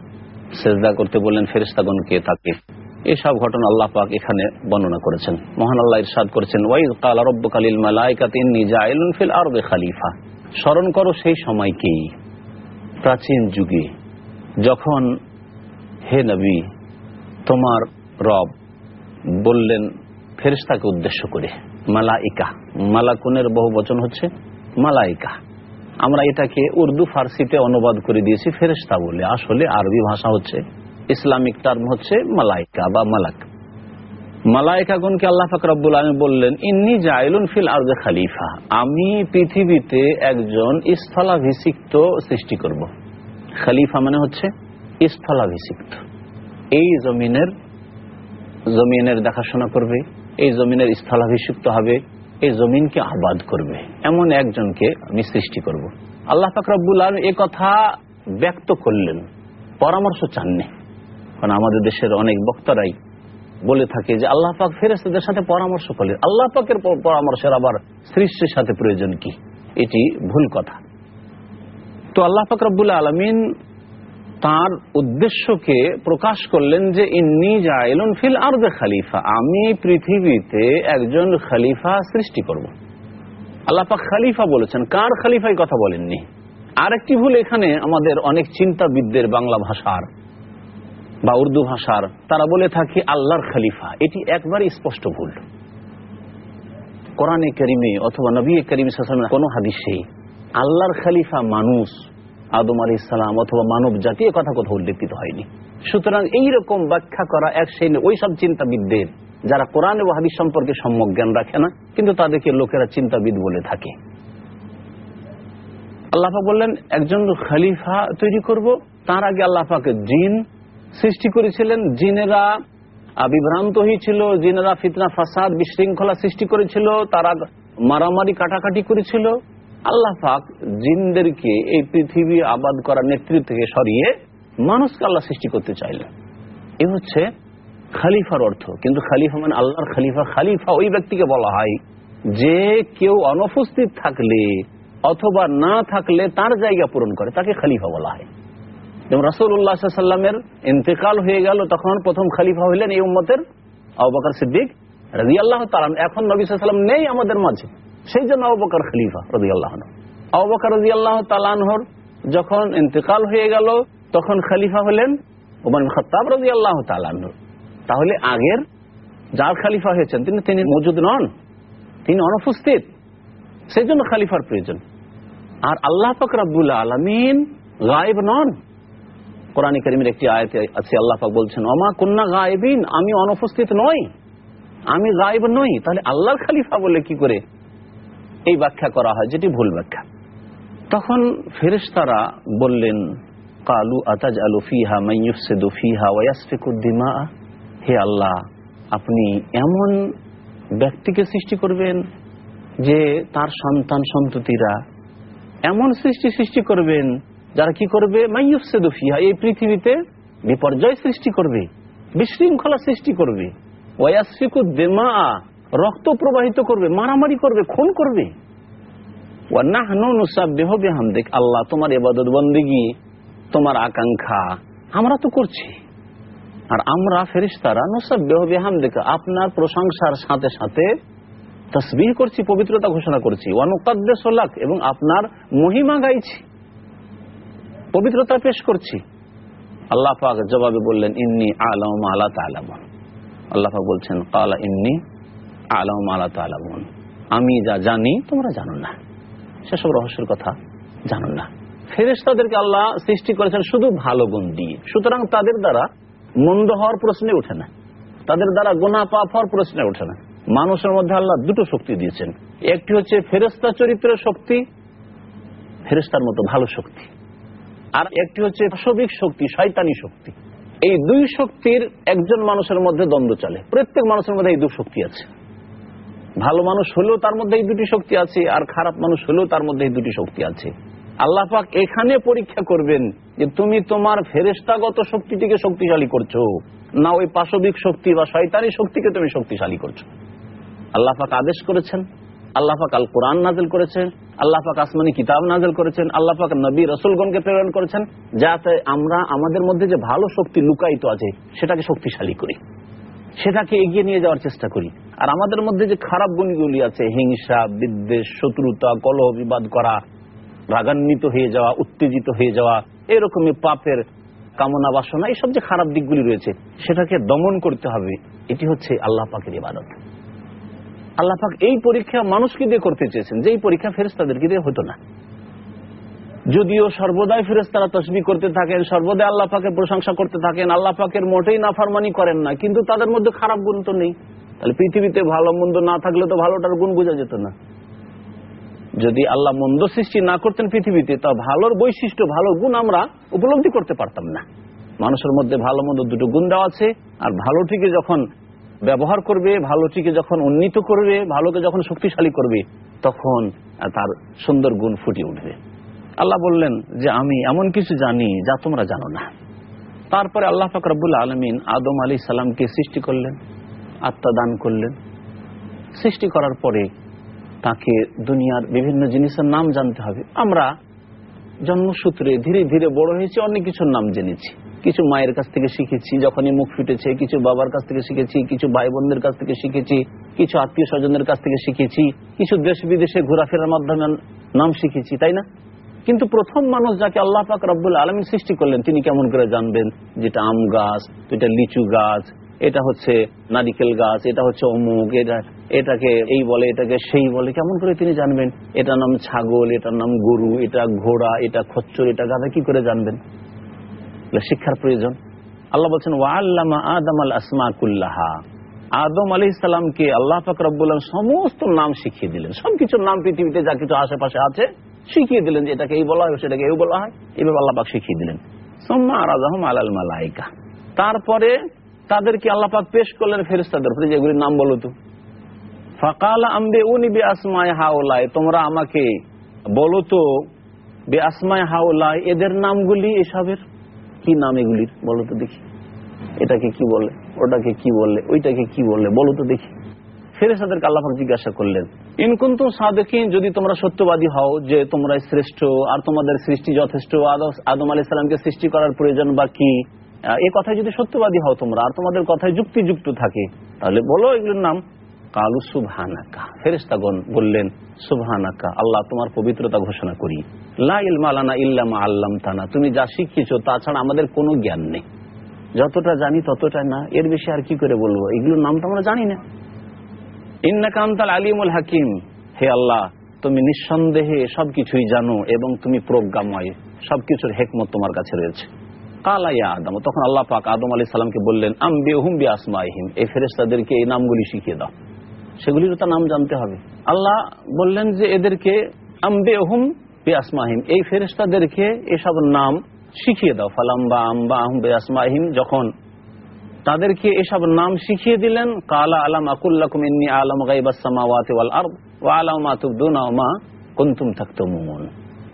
সেজদা করতে বললেন ফেরিস্তাগণকে তাকে এসব ঘটনা আল্লাহ পাক এখানে বর্ণনা করেছেন। মহান আল্লাহ ইরশাদ করেছেন ওয়াইদ কাল রব্ব কালিল মালাইকাতিন্নি জাইলুন ফিল আরবে খালিফা। স্মরণ করো সেই সময়কেই প্রাচীন যুগে যখন হে নবী, তোমার রব বললেন ফেরিস্তাকে উদ্দেশ্য করে, মালাইকা, মালাকুনের বহু বচন হচ্ছে মালাইকা। আমরা এটাকে উর্দু, ফার্সিতে অনুবাদ করে দিয়েছি ফেরিস্তা বলে। আসলে আরবি ভাষা হচ্ছে ইসলামিক টার্ম হচ্ছে মালাইকা বা মালাক মালাইকাগণকে আল্লাহ ফাকরাবুল আলম বললেন, ইন্নি জাইলুন ফিল আর্জে খালিফা, আমি পৃথিবীতে একজন স্থলাভিষিক্ত সৃষ্টি করব। খালিফা মানে হচ্ছে স্থলাভিষিক্ত এই জমিনের জমিনের দেখাশোনা করবে, এই জমিনের স্থলাভিষিক্ত হবে, এই জমিনকে আবাদ করবে এমন একজনকে আমি সৃষ্টি করব। আল্লাহ ফাকরাবুল আলম কথা ব্যক্ত করলেন, পরামর্শ চাননি কারণ আমাদের দেশের অনেক বক্তারাই বলে থাকে যে আল্লাহ পাক ফেরেস্তাদের সাথে পরামর্শ করলেন। আল্লাহ পাকের পরামর্শের আবার সৃষ্টির সাথে প্রয়োজন কি? এটি ভুল কথা। তো আল্লাহ পাক রব্বুল আলমিন তার উদ্দেশ্যকে প্রকাশ করলেন যে, ইন্নি জাইলুন ফিল আর্দ খালিফা, আমি পৃথিবীতে একজন খালিফা সৃষ্টি করব। আল্লাপাক খালিফা বলেছেন। কার খালিফাই কথা বলেননি? আরেকটি ভুল এখানে আমাদের অনেক চিন্তাবিদদের বাংলা ভাষার। বা উর্দু ভাষার, তারা বলে থাকে আল্লাহর খালিফা। এটি একবারই স্পষ্ট ভুল। কোরআনে করিমে অথবা নবী করিম কোন হাদিসে আল্লাহর খালিফা মানুষ, আদম আলী ইসলাম অথবা মানব জাতি কথা কোথাও উল্লেখিত হয়নি। সুতরাং এইরকম ব্যাখ্যা করা এক শ্রেণি ওই সব চিন্তাবিদদের, যারা কোরআন ও হাদিস সম্পর্কে সম্যক জ্ঞান রাখে না, কিন্তু তাদেরকে লোকেরা চিন্তাবিদ বলে থাকে। আল্লাহা বললেন, একজন খালিফা তৈরি করব, তার আগে আল্লাহাকে জিন সৃষ্টি করেছিলেন, জিনেরা বিভ্রান্ত হয়েছিল, জিনেরা ফিতনা, ফাসাদ, বিশৃঙ্খলা সৃষ্টি করেছিল, তারা মারামারি, কাটাকাটি করেছিল। আল্লাহ পাক জিনদেরকে এই পৃথিবী আবাদ করার নেতৃত্ব থেকে সরিয়ে মানুষকে আল্লাহ সৃষ্টি করতে চাইলেন। এ হচ্ছে খালিফার অর্থ। কিন্তু খালিফা মানে আল্লাহর খালিফা। খালিফা ওই ব্যক্তিকে বলা হয় যে কেউ অনুপস্থিত থাকলে অথবা না থাকলে তার জায়গা পূরণ করে, তাকে খালিফা বলা হয়। যেমন রাসুল্লাহামের ইন্তেকাল হয়ে গেল, তখন প্রথম খালিফা হইলেন এই উম্মতের আবাকার সিদ্দিক রাজি আল্লাহ তালাম এখন নবী সাল্লাম নেই আমাদের মাঝে। সেই জন্য আবাকার খালিফা রদি আল্লাহ আবাকার রাজি আল্লাহ তালানহর যখন ইন্তেকাল হয়ে গেল, তখন খালিফা হলেন ওমান খতাব রাজি আল্লাহ তালানহর তাহলে আগের যার খালিফা হয়েছেন, তিনি তিনি মজুদ নন। তিনি অনুপস্থিত। সেই জন্য খালিফার প্রয়োজন। আর আল্লাহ পাক রাবুল আলমিন গায়েব নন। কোরআন করিমের একটি আয়তে আছে, আল্লাহ পাক বলছেন অমা কন্যা গায়েবিন আমি অনুপস্থিত নই। আমি গায়েব নই। তাহলে আল্লাহর খালিফা বলে কি করে এই ব্যাখ্যা করা হয়, যেটি ভুল ব্যাখ্যা? তখন ফেরেশতারা বললেন, কালু আতাজ আলু ফিহা মাইয়ুফসিদু ফিহা ওয়াসফিকুদ্দিমা হে আল্লাহ, আপনি এমন ব্যক্তিকে সৃষ্টি করবেন যে তার সন্তান সন্ততিরা এমন সৃষ্টি সৃষ্টি করবেন যারা কি করবে? মাইয়ুফসেদুফিয়া এই পৃথিবীতে বিপর্যয় সৃষ্টি করবে, বিশৃঙ্খলা সৃষ্টি করবে। ওয়াসফিকুদ্দিমা রক্ত প্রবাহিত করবে, মারামারি করবে, খুন করবে। আল্লাহ তোমার এবাদত বন্দিগি, তোমার আকাঙ্ক্ষা আমরা তো করছি। আর আমরা ফেরিস্তারা নুসাবেহাম দেখে আপনার প্রশংসার সাথে সাথে তসবিহ করছি, পবিত্রতা ঘোষণা করছি। ওয়ানুকাদ্দেসলাক এবং আপনার মহিমা গাইছি। পবিত্রতা পেশ করছি। আল্লাহ পাক জবাবে বললেন, ইন্নি আলম আলা তালামন আল্লাহ পাক বলছেন, কালা ইন্নি আলম আলা তালামন আমি যা জানি, তোমরা জানো না। সেসব রহস্যের কথা জানো না। ফেরেস্তাদেরকে আল্লাহ সৃষ্টি করেছেন শুধু ভালো গুণ দিয়ে। সুতরাং তাদের দ্বারা মন্দ হওয়ার প্রশ্নে ওঠে না। তাদের দ্বারা গোনা পাপ হওয়ার প্রশ্নে ওঠে না। মানুষের মধ্যে আল্লাহ দুটো শক্তি দিয়েছেন। একটি হচ্ছে ফেরেস্তা চরিত্রের শক্তি ফেরেস্তার মতো ভালো শক্তি। আর একটি হচ্ছে পাশবিক শক্তি, শয়তানি শক্তি। এই দুই শক্তির একজন মানুষের মধ্যে দ্বন্দ্ব চলে। প্রত্যেক মানুষের মধ্যে এই দু শক্তি আছে। ভালো মানুষ হলেও তার মধ্যে এই দুটি শক্তি আছে, আর খারাপ মানুষ হলেও তার মধ্যে এই দুটি শক্তি আছে। আল্লাহ পাক এখানে পরীক্ষা করবেন যে তুমি তোমার ফেরেস্তাগত শক্তিটিকে শক্তিশালী করছ, না ওই পাশবিক শক্তি বা শয়তানি শক্তিকে তুমি শক্তিশালী করছ। আল্লাহ পাক আদেশ করেছেন, আল্লাহ পাক আল কোরআন নাজেল করেছেন আল্লাহ পাক আসমানি কিতাব নাজেল করেছেন, আল্লাহ পাক নবী রসুলগণকে প্রেরণ করেছেন, যাতে আমরা আমাদের মধ্যে যে ভালো শক্তি লুকায়িত আছে, সেটাকে শক্তিশালী করি। সেটাকে এগিয়ে নিয়ে যাওয়ার চেষ্টা করি। আর আমাদের মধ্যে যে খারাপ গুণগুলি আছে, হিংসা, বিদ্বেষ, শত্রুতা, কলহ বিবাদ করা, রাগান্বিত হয়ে যাওয়া, উত্তেজিত হয়ে যাওয়া, এরকমই পাপের কামনা বাসনা এইসব যে খারাপ দিকগুলি রয়েছে, সেটাকে দমন করতে হবে, এটি হচ্ছে আল্লাহ পাকের ইবাদত। আল্লাহ পাক এই পরীক্ষা মানুষকে দিয়ে করতে চেয়েছেন। যে এই পরীক্ষা ফেরেস্তাদেরকে দিয়ে হতো না। যদিও সর্বদাই ফেরেস্তারা তসবি করতে থাকেন, সর্বদাই আল্লাহ পাকের প্রশংসা করতে থাকেন, আল্লাহ পাকের মোটেই নাফারমানি করেন না, কিন্তু তাদের মধ্যে খারাপ গুণ তো নেই। তাহলে পৃথিবীতে ভালো মন্দ না থাকলে তো ভালোটার গুণ বোঝা যেত না। যদি আল্লাহ মন্দ সৃষ্টি না করতেন পৃথিবীতে, তা ভালোর বৈশিষ্ট্য, ভালো গুণ আমরা উপলব্ধি করতে পারতাম না। মানুষের মধ্যে ভালো মন্দ দুটো গুণ দেওয়া আছে, আর ভালোটিকে যখন ব্যবহার করবে, ভালোটিকে যখন উন্নীত করবে, ভালোকে যখন শক্তিশালী করবে, তখন তার সুন্দর গুণ ফুটে উঠবে। আল্লাহ বললেন যে, আমি এমন কিছু জানি যা তোমরা জানো না। তারপরে আল্লাহ ফাকরাবুল আলমিন আদম আলী সালামকে সৃষ্টি করলেন, আত্মা দান করলেন। সৃষ্টি করার পরে তাকে দুনিয়ার বিভিন্ন জিনিসের নাম জানতে হবে। আমরা জন্মসূত্রে ধীরে ধীরে বড় হয়েছে, অনেক কিছুর নাম জেনেছি। কিছু মায়ের কাছ থেকে শিখেছি, যখনই মুখ ফুটেছে, কিছু বাবার কাছ থেকে শিখেছি, কিছু ভাই বোনদের কাছ থেকে শিখেছি, কিছু আত্মীয় স্বজনদের কাছ থেকে শিখেছি, কিছু দেশ বিদেশে ঘোরাফেরার মাধ্যমে নাম শিখেছি, তাই না? কিন্তু প্রথম মানুষ যাকে আল্লাহ পাক রব্বুল আলমী সৃষ্টি করলেন, তিনি কেমন করে জানবেন? যেটা আম গাছ, এটা লিচু গাছ, এটা হচ্ছে নারিকেল গাছ, এটা হচ্ছে অমুক, এটা, এটাকে এই বলে, এটাকে সেই বলে, কেমন করে তিনি জানবেন? এটার নাম ছাগল, এটার নাম গরু, এটা ঘোড়া, এটা খচ্চর, এটা গাধা কি করে জানবেন? শিক্ষার প্রয়োজন। আল্লাহ বলছেন ওয়া আল্লামা আদম আল আসমা কুল্লাহা। আদম আলি ইসলামকে আল্লাহ ফাকরাবুল্লাহ সমস্ত নাম শিখিয়ে দিলেন। সবকিছুর নাম পৃথিবীতে যা কিছু আশেপাশে আছে শিখিয়ে দিলেন যে এটাকে এই বলা হয়, সেটাকে এই বলা হয়। এইভাবে আল্লাহ পাক শিখিয়ে দিলেন। মালাইকা। তারপরে তাদেরকে আল্লাহ পাক পেশ করলেন ফেরিস্তাদের প্রতি যেগুলির নাম বলো তো। ফাকাল আম্বে উনি বে আসমায় হাওলায় তোমরা আমাকে বলো তো বে আসমায় হাওলায় এদের নামগুলি এসবের? কি নাম এগুলির? বলো তো দেখি। এটাকে কি বলে? ওটাকে কি বললে ওইটাকে কি বললে বলো তো দেখি। ফেরেসাদেরকে আল্লাহাক জিজ্ঞাসা করলেন ইনকুন্তু সাদেকিন, যদি তোমরা সত্যবাদী হও যে তোমরা শ্রেষ্ঠ আর তোমাদের সৃষ্টি যথেষ্ট, আদম আলি সাল্লামকে সৃষ্টি করার প্রয়োজন বা কি? এ কথায় যদি সত্যবাদী হও তোমরা আর তোমাদের কথায় যুক্তিযুক্ত থাকে, তাহলে বলো এগুলোর নাম। কালু সুবহানাকা। ফেরেস্তাগণ বললেন, সুবহানাকা, আল্লাহ তোমার পবিত্রতা ঘোষণা করি। লা ইল্লামা আল্লাম তানা তুমি যা শিখিয়েছো তাছাড়া আমাদের কোনো জ্ঞান নেই। যতটা জানি ততটা না। এর বেশি আর কি করে বলব? এগুলোর নাম তো আমরা জানি না। ইন্নাকান্তাল আলিমুল হাকিম। হে আল্লাহ, তুমি নিঃসন্দেহে সবকিছুই জানো এবং তুমি প্রজ্ঞাময়। সবকিছুর হেকমত তোমার কাছে রয়েছে। কালাইয়া আদম। তখন আল্লাহ পাক আদম আলি সাল্লামকে বললেন আম বেহুম বি আসমাইহিম এই ফেরেস্তাদেরকে এই নামগুলি শিখিয়ে দাও। সেগুলিরও তার নাম জানতে হবে। আল্লাহ বললেন যে, এদেরকে আম্বে হুম বি আসমাহিম এই ফেরেস্তাদেরকে এসব নাম শিখিয়ে দাও। ফালাম্বা আম্বা আহম বে আসমাহিম যখন তাদেরকে এসব নাম শিখিয়ে দিলেন, কালা আলাম আকুল্লাকুম ইন্নি আলম গাইবাসমাওয়াতি ওয়াল আরদ ওয়া আলাম মা তুবদুনা মা কুনতুম তাকতুমুন।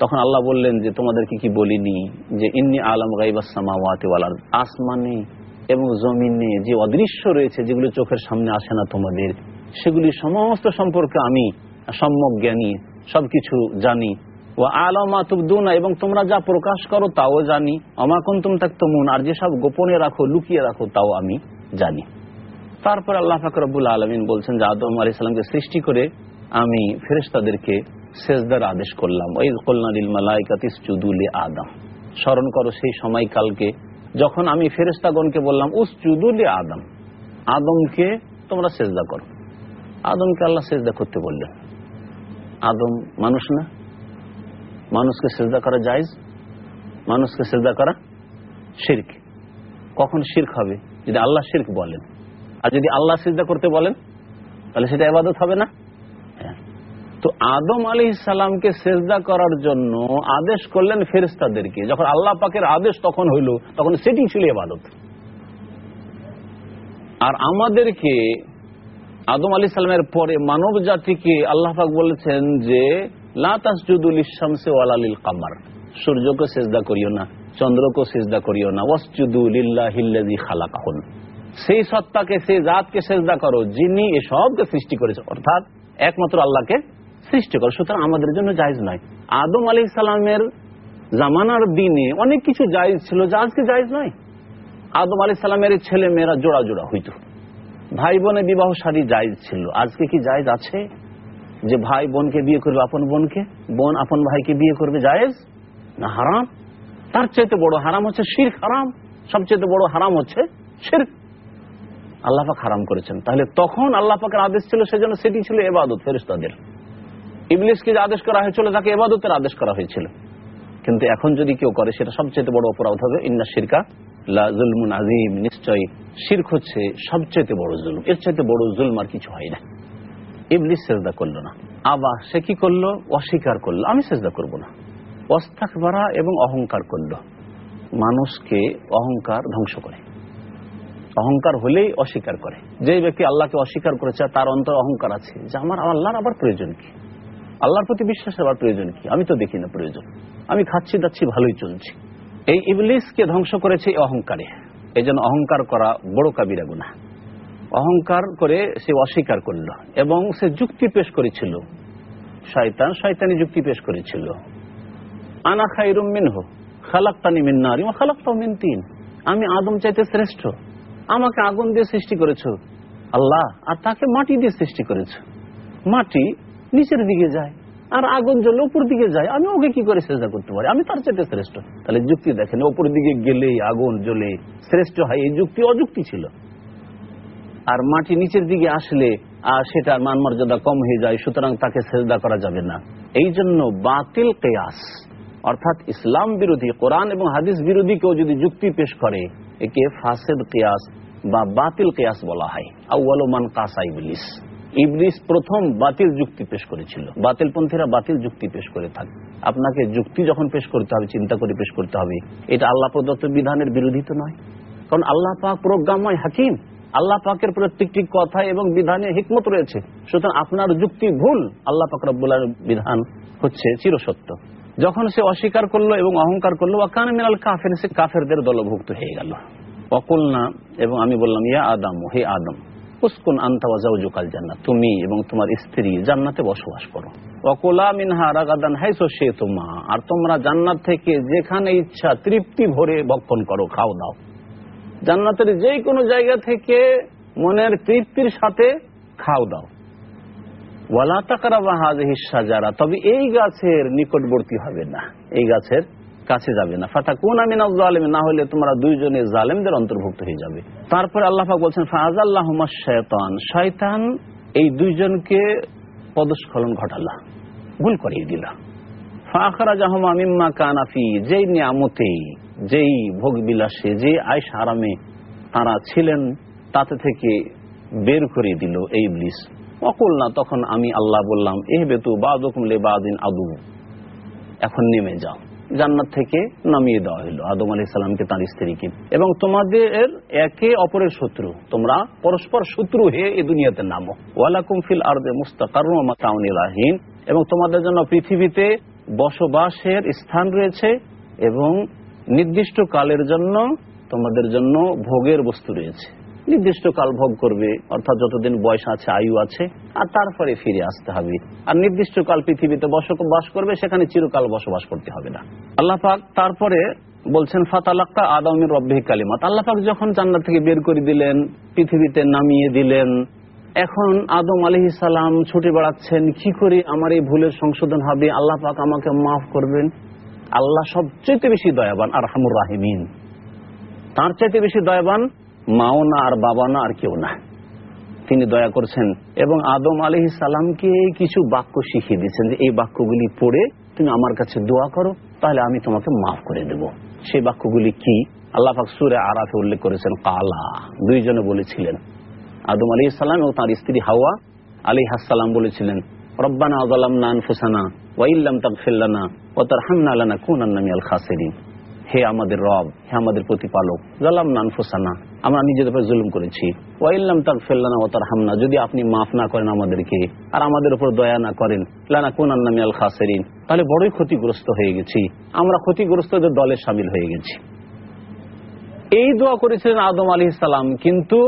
তখন আল্লাহ বললেন যে, তোমাদেরকে কি বলিনি যে, ইন্নি আলম গাইবাসমাওয়াতি ওয়াল আরদ, আসমানে এবং জমিনে যে অদৃশ্য রয়েছে, যেগুলো চোখের সামনে আসে না তোমাদের সেগুলি সমস্ত সম্পর্কে আমি সম্যক জ্ঞানী, সবকিছু জানি। ও আলামা তুবদুনা, এবং তোমরা যা প্রকাশ করো তাও জানি। অমাকুন তুম অমাকুন্তুম তাক্তমুন, আর যেসব গোপনে রাখো, লুকিয়ে রাখো, তাও আমি জানি। তারপর আল্লাহ ফাকরবুল আলমিন বলছেন যে আদম আলি সাল্লামকে সৃষ্টি করে আমি ফেরেস্তাদেরকে সেজদার আদেশ করলাম। ওই কল্যাণিল মালাইকাতিস চুদুলে আদম। স্মরণ করো সেই সময়কালকে যখন আমি ফেরেস্তাগণকে বললাম উস চুদুলে আদম, আদমকে তোমরা সেজদা করো। আদমকে আল্লাহ সেজদা করতে বললেন। আদম মানুষ না মানুষকে সেজদা করা জায়জ, মানুষকে সেজদা করা শির্ক। কখন শির্ক হবে? যদি আল্লাহ শির্ক বলেন। আর যদি আল্লাহ সেজদা করতে বলেন, তাহলে সেটা এবাদত হবে না? হ্যাঁ। তো আদম আলী সালামকে সেজদা করার জন্য আদেশ করলেন ফেরিস্তাদেরকে যখন আল্লাহ পাকের আদেশ তখন হইল, তখন সেটি ছিল এবাদত আর আমাদেরকে আদম আলী সালামের পরে মানব জাতিকে আল্লাহাক বলেছেন যে সূর্যকে সেজদা করিও না, চন্দ্রকে সেজদা করিও না। সেই সত্তাকে, সেই জাতকে সেজদা করো, যিনি এসবকে সৃষ্টি করেছে। অর্থাৎ একমাত্র আল্লাহকে সৃষ্টি করো। সুতরাং আমাদের জন্য জায়জ নয়। আদম আলী জামানার দিনে অনেক কিছু জায়জ ছিল, যা আজকে জায়জ নয়। আদম আলী সালামের ছেলে মেয়েরা জোড়া জোড়া হইত। ভাই বোনের বিবাহ শাদী জায়জ ছিল। আজকে কি জায়জ আছে? যে ভাই বোনকে বিয়ে করবে, আপন বোনকে? বোন আপন ভাইকে বিয়ে করবে, জায়েজ? না হারাম? তার চাইতে বড় হারাম হচ্ছে শির হারাম। সবচেয়ে বড় হারাম হচ্ছে শির আল্লাহাক হারাম করেছেন। তাহলে তখন আল্লাহ পাকের আদেশ ছিল, সেজন্য সেটি ছিল এবাদত ফেরিস্তাদের ইবলিশকে যে আদেশ করা হয়েছিল, তাকে এবাদতের আদেশ করা হয়েছিল। কিন্তু এখন যদি কেউ করে, সেটা সবচেয়ে বড় অপরাধ হবে। ইন্না শিরকা জুলমুন আজিম নিশ্চয় শির্ক হচ্ছে সবচেয়ে বড় জুলুম। এর চাইতে বড় জুলম আর কিছু হয় না। ইবলিস সেজদা করল না। আবার সে কি করল? অস্বীকার করল। আমি সেজদা করব না। অস্তাক বাড়া এবং অহংকার করল। মানুষকে অহংকার ধ্বংস করে। অহংকার হলেই অস্বীকার করে। যে ব্যক্তি আল্লাহকে অস্বীকার করেছে, তার অন্তর অহংকার আছে। যে আমার আল্লাহর আবার প্রয়োজন কি? আল্লাহর প্রতি বিশ্বাসের আবার প্রয়োজন কি? আমি তো দেখি না প্রয়োজন। আমি খাচ্ছি, দাচ্ছি, ভালোই চলছি। এই ইবলিসকে ধ্বংস করেছে এই অহংকারে। এই জন্য অহংকার করা বড় কাবিরা গুনা অহংকার করে সে অস্বীকার করল এবং সে যুক্তি পেশ করেছিল। শয়তান শয়তানি যুক্তি পেশ করেছিল। আনা খাইরুম মিনহ, খালাক্তানি মিন নারি ওয়া খালাক্তাহু মিন তিন। আমি আদম চাইতে শ্রেষ্ঠ। আমাকে আগুন দিয়ে সৃষ্টি করেছ। আল্লাহ, আর তাকে মাটি দিয়ে সৃষ্টি করেছ। মাটি নিচের দিকে যায়, আর আগুন জ্বলে উপর দিকে যায়। আমি ওকে কি করে চেষ্টা করতে পারি? আমি তার চাইতে শ্রেষ্ঠ। তাহলে যুক্তি দেখেন, উপর দিকে গেলে আগুন জ্বলে শ্রেষ্ঠ হয়। এই যুক্তি অযুক্তি ছিল। আর মাটি নিচের দিকে আসলে, আর সেটার মান মর্যাদা কম হয়ে যায়, সুতরাং তাকে সেজদা করা যাবে না। এই জন্য বাতিল কেয়াস, অর্থাৎ ইসলাম বিরোধী, কোরআন এবং হাদিস বিরোধী কেউ যদি যুক্তি পেশ করে, একে ফাসেদ কেয়াস বা বাতিল কেয়াস বলা হয়। আউ্বালমান কাসা ইবলিস। ইবলিস প্রথম বাতিল যুক্তি পেশ করেছিল। বাতিল পন্থীরা বাতিল যুক্তি পেশ করে থাকে। আপনাকে যুক্তি যখন পেশ করতে হবে, চিন্তা করে পেশ করতে হবে, এটা আল্লাহ প্রদত্ত বিধানের বিরোধী তো নয়। কারণ আল্লাহ পাক প্রজ্ঞাময় হাকিম। আল্লাহ পাকের প্রত্যেকটি কথা এবং বিধানে হিকমত রয়েছে। সুতরাং আপনার যুক্তি ভুল, আল্লাহ পাক রব্বুল্লাহ বিধান হচ্ছে চিরসত্য। যখন সে অস্বীকার করল এবং অহংকার করল ওয়াকান মিনাল কাফের, সে কাফেরদের দলভুক্ত হয়ে গেল। অকুল না এবং আমি বললাম, ইয়া আদম, হে আদম, উস্কুন আন্তা ওয়াজাউজুকাল জান্নাত, তুমি এবং তোমার স্ত্রী জান্নাতে বসবাস করো। অকুলা মিনহা রাগাদান হাইসো সে তোমা আর তোমরা জান্নাত থেকে যেখানে ইচ্ছা তৃপ্তি ভরে ভক্ষণ করো, খাও দাও। জান্নাতের যে কোনো জায়গা থেকে মনের তৃপ্তির সাথে খাও দাও। ওয়ালা তাকারা বাহাজ হিসা যারা তবে এই গাছের নিকটবর্তী হবে না। এই গাছের কাছে যাবে না। ফাটা কোন আমি জালেম না হলে তোমরা দুইজনে জালেমদের অন্তর্ভুক্ত হয়ে যাবে। তারপরে আল্লাহ বলছেন ফাজ আল্লাহ শয়তান শয়তান এই দুইজনকে পদস্খলন ঘটালা, ভুল করিয়ে দিল। ফাখরা জাহমা মিম্মা কানাফি যেই নিয়ামতে যেই ভোগ বিলাসে যে আয়স আরামে তারা ছিলেন, তাতে থেকে বের করে দিল এই ব্লিস অকুল না, তখন আমি আল্লাহ বললাম এহ বেতু বাদুকুম লে বাদিন আদু। এখন নেমে যাও। জান্নাত থেকে নামিয়ে দেওয়া হলো আদম আলি সাল্লামকে তার স্ত্রীকে। এবং তোমাদের একে অপরের শত্রু, তোমরা পরস্পর শত্রু হয়ে এই দুনিয়াতে নামো। ওয়ালাকুম ফিল আরদে মুস্তাকারুন এবং তোমাদের জন্য পৃথিবীতে বসবাসের স্থান রয়েছে এবং নির্দিষ্ট কালের জন্য তোমাদের জন্য ভোগের বস্তু রয়েছে। নির্দিষ্ট কাল ভোগ করবে, অর্থাৎ যতদিন বয়স আছে, আয়ু আছে, আর তারপরে ফিরে আসতে হবে। আর নির্দিষ্ট কাল পৃথিবীতে বসবাস করবে, সেখানে চিরকাল বসবাস করতে হবে না। আল্লাহ পাক তারপরে বলছেন, ফাতালাক্কা আদমের রব্বে কালিমাত। আল্লাহ পাক যখন জান্নাত থেকে বের করে দিলেন, পৃথিবীতে নামিয়ে দিলেন, এখন আদম আলহ সালাম ছুটে বেড়াচ্ছেন, কি করে আমার এই ভুলের সংশোধন হবে? আল্লাহ পাক আমাকে মাফ করবেন। আল্লাহ সবচেয়ে বেশি দয়াবান আর হামুর রাহিমিন। তার চাইতে বেশি দয়াবান মাও না আর বাবা না আর কেউ না। তিনি দয়া করছেন এবং আদম আলহ সালামকে কিছু বাক্য শিখিয়ে দিচ্ছেন যে, এই বাক্যগুলি পড়ে তুমি আমার কাছে দোয়া করো, তাহলে আমি তোমাকে মাফ করে দেব। সেই বাক্যগুলি কি? আল্লাহ সুরে আরাফে উল্লেখ করেছেন, কালা। দুইজনে বলেছিলেন। আদম আলী সালাম এবং তার স্ত্রী হাওয়া আলী হাসালাম বলেছিলেন রব্বানা আদালাম নান ফুসানা ওয়াইল্লাম তাকফিল্লানা ও তার হান্না আলানা কুন আন্নামিয়াল খাসেরিন। হে আমাদের রব, হে আমাদের প্রতিপালক জালাম নান ফুসানা আমরা নিজেদের উপর জুলুম করেছি। ওয়াইল্লাম তাক ফেল্লানা ও তার হামনা যদি আপনি মাফ না করেন আমাদেরকে, আর আমাদের উপর দয়া না করেন লানা কোন আন্নামিয়াল খাসেরিন, তাহলে বড়ই ক্ষতিগ্রস্ত হয়ে গেছি। আমরা ক্ষতিগ্রস্তদের দলে সামিল হয়ে গেছি। এই দোয়া করেছিলেন আদম আলী সালাম, কিন্তু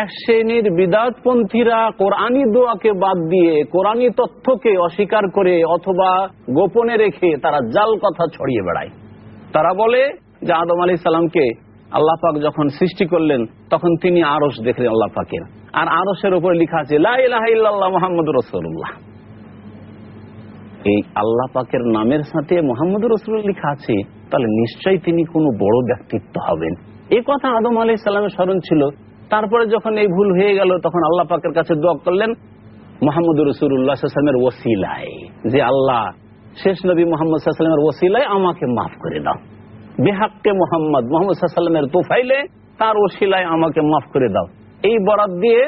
এক শ্রেণির বিদাতপন্থীরা কোরআনী দোয়াকে বাদ দিয়ে কোরআনী তথ্যকে অস্বীকার করে অথবা গোপনে রেখে তারা জাল কথা ছড়িয়ে বেড়ায়। তারা বলে যে আদম আলী সালামকে আল্লাহ পাক যখন সৃষ্টি করলেন, তখন তিনি আরস দেখলেন আল্লাহ পাকের। আর আরসের উপরে লিখা আছে মোহাম্মদ রসুল্লাহ এই আল্লাহ পাকের নামের সাথে মোহাম্মদ রসুল লিখা আছে, তাহলে নিশ্চয়ই তিনি কোনো বড় ব্যক্তিত্ব হবেন। এই কথা আদম আলি সাল্লামের স্মরণ ছিল। তারপরে যখন এই ভুল হয়ে গেল, তখন আল্লাহ পাকের কাছে দোয়া করলেন মোহাম্মদ রসুল্লাহামের ওসিলায়, যে আল্লাহ, শেষ নবী মোহাম্মদ সাল্লামের ওসিলায় আমাকে মাফ করে দাও। বেহাক্কে মোহাম্মদ মোহাম্মদ সাল্লামের তোফাইলে তার ওসিলায় আমাকে মাফ করে দাও। এই বরাদ দিয়ে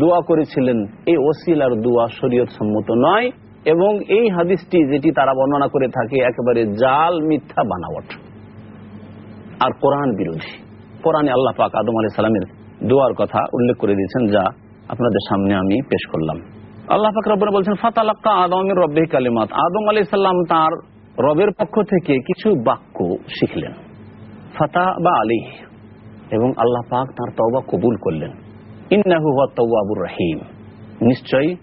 দোয়া করেছিলেন, এই ওসিলার দোয়া শরীয়ত সম্মত নয় এবং এই হাদিসটি যেটি তারা বর্ণনা করে থাকে, একেবারে জাল, মিথ্যা বানাওয়াট আর কোরআন বিরোধী। কোরআনে আল্লাহ পাক আদম আলি সালামের দোয়ার কথা উল্লেখ করে দিয়েছেন যা আপনাদের সামনে আমি পেশ করলাম। আল্লাহ পাক রব বলছেন, ফাতালাক্কা আদমের রব্বে কালিমাত। আদম আলি সাল্লাম তার রবের পক্ষ থেকে কিছু বাক্য শিখলেন। ফাতা বা আলী এবং আল্লাহ পাক তার তওবা কবুল করলেন। ইন্নাহু তওয়াবুর রহিম। নিশ্চয়ই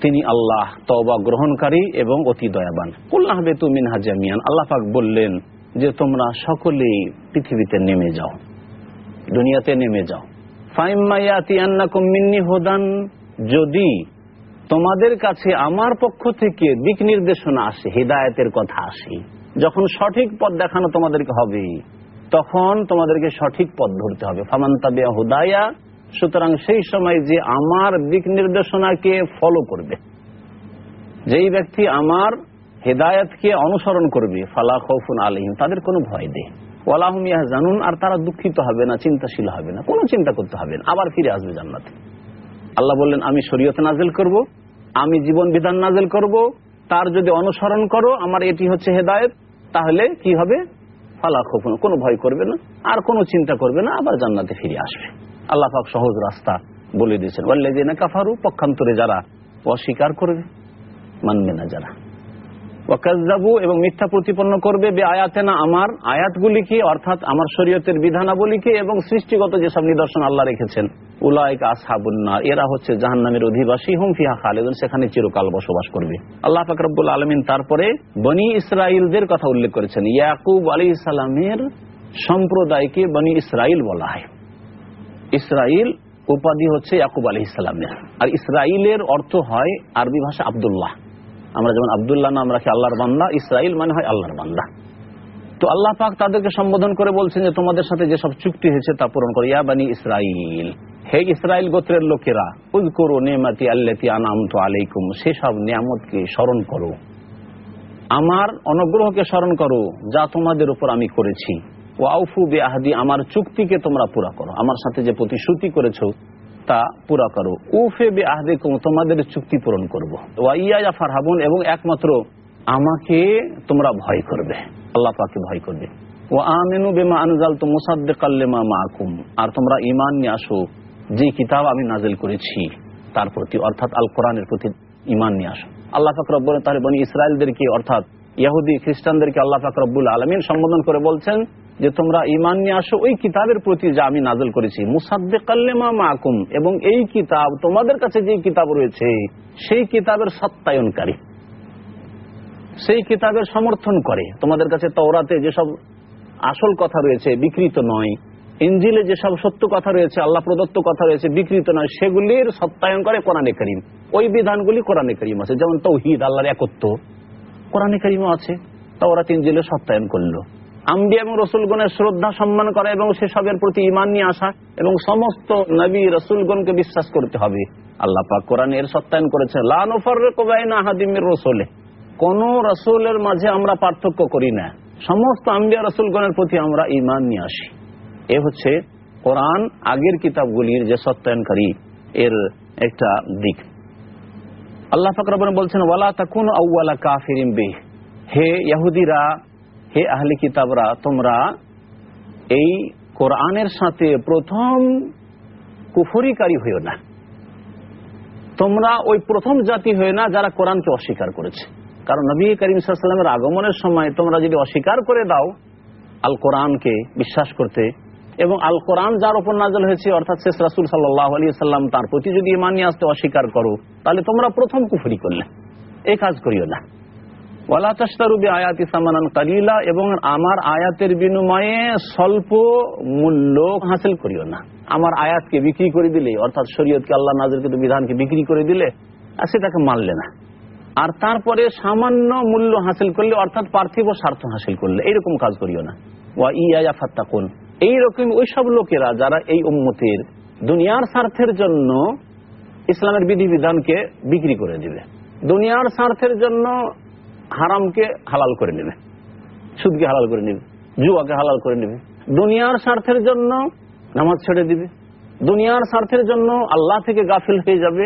তিনি আল্লাহ তবা গ্রহণকারী এবং অতি দয়াবান। কুল্লাহ বেতু মিনহা জামিয়ান। আল্লাহ পাক বললেন যে, তোমরা সকলেই পৃথিবীতে নেমে যাও, দুনিয়াতে নেমে যাও। যদি তোমাদের কাছে আমার পক্ষ থেকে দিক নির্দেশনা আসে, হৃদায়তের কথা আসে, যখন সঠিক পথ দেখানো তোমাদেরকে হবে, তখন তোমাদেরকে সঠিক পথ ধরতে হবে। ফামান্তাবিয়া হুদায়া, সুতরাং সেই সময় যে আমার দিক নির্দেশনাকে ফলো করবে, যেই ব্যক্তি আমার হেদায়তকে অনুসরণ করবে, ফালা খৌফুন আলহিম তাদের কোনো ভয় নেই। ওয়ালাহমিয়া জানুন আর তারা দুঃখিত হবে না, চিন্তাশীল হবে না, কোনো চিন্তা করতে হবে না, আবার ফিরে আসবে জান্নাতে। আল্লাহ বললেন, আমি শরীয়তে নাজেল করব, আমি জীবন বিধান নাজেল করব, তার যদি অনুসরণ করো, আমার এটি হচ্ছে হেদায়ত, তাহলে কি হবে? ফালা কোনো ভয় করবে না, আর কোনো চিন্তা করবে না, আবার জান্নাতে ফিরে আসবে। আল্লাহ পাক সহজ রাস্তা বলে দিয়েছেন না কাফারু, পক্ষান্তরে যারা অস্বীকার করবে, মানবে না যারা। ওয়াকাজাবু এবং মিথ্যা প্রতিপন্ন করবে বে আয়াতে না আমার আয়াতগুলিকে, অর্থাৎ আমার শরীয়তের বিধানাবলীকে এবং সৃষ্টিগত যেসব নিদর্শন আল্লাহ রেখেছেন। উলায়ক আসহাবুন্নার এরা হচ্ছে জাহান্নামের অধিবাসী, হুম ফিহা খালেদুন, সেখানে চিরকাল বসবাস করবে। আল্লাহ ফাকরবুল আলমিন তারপরে বনি ইসরাইলদের কথা উল্লেখ করেছেন। ইয়াকুব আলী ইসলামের সম্প্রদায়কে বনি ইসরাইল বলা হয়। ইসরাইল উপাধি হচ্ছে ইয়াকুব আলী ইসলামের আর ইসরাইলের অর্থ হয় আরবি ভাষা আবদুল্লাহ। আমরা যেমন আবদুল্লাহ নাম রাখি আল্লাহর বান্দা, ইসরাইল মানে হয় আল্লাহর বান্দা। তো আল্লাহ পাক তাদেরকে সম্বোধন করে বলছেন যে, তোমাদের সাথে যেসব চুক্তি হয়েছে তা পূরণ করো। ইয়া বানি ইসরাইল, হে ইসরাইল গোত্রের লোকেরা উজ করো নেমাতি আল্লাতি আনাম তো আলাইকুম, সেসব নিয়ামতকে স্মরণ করো। আমার অনুগ্রহকে স্মরণ করো, যা তোমাদের উপর আমি করেছি। ও আউফু বে আহাদি আমার চুক্তিকে তোমরা পুরা করো। আমার সাথে যে প্রতিশ্রুতি করেছ তা পুরা করো। উফে বে আহদে তোমাদের চুক্তি পূরণ করব। ওয়াইয়া ফারহাবুন, এবং একমাত্র আমাকে তোমরা ভয় করবে। আল্লাহ পাকে ভয় করবে। ও আমেনু বেমা আনজাল তো মুসাদ্দে কাল্লেমা মাকুম আর তোমরা ইমান নিয়ে আসো, যে কিতাব আমি নাজেল করেছি, তার প্রতি, অর্থাৎ আল কোরআনের প্রতি ইমান নিয়ে আসো। আল্লাহ ফাকরব্বুল তাহলে বনি ইসরায়েলদেরকে অর্থাৎ ইয়াহুদি খ্রিস্টানদেরকে আল্লাহ ফাকরব্বুল আলমিন সম্বোধন করে বলছেন যে তোমরা ইমান নিয়ে আসো, ওই কিতাবের প্রতি যা আমি নাজল করেছি। মুসাদ্দে কাল্লেমা মাকুম, এবং এই কিতাব, তোমাদের কাছে যে কিতাব রয়েছে, সেই কিতাবের সত্যায়নকারী। সেই কিতাবের সমর্থন করে। তোমাদের কাছে তওরাতে যেসব আসল কথা রয়েছে, বিকৃত নয়। ইঞ্জিলে যেসব সত্য কথা রয়েছে, আল্লাহ প্রদত্ত কথা রয়েছে, বিকৃত নয়, সেগুলির সত্যায়ন করে কোরআনে করিম। ওই বিধানগুলি কোরআনে করিম আছে। যেমন তৌহিদ, আল্লাহর একত্র কোরআনে করিমও আছে। তাওরাত ইঞ্জিলে সত্যায়ন করল। আম্বি এবং রসুলগণের শ্রদ্ধা সম্মান করা এবং সেসবের প্রতি ইমান নিয়ে আসা এবং সমস্ত নবী রসুলগণকে বিশ্বাস করতে হবে। আল্লাহ পাক কোরআন এর সত্যায়ন করেছে লাহাদিমের রসুলে কোন রসুলের মাঝে আমরা পার্থক্য করি না। সমস্ত আম্বিয়া রসুলগণের প্রতি আমরা ইমান নিয়ে আসি। এ হচ্ছে কোরআন আগের কিতাবগুলির যে সত্যায়নকারী এর একটা দিক। আল্লাহ ফাকর বলছেন, ওয়ালা তাকুন আউ্লা কাফিরিম বে হে ইয়াহুদিরা হে আহলি কিতাবরা, তোমরা এই কোরআনের সাথে প্রথম কুফরিকারী হইও না। তোমরা ওই প্রথম জাতি হয়ে না যারা কোরআনকে অস্বীকার করেছে। কারণ নবী করিম সাল্লামের আগমনের সময় তোমরা যদি অস্বীকার করে দাও, আল কোরআনকে বিশ্বাস করতে এবং আল কোরআন যার উপর নাজল হয়েছে, অর্থাৎ শেষ রাসুল সাল্লাহ আলী সাল্লাম তার প্রতি যদি ইমান নিয়ে আসতে অস্বীকার করো, তাহলে তোমরা প্রথম কুফরি করলে। এই কাজ করিও না। ওয়ালা তাস্তারুবি আয়াতি সামানান কালিলা এবং আমার আয়াতের বিনিময়ে স্বল্প মূল্য হাসিল করিও না। আমার আয়াতকে বিক্রি করে দিলে, অর্থাৎ শরীয়তকে আল্লাহ বিধানকে বিক্রি করে দিলে, আর সেটাকে মানলে না। আর তারপরে সামান্য মূল্য হাসিল করলে, অর্থাৎ পার্থিব স্বার্থ হাসিল করলে, এইরকম কাজ করিও না। ওয়া ইয়া ফাত্তাকুন। এইরকম ওই সব লোকেরা যারা এই উম্মতের দুনিয়ার স্বার্থের জন্য ইসলামের বিধিবিধানকে বিক্রি করে দিবে। দুনিয়ার স্বার্থের জন্য হারামকে হালাল করে নেবে, সুদকে হালাল করে নেবে, জুয়াকে হালাল করে নেবে। দুনিয়ার স্বার্থের জন্য নামাজ ছেড়ে দিবে। দুনিয়ার স্বার্থের জন্য আল্লাহ থেকে গাফিল হয়ে যাবে।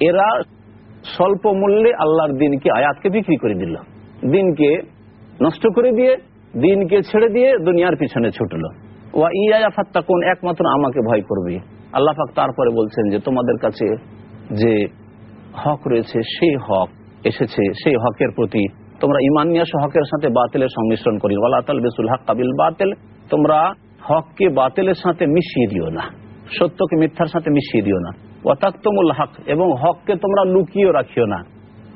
এরা স্বল্প মূল্যে আল্লাহর দিনকে, আয়াতকে বিক্রি করে দিল। দিনকে নষ্ট করে দিয়ে, দিনকে ছেড়ে দিয়ে দুনিয়ার পিছনে ছুটলো। ওয়া ইয়া ফাত্তা কোন একমাত্র আমাকে ভয় করবে। আল্লাহ পাক তারপরে বলছেন যে, তোমাদের কাছে যে হক রয়েছে, সেই হক এসেছে, সেই হকের প্রতি তোমরা ইমান নিয়ে হকের সাথে বাতিলের সংমিশ্রণ করি ওয়ালাতাল বেসুল হক কাবিল বাতিল, তোমরা হককে বাতিলের সাথে মিশিয়ে দিও না, সত্যকে মিথ্যার সাথে মিশিয়ে দিও না। ওয়াতাক্তমুল হক, এবং হককে তোমরা লুকিয়ে রাখিও না।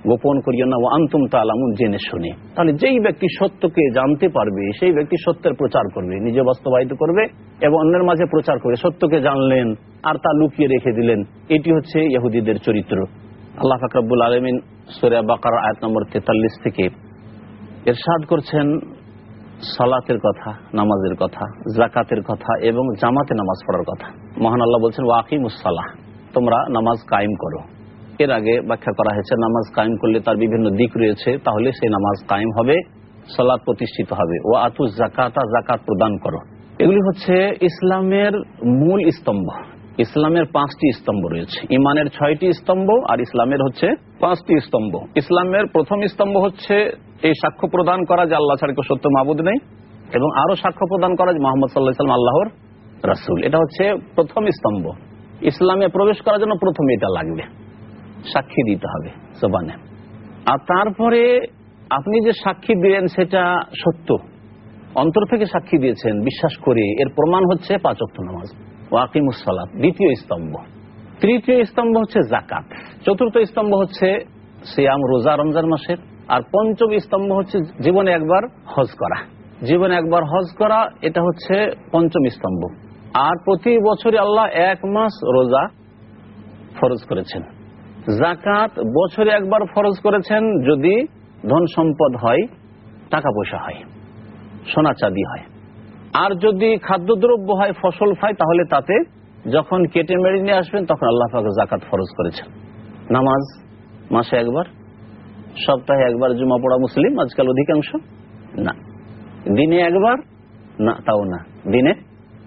গোপন করিও না ও আন্তুম তালামুন, জেনে শুনে। তাহলে যেই ব্যক্তি সত্যকে জানতে পারবে, সেই ব্যক্তি সত্যের প্রচার করবে, নিজে বাস্তবায়িত করবে এবং অন্যের মাঝে প্রচার করবে। সত্যকে জানলেন আর তা লুকিয়ে রেখে দিলেন। এটি হচ্ছে ইহুদিদের চরিত্র। আল্লাহ ফাকরাবুল আলমিন সোরিয়া বাকার আয়াত নম্বর তেতাল্লিশ থেকে এরশাদ করছেন সালাতের কথা, নামাজের কথা জাকাতের কথা এবং জামাতে নামাজ পড়ার কথা। মহান আল্লাহ বলছেন ওয়াকিম উসালাহ তোমরা নামাজ কায়েম করো। এর আগে ব্যাখ্যা করা হয়েছে, নামাজ কায়েম করলে তার বিভিন্ন দিক রয়েছে, তাহলে সেই নামাজ কায়েম হবে সালাদ প্রতিষ্ঠিত হবে। ও আতু জাকাতা জাকাত প্রদান করো। এগুলি হচ্ছে ইসলামের মূল স্তম্ভ। ইসলামের পাঁচটি স্তম্ভ রয়েছে। ইমানের ছয়টি স্তম্ভ আর ইসলামের হচ্ছে পাঁচটি স্তম্ভ। ইসলামের প্রথম স্তম্ভ হচ্ছে এই সাক্ষ্য প্রদান করা যে আল্লাহ ছাড়া সত্য মাবুদ নেই এবং আরও সাক্ষ্য প্রদান করা যে মোহাম্মদ সাল্লাহ সাল্লাম আল্লাহর রাসুল। এটা হচ্ছে প্রথম স্তম্ভ। ইসলামে প্রবেশ করার জন্য প্রথমে এটা লাগবে। সাক্ষী দিতে হবে জবানে। আর তারপরে আপনি যে সাক্ষী দিলেন সেটা সত্য। অন্তর থেকে সাক্ষী দিয়েছেন, বিশ্বাস করে। এর প্রমাণ হচ্ছে পাঁচক্ত নামাজ। ওয়াকিমুসালাত দ্বিতীয় স্তম্ভ। তৃতীয় স্তম্ভ হচ্ছে জাকাত চতুর্থ স্তম্ভ হচ্ছে সিয়াম রোজা রমজান মাসের। আর পঞ্চম স্তম্ভ হচ্ছে জীবনে একবার হজ করা। জীবনে একবার হজ করা, এটা হচ্ছে পঞ্চম স্তম্ভ। আর প্রতি বছরই আল্লাহ এক মাস রোজা ফরজ করেছেন। জাকাত বছরে একবার ফরজ করেছেন, যদি ধন সম্পদ হয়, টাকা পয়সা হয়, সোনা চাঁদি হয়। আর যদি খাদ্যদ্রব্য হয়, ফসল হয়, তাহলে তাতে যখন কেটে মেরে নিয়ে আসবেন, তখন আল্লাহ পাকে জাকাত ফরজ করেছেন। নামাজ মাসে একবার, সপ্তাহে একবার জুমা পড়া মুসলিম, আজকাল অধিকাংশ না। দিনে একবার, না, তাও না। দিনে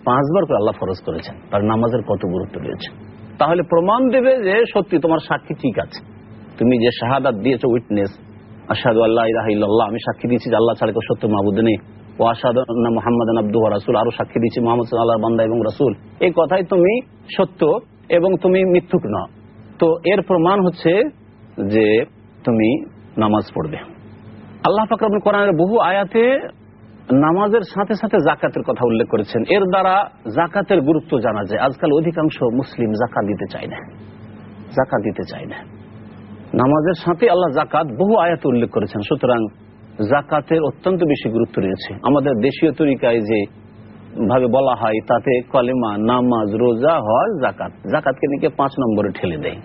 পাঁচবার করে আল্লাহ ফরজ করেছেন তার নামাজের কত গুরুত্ব রয়েছে। তাহলে প্রমাণ দেবে যে, সত্যি তোমার সাক্ষী ঠিক আছে। তুমি যে শাহাদাত দিয়েছ উইটনেস আসাদু আল্লাহ আমি সাক্ষী দিয়েছি যে আল্লাহ ছাড়া কেউ সত্য মাহবুদ নেই। মোহাম্মদ রাসুল আরও সাক্ষী দিচ্ছি মোহাম্মদ এবং রাসুল। এই কথাই তুমি সত্য এবং তুমি মিথ্যুক ন তো এর প্রমাণ হচ্ছে যে তুমি নামাজ পড়বে। আল্লাহ ফাকরাবুল কোরআনের বহু আয়াতে নামাজের সাথে সাথে জাকাতের কথা উল্লেখ করেছেন। এর দ্বারা জাকাতের গুরুত্ব জানা যায়। আজকাল অধিকাংশ মুসলিম জাকাত দিতে চায় না। জাকাত দিতে চায় না। নামাজের সাথে আল্লাহ জাকাত বহু আয়াতে উল্লেখ করেছেন। সুতরাং জাকাতের অত্যন্ত বেশি গুরুত্ব রয়েছে। আমাদের দেশীয় তরিকায় যে ভাবে বলা হয়, তাতে কলেমা, নামাজ, রোজা হজ জাকাত। জাকাতকে নিয়ে পাঁচ নম্বরে ঠেলে দেয়।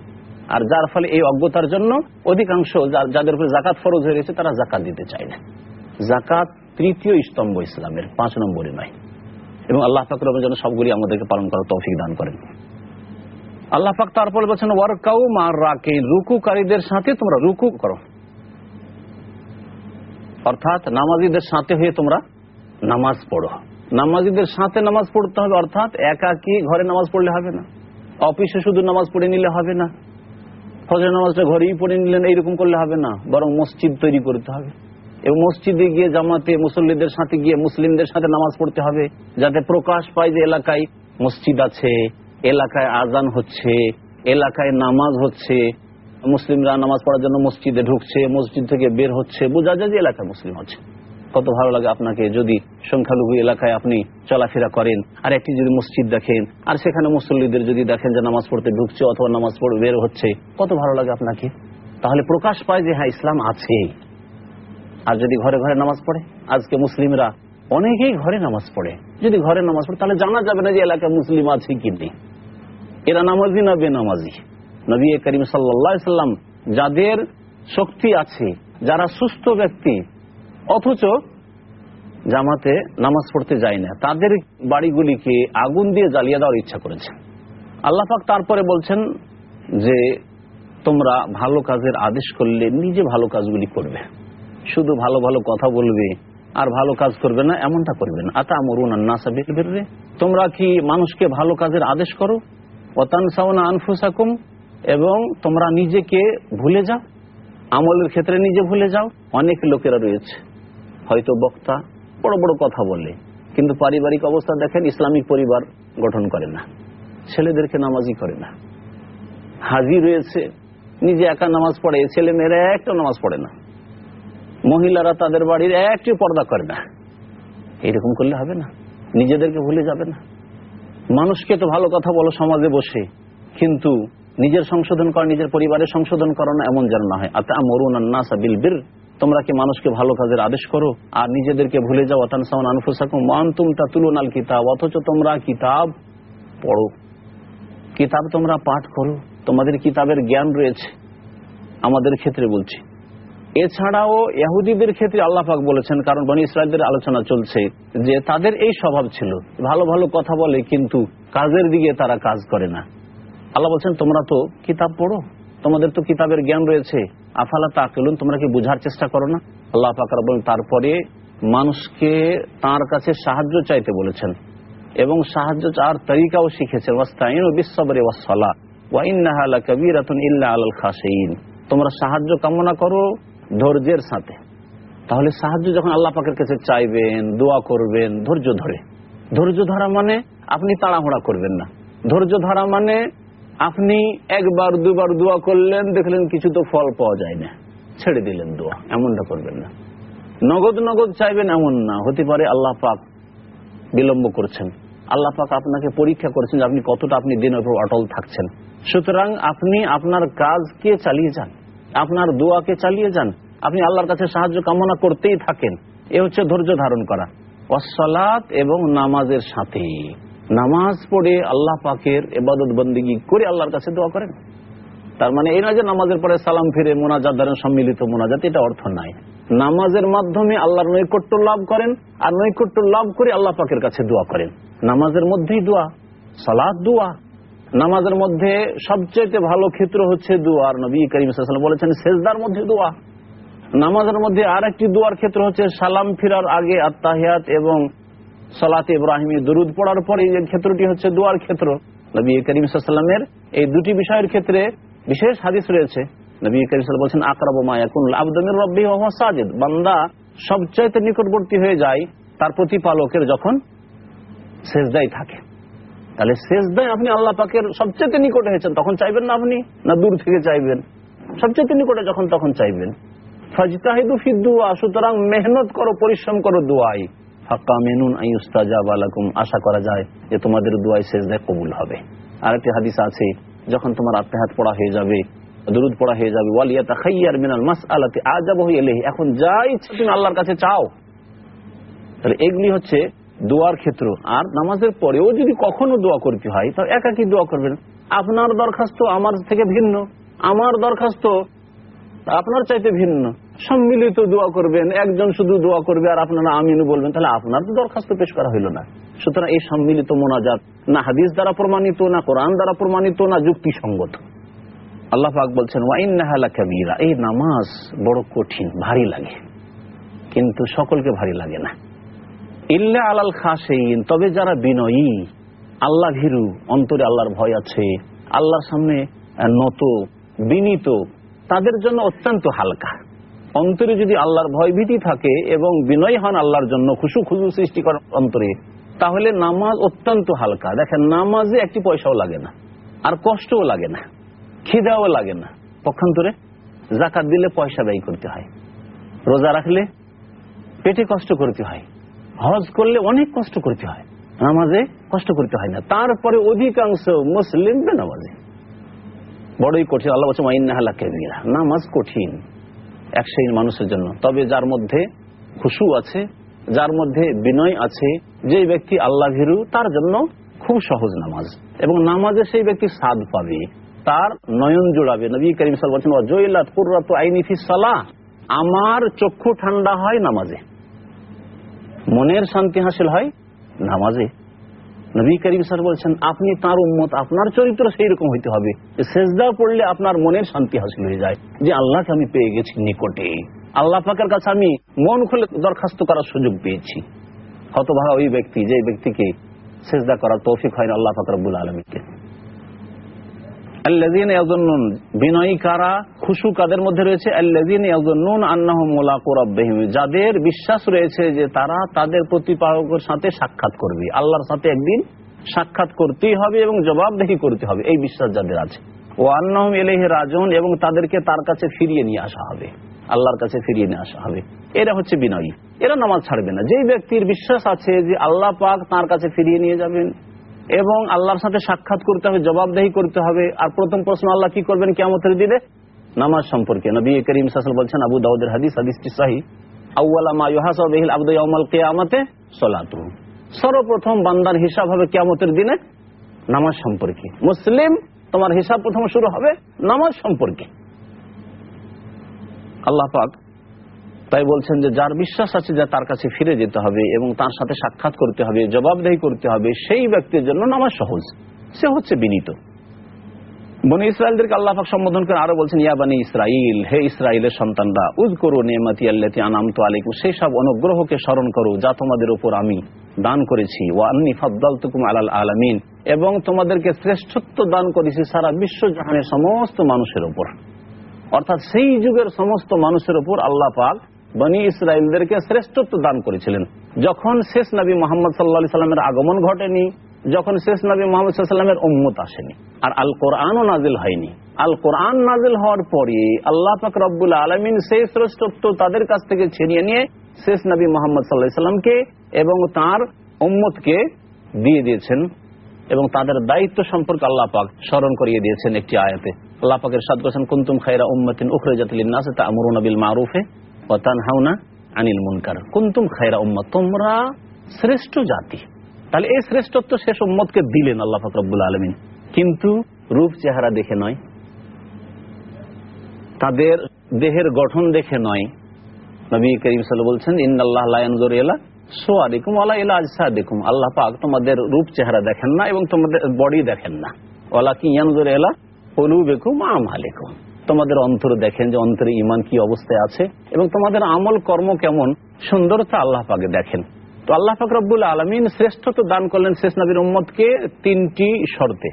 আর যার ফলে এই অজ্ঞতার জন্য অধিকাংশ যাদের উপরে জাকাত ফরজ হয়ে গেছে তারা জাকাত দিতে চায় না। জাকাত তৃতীয় স্তম্ভ ইসলামের, পাঁচ নম্বরে নয়। এবং আল্লাহ ফাকরের জন্য সবগুলি আমাদেরকে পালন করার তৌফিক দান করেন। আল্লাহ পাক তারপরে বলছেন, ওয়ার্কাউ মার রাকে রুকুকারীদের সাথে তোমরা রুকু করো। অর্থাৎ নামাজিদের সাথে হয়ে তোমরা নামাজ পড়ো। নামাজিদের সাথে নামাজ পড়তে হবে, অর্থাৎ একাকি ঘরে নামাজ পড়লে হবে না। অফিসে শুধু নামাজ পড়ে নিলে হবে না। ফজর নামাজটা ঘরেই পড়ে নিলেন, এইরকম করলে হবে না। বরং মসজিদ তৈরি করতে হবে। এবং মসজিদে গিয়ে জামাতে মুসল্লিদের সাথে গিয়ে মুসলিমদের সাথে নামাজ পড়তে হবে, যাতে প্রকাশ পায় যে এলাকায় মসজিদ আছে, এলাকায় আজান হচ্ছে, এলাকায় নামাজ হচ্ছে। মুসলিমরা নামাজ পড়ার জন্য মসজিদে ঢুকছে, মসজিদ থেকে বের হচ্ছে। বোঝা যায় যে এলাকায় মুসলিম আছে। কত ভালো লাগে আপনাকে যদি সংখ্যালঘু এলাকায় আপনি চলাফেরা করেন। আর একটি যদি মসজিদ দেখেন, আর সেখানে মুসল্লিদের যদি দেখেন যে নামাজ পড়তে ঢুকছে অথবা নামাজ পড়ে, বের হচ্ছে, কত ভালো লাগে আপনাকে? তাহলে প্রকাশ পায় যে হ্যাঁ ইসলাম আছে। আর যদি ঘরে ঘরে নামাজ পড়ে, আজকে মুসলিমরা অনেকেই ঘরে নামাজ পড়ে। যদি ঘরে নামাজ পড়ে, তাহলে জানা যাবে না যে এলাকায় মুসলিম আছে কি নেই। এরা নামাজি না বেনামাজি। নবী করিম সাল্লাম যাদের শক্তি আছে, যারা সুস্থ ব্যক্তি, অথচ জামাতে নামাজ পড়তে যায় না, তাদের বাড়িগুলিকে আগুন দিয়ে জ্বালিয়ে দেওয়ার ইচ্ছা করেছে। আল্লাহাক তারপরে বলছেন যে, তোমরা ভালো কাজের আদেশ করলে নিজে ভালো কাজগুলি করবে। শুধু ভালো ভালো কথা বলবে আর ভালো কাজ করবে না, এমনটা করবে না। আতা মরুন আন্নাসাবিরে তোমরা কি মানুষকে ভালো কাজের আদেশ করো? অতানসাউনা আনফুসাকুম এবং তোমরা নিজেকে ভুলে যাও। আমলের ক্ষেত্রে নিজে ভুলে যাও। অনেক লোকেরা রয়েছে। হয়তো বক্তা, বড় বড় কথা বলে, কিন্তু পারিবারিক অবস্থা দেখেন, ইসলামিক পরিবার গঠন করে না। ছেলেদেরকে নামাজি করে না। হাজি রয়েছে, নিজে একা নামাজ পড়ে ছেলে মেয়েরা একটা নামাজ পড়ে না। মহিলারা তাদের বাড়ির একটি পর্দা করে না। এরকম করলে হবে না। নিজেদেরকে ভুলে যাবে না। মানুষকে তো ভালো কথা বলো সমাজে বসে। কিন্তু নিজের সংশোধন করা, নিজের পরিবারের সংশোধন করো না, এমন যেন না হয়। আতা মরুন বিল বীর, তোমরা কি মানুষকে ভালো কাজের আদেশ করো? আর নিজেদেরকে ভুলে যাও অতান আনফুসাকুম তুমতা তুলুন আল কিতাব, অথচ তোমরা কিতাব পড়ো। কিতাব তোমরা পাঠ করো। তোমাদের কিতাবের জ্ঞান রয়েছে, আমাদের ক্ষেত্রে বলছি। এছাড়াও ইহুদিদের ক্ষেত্রে আল্লাহ পাক বলেছেন, কারণ বনি ইসরায়েলদের আলোচনা চলছে, যে তাদের এই স্বভাব ছিল। ভালো ভালো কথা বলে, কিন্তু কাজের দিকে তারা কাজ করে না। আল্লাহ বলছেন, তোমরা তো কিতাব পড়ো, তোমাদের তো কিতাবের জ্ঞান রয়েছে। আফালা তাকেলুন, তোমরা কি বুঝার চেষ্টা করো না? আল্লাহ পাক বলেন তারপরে মানুষকে তার কাছে সাহায্য চাইতে বলেছেন এবং সাহায্য চাওয়ার তরিকাও শিখেছেন ওয়াস্তাইন ও বিশ্বরে ওয়াসলা তোমরা সাহায্য কামনা করো ধৈর্যের সাথে। তাহলে সাহায্য যখন আল্লাহ পাকের কাছে চাইবেন, দোয়া করবেন, ধৈর্য ধরে। ধৈর্য ধরা মানে আপনি তাড়াহুড়া করবেন না। ধৈর্য ধরা মানে আপনি একবার, দুবার দোয়া করলেন, দেখলেন কিছু তো ফল পাওয়া যায় না। ছেড়ে দিলেন দোয়া, এমনটা করবেন না। নগদ নগদ চাইবেন এমন না। হতে পারে আল্লাহ পাক বিলম্ব করছেন। আল্লাহ পাক আপনাকে পরীক্ষা করেছেন আপনি কতটা আপনি দিনের উপর অটল থাকছেন। সুতরাং আপনি আপনার কাজকে চালিয়ে যান? আপনার দোয়াকে চালিয়ে যান? আপনি আল্লাহর কাছে সাহায্য কামনা করতেই থাকেন। এ হচ্ছে ধৈর্য ধারণ করা। অসলাত এবং নামাজের সাথে নামাজ পড়ে আল্লাহ পাকের এবাদত বন্দিগি করে আল্লাহর কাছে দোয়া করেন। তার মানে এই নয় যে নামাজের পরে সালাম ফিরে মোনাজাত ধরেন সম্মিলিত মোনাজাত, এটা অর্থ নাই। নামাজের মাধ্যমে আল্লাহর নৈকট্য লাভ করেন আর নৈকট্য লাভ করে আল্লাহ পাকের কাছে দোয়া করেন। নামাজের মধ্যেই দোয়া সালাদ দোয়া। নামাজের মধ্যে সবচেয়ে ভালো ক্ষেত্র হচ্ছে দোয়ার নবী করিম বলেছেন শেষদার মধ্যে দোয়া। নামাজের মধ্যে আর একটি দোয়ার ক্ষেত্র হচ্ছে সালাম ফিরার আগে আত্মাহিয়াত এবং সালাত ইব্রাহিমী দরুদ পড়ার পরে এই ক্ষেত্রটি হচ্ছে দোয়ার ক্ষেত্র, নবী করিম এই দুটি বিষয়ের ক্ষেত্রে বিশেষ হাদিস রয়েছে। নবী করিম বলছেন, আকরাব মায়াকুন আবদমির রব্বি সাজিদ। বান্দা সবচাইতে নিকটবর্তী হয়ে যায় তার প্রতিপালকের যখন শেষদাই থাকে। তাহলে শেষদায় আপনি আল্লাহ পাকের সবচেয়ে নিকটে হয়েছেন, তখন চাইবেন না আপনি? না দূর থেকে চাইবেন? সবচেয়ে নিকটে যখন, তখন চাইবেন। ফাজতাহিদু ফিদুয়া সুতরাং মেহনত করো, পরিশ্রম করো দোয়াই আশা করা যায় যে তোমাদের দোয়াই শেষদায় কবুল হবে। আরেকটি হাদিস আছে, যখন তোমার আত্মাহাত পড়া হয়ে যাবে, দুরুদ পড়া হয়ে যাবে ওয়ালিয়াতা খাইয়ার মিনাল মাস আলাতে আজাব হয়ে এখন যা ইচ্ছা তুমি আল্লাহর কাছে চাও। তাহলে এগুলি হচ্ছে দোয়ার ক্ষেত্র। আর নামাজের পরেও যদি কখনো দোয়া করতে হয় তাহলে একাকি দোয়া করবেন। আপনার দরখাস্ত আমার থেকে ভিন্ন, আমার দরখাস্ত আপনার চাইতে ভিন্ন। সম্মিলিত দোয়া করবেন, একজন শুধু দোয়া করবে আর আপনারা আমিনু বলবেন, তাহলে আপনার তো দরখাস্ত পেশ করা হইল না। সুতরাং এই সম্মিলিত মোনাজাত না হাদিস দ্বারা প্রমাণিত, না কোরআন দ্বারা প্রমাণিত, না যুক্তিসঙ্গত। আল্লাহ পাক বলছেন ওয়াইনাহালা কাবিরা এই নামাজ বড় কঠিন, ভারী লাগে। কিন্তু সকলকে ভারী লাগে না। ইল্লা আলাল খাসেইন তবে যারা বিনয়ী, আল্লাহ ভীরু, অন্তরে আল্লাহর ভয় আছে, আল্লাহর সামনে নত, বিনীত, তাদের জন্য অত্যন্ত হালকা। অন্তরে যদি আল্লাহর ভয় ভীতি থাকে এবং বিনয় হন আল্লাহর জন্য, খুশু খুশু সৃষ্টি করার অন্তরে, তাহলে নামাজ অত্যন্ত হালকা। দেখেন, নামাজে একটি পয়সাও লাগে না, আর কষ্টও লাগে না, খিদাও লাগে না। পক্ষান্তরে জাকাত দিলে পয়সা ব্যয় করতে হয়, রোজা রাখলে পেটে কষ্ট করতে হয়, হজ করলে অনেক কষ্ট করতে হয়, নামাজে কষ্ট করতে হয় না। তারপরে অধিকাংশ মুসলিম বেনামাজে। বড়ই কঠিন, আল্লাহ বলছে মাইন্নাহালা কেবিরা নামাজ কঠিন। এক শ্রেণির মানুষের জন্য। তবে যার মধ্যে খুশু আছে, যার মধ্যে বিনয় আছে যে ব্যক্তি আল্লাহ ভীরু তার জন্য খুব সহজ নামাজ। এবং নামাজে সেই ব্যক্তি স্বাদ পাবে, তার নয়ন জোড়াবে। নবী করিম সাল বলছেন সালাহ। আমার চক্ষু ঠান্ডা হয় নামাজে। মনের শান্তি হাসিল হয় নামাজে। নবী করিম স্যার বলছেন, আপনি তার উম্মত, আপনার চরিত্র সেই রকম হইতে হবে। সেজদা পড়লে আপনার মনের শান্তি হাসিল হয়ে যায়। যে আল্লাহকে আমি পেয়ে গেছি নিকটে। আল্লাহ পাকের কাছে আমি মন খুলে দরখাস্ত করার সুযোগ পেয়েছি। হতভাগা ওই ব্যক্তি, যে ব্যক্তিকে সেজদা করার তৌফিক হয় না আল্লাহ ফাকরাবুল আলমীকে বিনয়ী কারা? খুশু কাদের মধ্যে রয়েছে যাদের বিশ্বাস রয়েছে যে তারা তাদের প্রতিপালকের সাথে সাক্ষাৎ করবে। আল্লাহর সাথে একদিন সাক্ষাৎ করতেই হবে এবং জবাবদেহি করতে হবে। এই বিশ্বাস যাদের আছে। ও আন্নাহম এলেহ রাজন এবং তাদেরকে তার কাছে ফিরিয়ে নিয়ে আসা হবে। আল্লাহর কাছে ফিরিয়ে নিয়ে আসা হবে। এরা হচ্ছে বিনয়ী। এরা নামাজ ছাড়বে না। যেই ব্যক্তির বিশ্বাস আছে যে আল্লাহ পাক তার কাছে ফিরিয়ে নিয়ে যাবেন এবং আল্লাহর সাথে সাক্ষাৎ করতে হবে, জবাবদেহি করতে হবে। আর প্রথম প্রশ্ন, আল্লাহ কি করবেন কেমতের দিনে? নামাজ সম্পর্কে। নবী করিম সাসল বলছেন, আবু দাউদের হাদিস, হাদিসটি সাহি। সর্বপ্রথম বান্দার হিসাব হবে কেমতের দিনে নামাজ সম্পর্কে। মুসলিম, তোমার হিসাব প্রথম শুরু হবে নামাজ সম্পর্কে। আল্লাহ পাক তাই বলছেন যে, যার বিশ্বাস আছে যে তার কাছে ফিরে যেতে হবে এবং তার সাথে সাক্ষাৎ করতে হবে, জবাবদেহি করতে হবে, সেই ব্যক্তির জন্য নামাজ সহজ। সে হচ্ছে বিনীত। বনি ইসরায়েলদেরকে আল্লাহাক সম্বোধন করে আরও বলছেন, ইয়া বানি ইসরাইল, হে ইসরায়েলের সন্তানরা উজ করো নেমাতি আল্লাতি আনাম তো আলাইকুম, সেই সব অনুগ্রহকে স্মরণ করো যা তোমাদের উপর আমি দান করেছি। ও আন্নি ফাদ্দাল তুকুম আলাল আলামিন, এবং তোমাদেরকে শ্রেষ্ঠত্ব দান করেছি সারা বিশ্ব জাহানের সমস্ত মানুষের উপর। অর্থাৎ সেই যুগের সমস্ত মানুষের উপর আল্লাহ পাক বনি ইসরায়েলদেরকে শ্রেষ্ঠত্ব দান করেছিলেন। যখন শেষ নবী মোহাম্মদ সাল্লা সাল্লামের আগমন ঘটেনি, যখন শেষ নবী মোহাম্মদ সাল্লামের উম্মত আসেনি। আর আল কোরআনও নাজিল হয়নি। আল কোরআন নাজিল হওয়ার পরে আল্লাহ পাক রব্বুল আলমিন সেই শ্রেষ্ঠত্ব তাদের কাছ থেকে ছিনিয়ে নিয়ে শেষ নবী মোহাম্মদ সাল্লাহ সাল্লামকে এবং তার উম্মতকে দিয়ে দিয়েছেন এবং তাদের দায়িত্ব সম্পর্কে আল্লাহ পাক স্মরণ করিয়ে দিয়েছেন একটি আয়াতে। আল্লাহ পাকের সাদ করেছেন কুন্তুম খাইরা উম্মতিন উখরে জাতিল নাসে তা আমরুন মারুফে। আনিল মুনকার। কুন্তুম তোমরা শ্রেষ্ঠ জাতি। তাহলে এই শ্রেষ্ঠত্ব শেষ উম্মতকে দিলেন আল্লাহ ফাকরুল আলমিন। কিন্তু রূপ চেহারা দেখে নয়, তাদের দেহের গঠন দেখে নয়। নবী করিম সাল বলছেন লায়নজর এলা এলা আজসা দেখুম আল্লাহ পাক তোমাদের রূপ চেহারা দেখেন না এবং তোমাদের বডি দেখেন না। ওলা কি ইয়ানজর এলা বেকুম আম হালেকুম তোমাদের অন্তর দেখেন যে অন্তরে ইমান কি অবস্থায় আছে এবং তোমাদের আমল কর্ম কেমন? সুন্দরতা আল্লাহ পাকে দেখেন। তো আল্লাহ পাক রব্বুল আলমিন শ্রেষ্ঠত্ব দান করলেন শেষ নবীর উম্মদকে তিনটি শর্তে।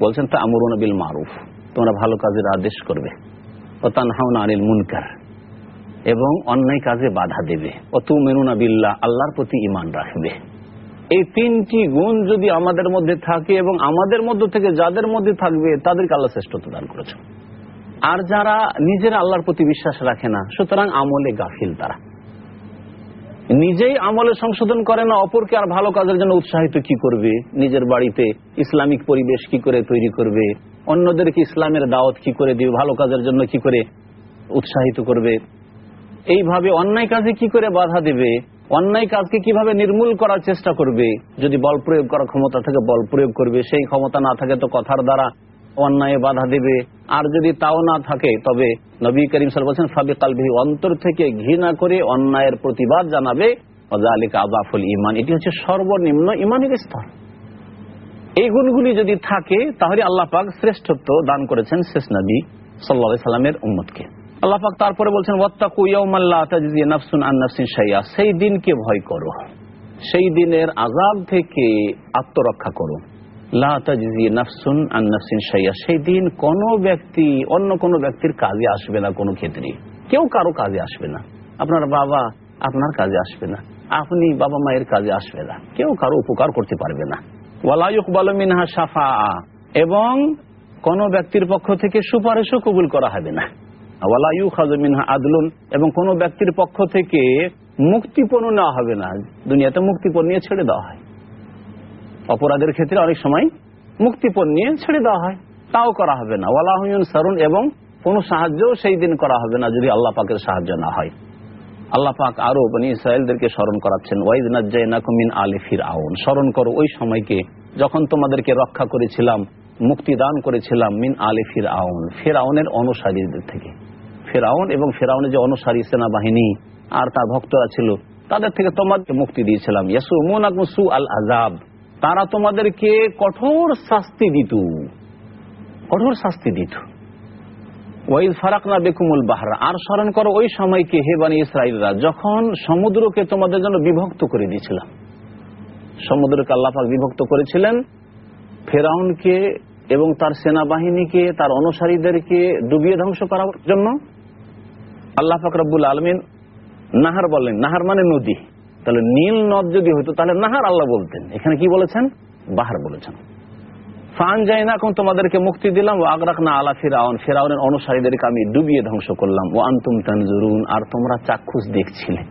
বলছেন তা আমর নবিল মারুফ তোমরা ভালো কাজের আদেশ করবে। ও তানহাউন আনিল মুনকার এবং অন্যায় কাজে বাধা দেবে। ও তু মেনুনা বিল্লাহ আল্লাহর প্রতি ইমান রাখবে। এই তিনটি গুণ যদি আমাদের মধ্যে থাকে এবং আমাদের মধ্য থেকে যাদের মধ্যে থাকবে, তাদেরকে আল্লাহ শ্রেষ্ঠত্ব দান করেছে আর যারা নিজের আল্লাহর প্রতি বিশ্বাস রাখে না, সুতরাং আমলে গাফিল তারা। নিজেই আমলে সংশোধন করে না, অপরকে আর ভালো কাজের জন্য উৎসাহিত কি করবে? নিজের বাড়িতে ইসলামিক পরিবেশ কি করে তৈরি করবে? অন্যদেরকে ইসলামের দাওয়াত কি করে দিবে? ভালো কাজের জন্য কি করে উৎসাহিত করবে? এইভাবে অন্যায় কাজে কি করে বাধা দেবে? অন্যায় কাজকে কীভাবে নির্মূল করার চেষ্টা করবে? যদি বল প্রয়োগ করার ক্ষমতা থাকে, বল প্রয়োগ করবে। সেই ক্ষমতা না থাকে তো কথার দ্বারা অন্যায় বাধা দেবে। আর যদি তাও না থাকে, তবে নবী করিম সাল বলছেন ফাবি কালভি অন্তর থেকে ঘৃণা করে অন্যায়ের প্রতিবাদ জানাবে। আজাফুল ইমান এটি হচ্ছে সর্বনিম্ন ইমানের স্তর। এই গুণগুলি যদি থাকে, তাহলে আল্লাহ পাক শ্রেষ্ঠত্ব দান করেছেন শেষ নবী সাল্লা সাল্লামের উম্মতকে। আল্লাহ পাক তারপরে বলছেন সেই দিনকে ভয় করো। সেই দিনের আজাব থেকে আত্মরক্ষা করো। সেই দিন কোন ব্যক্তি, অন্য কোন ব্যক্তির কাজে আসবে না কোনো ক্ষেত্রে। কেউ কারও কাজে আসবে না। আপনার বাবা আপনার কাজে আসবে না। আপনি বাবা মায়ের কাজে আসবে না। কেউ কারও উপকার করতে পারবে না। সাফা এবং কোন ব্যক্তির পক্ষ থেকে সুপারিশও কবুল করা হবে না। ওয়ালায়ু মিনহা আদলুন। এবং কোন ব্যক্তির পক্ষ থেকে মুক্তিপণ নেওয়া হবে না। দুনিয়াতে মুক্তিপণ নিয়ে ছেড়ে দেওয়া হয়। অপরাধের ক্ষেত্রে অনেক সময় মুক্তিপণ নিয়ে ছেড়ে দেওয়া হয়। তাও করা হবে না। ওয়ালাহমিন সারুন এবং কোনো সাহায্যও সেই দিন করা হবে না যদি আল্লাহ পাকের সাহায্য না হয়। আল্লাহ পাক আরও মানে ইসরায়েলদেরকে স্মরণ করাচ্ছেন, ওয়াইদ নাজিন আলী ফির আউন স্মরণ করো, ওই সময়কে যখন তোমাদেরকে রক্ষা করেছিলাম, মুক্তি দান করেছিলাম মিন আলী ফির আউন ফেরাউনের অনুসারীদের থেকে। ফেরাউন এবং ফেরাউনের যে অনুসারী সেনাবাহিনী আর তার ভক্তরা ছিল, তাদের থেকে তোমাদেরকে মুক্তি দিয়েছিলাম। ইয়াসু মুনাকমসু আল আজাব তারা তোমাদেরকে কঠোর শাস্তি দিত। কঠোর শাস্তি দিত। ওয়াইদ ফারাকনা বেকুমুল বাহার। আর স্মরণ করো, ওই সময়কে হে বানি ইসরায়েলরা যখন সমুদ্রকে তোমাদের জন্য বিভক্ত করে দিয়েছিলাম, সমুদ্রকে আল্লাহাক বিভক্ত করেছিলেন, ফেরাউনকে এবং তার সেনাবাহিনীকে, তার অনুসারীদেরকে ডুবিয়ে ধ্বংস করার জন্য, আল্লাহ ফাকরাবুল আলমিন নাহার বললেন, নাহার মানে নদী। তাহলে নীল নদ যদি হইতো, তাহলে নাহার আল্লাহ বলতেন। এখানে কি বলেছেন? বাহার বলেছেন। ফান যাই না এখন তোমাদেরকে মুক্তি দিলাম ও আগরাক না আলা ফিরাউন। ফেরাউনের অনুসারীদেরকে আমি ডুবিয়ে ধ্বংস করলাম। ও আন্তুম তানজুরুন, আর তোমরা চাক্ষুষ দেখছিলে।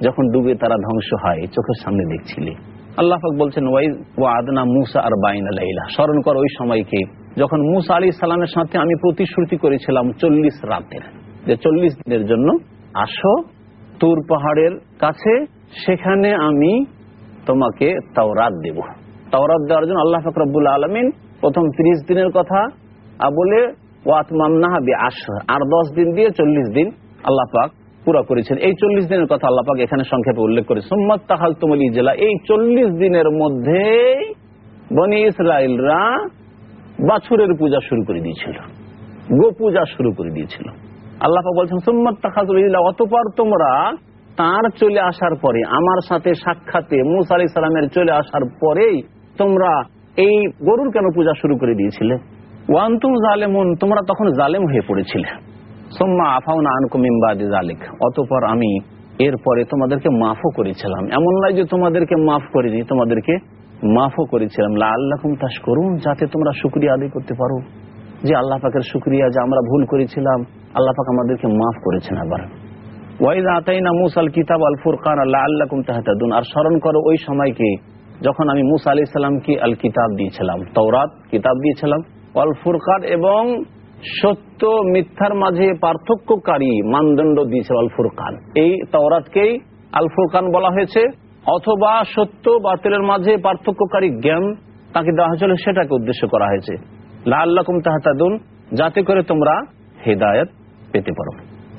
যখন ডুবে তারা ধ্বংস হয়, চোখের সামনে দেখছিলে। আল্লাহ পাক বলছেন ওয়াই ওয়াদনা মুসা আর বাইনা লাইলা। স্মরণ কর ওই সময়কে, যখন মুসা আলী সালামের সাথে আমি প্রতিশ্রুতি করেছিলাম চল্লিশ রাতের। যে চল্লিশ দিনের জন্য আসো, তুর পাহাড়ের কাছে সেখানে আমি তোমাকে তাওরাত দেব। তাওরাত দেওয়ার জন্য আল্লাহ ফাকরাবুল আলমিন প্রথম ত্রিশ দিনের কথা বলে আর দশ দিন দিয়ে চল্লিশ দিন আল্লাহ পাক করেছেন। এই চল্লিশ দিনের কথা আল্লাহ পাক এখানে সংক্ষেপে উল্লেখ করে সোম্মত তাহাল তুমলি জেলা এই চল্লিশ দিনের মধ্যেই বনি ইসরায়েলরা বাছুরের পূজা শুরু করে দিয়েছিল গো পূজা শুরু করে দিয়েছিল। আল্লাহ বলছেন সোম্মত তাহাজুল অতপর তোমরা তার চলে আসার পরে, আমার সাথে সাক্ষাতে মুসা আলি সালামের চলে আসার পরেই তোমরা এই গরুর কেন পূজা শুরু করে দিয়েছিলে? ওয়ান্তুম জালেমুন, তোমরা তখন জালেম হয়ে পড়েছিলে। সোম্মা আফাউনা আনকুমিমবাদি জালিক, অতপর আমি এরপরে তোমাদেরকে মাফও করেছিলাম। এমন নয় যে তোমাদেরকে মাফ করিনি, তোমাদেরকে মাফও করেছিলাম। লা আল্লাহম তাস করুন যাতে তোমরা শুক্রিয়া আদায় করতে পারো। যে আল্লাহ পাকের শুক্রিয়া যে আমরা ভুল করেছিলাম, আল্লাহ পাক আমাদেরকে মাফ করেছেন আবার। ওয়াইদ আতাইনা মুসাল কিতাব আল ফুরকান আল্লাহ আল্লাহকুম তাহাতাদুন। আর স্মরণ করো ওই সময়কে যখন আমি মুসা আলি সাল্লামকে আল কিতাব দিয়েছিলাম তৌরাত কিতাব দিয়েছিলাম। আল ফুরকান এবং সত্য মিথ্যার মাঝে পার্থক্যকারী মানদণ্ড দিয়েছে আল ফুরকান। এই তওরাতকেই আল ফুরকান বলা হয়েছে। অথবা সত্য বাতিলের মাঝে পার্থক্যকারী জ্ঞান তাকে দেওয়া হয়েছিল, সেটাকে উদ্দেশ্য করা হয়েছে। লা আল্লাহকুম তাহাতাদুন। যাতে করে তোমরা হেদায়ত পেতে পারো।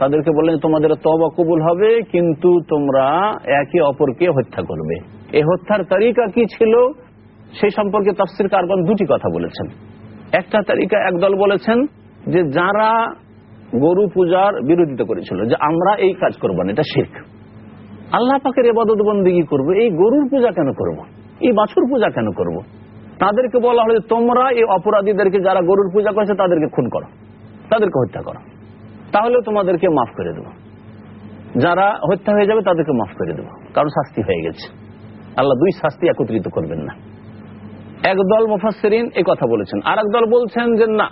তাদেরকে বললেন তোমাদের তবা কবুল হবে, কিন্তু তোমরা একে অপরকে হত্যা করবে। এই হত্যার তালিকা কি ছিল? সেই সম্পর্কে তফসির কারবান দুটি কথা বলেছেন। একটা তালিকা একদল বলেছেন যে যারা গরু পূজার বিরোধিতা করেছিল, যে আমরা এই কাজ করব না, এটা শেখ আল্লাহ পাকের এবাদত বন্দিগি করব? এই গরুর পূজা কেন করব। এই বাছুর পূজা কেন করব। তাদেরকে বলা হলো তোমরা এই অপরাধীদেরকে যারা গরুর পূজা করেছে, তাদেরকে খুন করো, তাদেরকে হত্যা করো। তাহলে তোমাদেরকে মাফ করে দেবো। যারা হত্যা হয়ে যাবে তাদেরকে মাফ করে দেবো। কারণ শাস্তি হয়ে গেছে। আল্লাহ দুই শাস্তি একত্রিত করবেন না। একদল মুফাসসিরিন এই কথা বলেছেন। আর দল বলছেন যে না,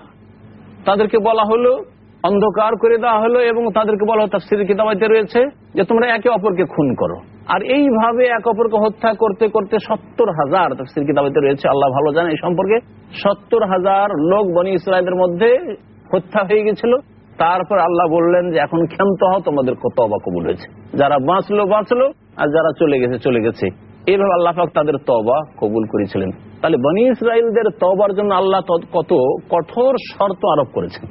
তাদেরকে বলা হলো, অন্ধকার করে দেওয়া হলো এবং তাদেরকে বলা হলো তাফসির কিতাবাইতে রয়েছে যে তোমরা একে অপরকে খুন করো। আর এইভাবে এক অপরকে হত্যা করতে করতে সত্তর হাজার তাফসির কিতাবাইতে রয়েছে, আল্লাহ ভালো জানে এই সম্পর্কে, সত্তর হাজার লোক বনি ইসরায়েলের মধ্যে হত্যা হয়ে গেছিল। তারপর আল্লাহ বললেন যে, এখন ক্ষান্ত হও, তোমাদের কত অবা কবুল হয়েছে। যারা বাঁচলো বাঁচলো, আর যারা চলে গেছে চলে গেছে। এইভাবে আল্লাহ তাদের তবা কবুল করেছিলেন। তাহলে বনি ইসরায়েলদের তবার জন্য আল্লাহ কত কঠোর শর্ত আরোপ করেছেন।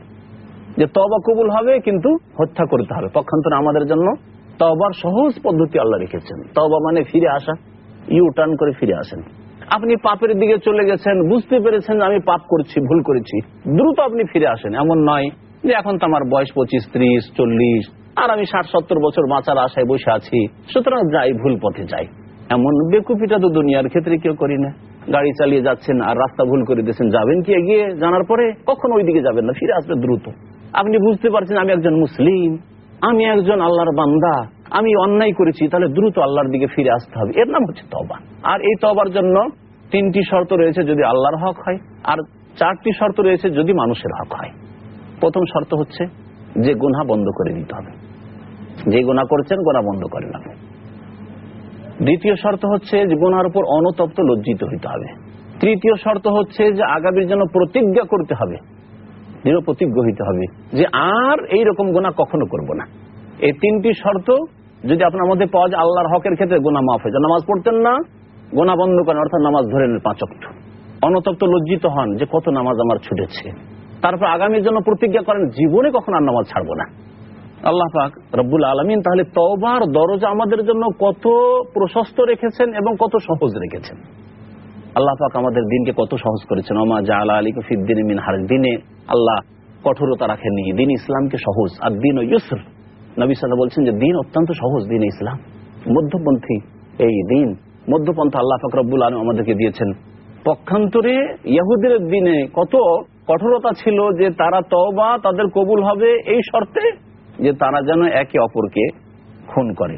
যে তবা কবুল হবে, কিন্তু হত্যা করতে হবে। পক্ষান্তরে আমাদের জন্য তবার সহজ পদ্ধতি আল্লাহ রেখেছেন। তবা মানে ফিরে আসা। ইউ টার্ন করে ফিরে আসেন। আপনি পাপের দিকে চলে গেছেন, বুঝতে পেরেছেন আমি পাপ করছি, ভুল করেছি। দ্রুত আপনি ফিরে আসেন। এমন নয়। যে এখন তো আমার বয়স পঁচিশ, ত্রিশ, চল্লিশ, আর আমি ষাট, সত্তর বছর বাঁচার আশায় বসে আছি, সুতরাং যাই ভুল পথে যাই। এমন বেকুপিটা তো দুনিয়ার ক্ষেত্রে কেউ করি না। গাড়ি চালিয়ে যাচ্ছেন আর রাস্তা ভুল করে দিয়েছেন, যাবেন কি এগিয়ে? জানার পরে কখন ওই দিকে যাবেন না, ফিরে আসবে দ্রুত। আপনি বুঝতে পারছেন আমি একজন মুসলিম, আমি একজন আল্লাহর বান্দা, আমি অন্যায় করেছি, তাহলে দ্রুত আল্লাহর দিকে ফিরে আসতে হবে। এর নাম হচ্ছে তবা আর এই তবার জন্য তিনটি শর্ত রয়েছে যদি আল্লাহর হক হয়, আর চারটি শর্ত রয়েছে যদি মানুষের হক হয়। প্রথম শর্ত হচ্ছে যে গুনা বন্ধ করে দিতে হবে। যে গুণা করছেন গোনা বন্ধ করেন আপনি। দ্বিতীয় শর্ত হচ্ছে যে গুনার উপর অনতপ্ত, লজ্জিত হইতে হবে। তৃতীয় শর্ত হচ্ছে যে আগামীর জন্য প্রতিজ্ঞা করতে হবে। দৃঢ় প্রতিজ্ঞ হইতে হবে যে আর এই রকম গোনা কখনো করব না। এই তিনটি শর্ত যদি আপনার মধ্যে পাওয়া যায়, আল্লাহর হকের ক্ষেত্রে গোনা মাফ হয়ে নামাজ পড়তেন না গোনা বন্ধ করেন, অর্থাৎ নামাজ ধরে নেন পাঁচক্ত অনতপ্ত, লজ্জিত হন যে কত নামাজ আমার ছুটেছে। তারপর আগামীর জন্য প্রতিজ্ঞা করেন, জীবনে কখন আর নামাজ ছাড়বো না। আল্লাহ পাক রব্বুল আলমিন তাহলে তওবার দরজা আমাদের জন্য কত প্রশস্ত রেখেছেন এবং কত সহজ রেখেছেন। আল্লাহ পাক আমাদের দিনকে কত সহজ করেছেন। ওমা জালা আলী ফিদ্দিন মিন হার দিনে। আল্লাহ কঠোরতা রাখেননি দিন ইসলামকে সহজ। আর দিন ও ইউসর নবী সাল্লাহ বলছেন যে, দিন অত্যন্ত সহজ, দিন ইসলাম। মধ্যপন্থী এই দিন। মধ্যপন্থা আল্লাহ পাক রব্বুল আলম আমাদেরকে দিয়েছেন। পক্ষান্তরে ইহুদের দিনে কত কঠোরতা ছিল যে তারা তওবা তাদের কবুল হবে এই শর্তে যে তারা যেন একে অপরকে খুন করে।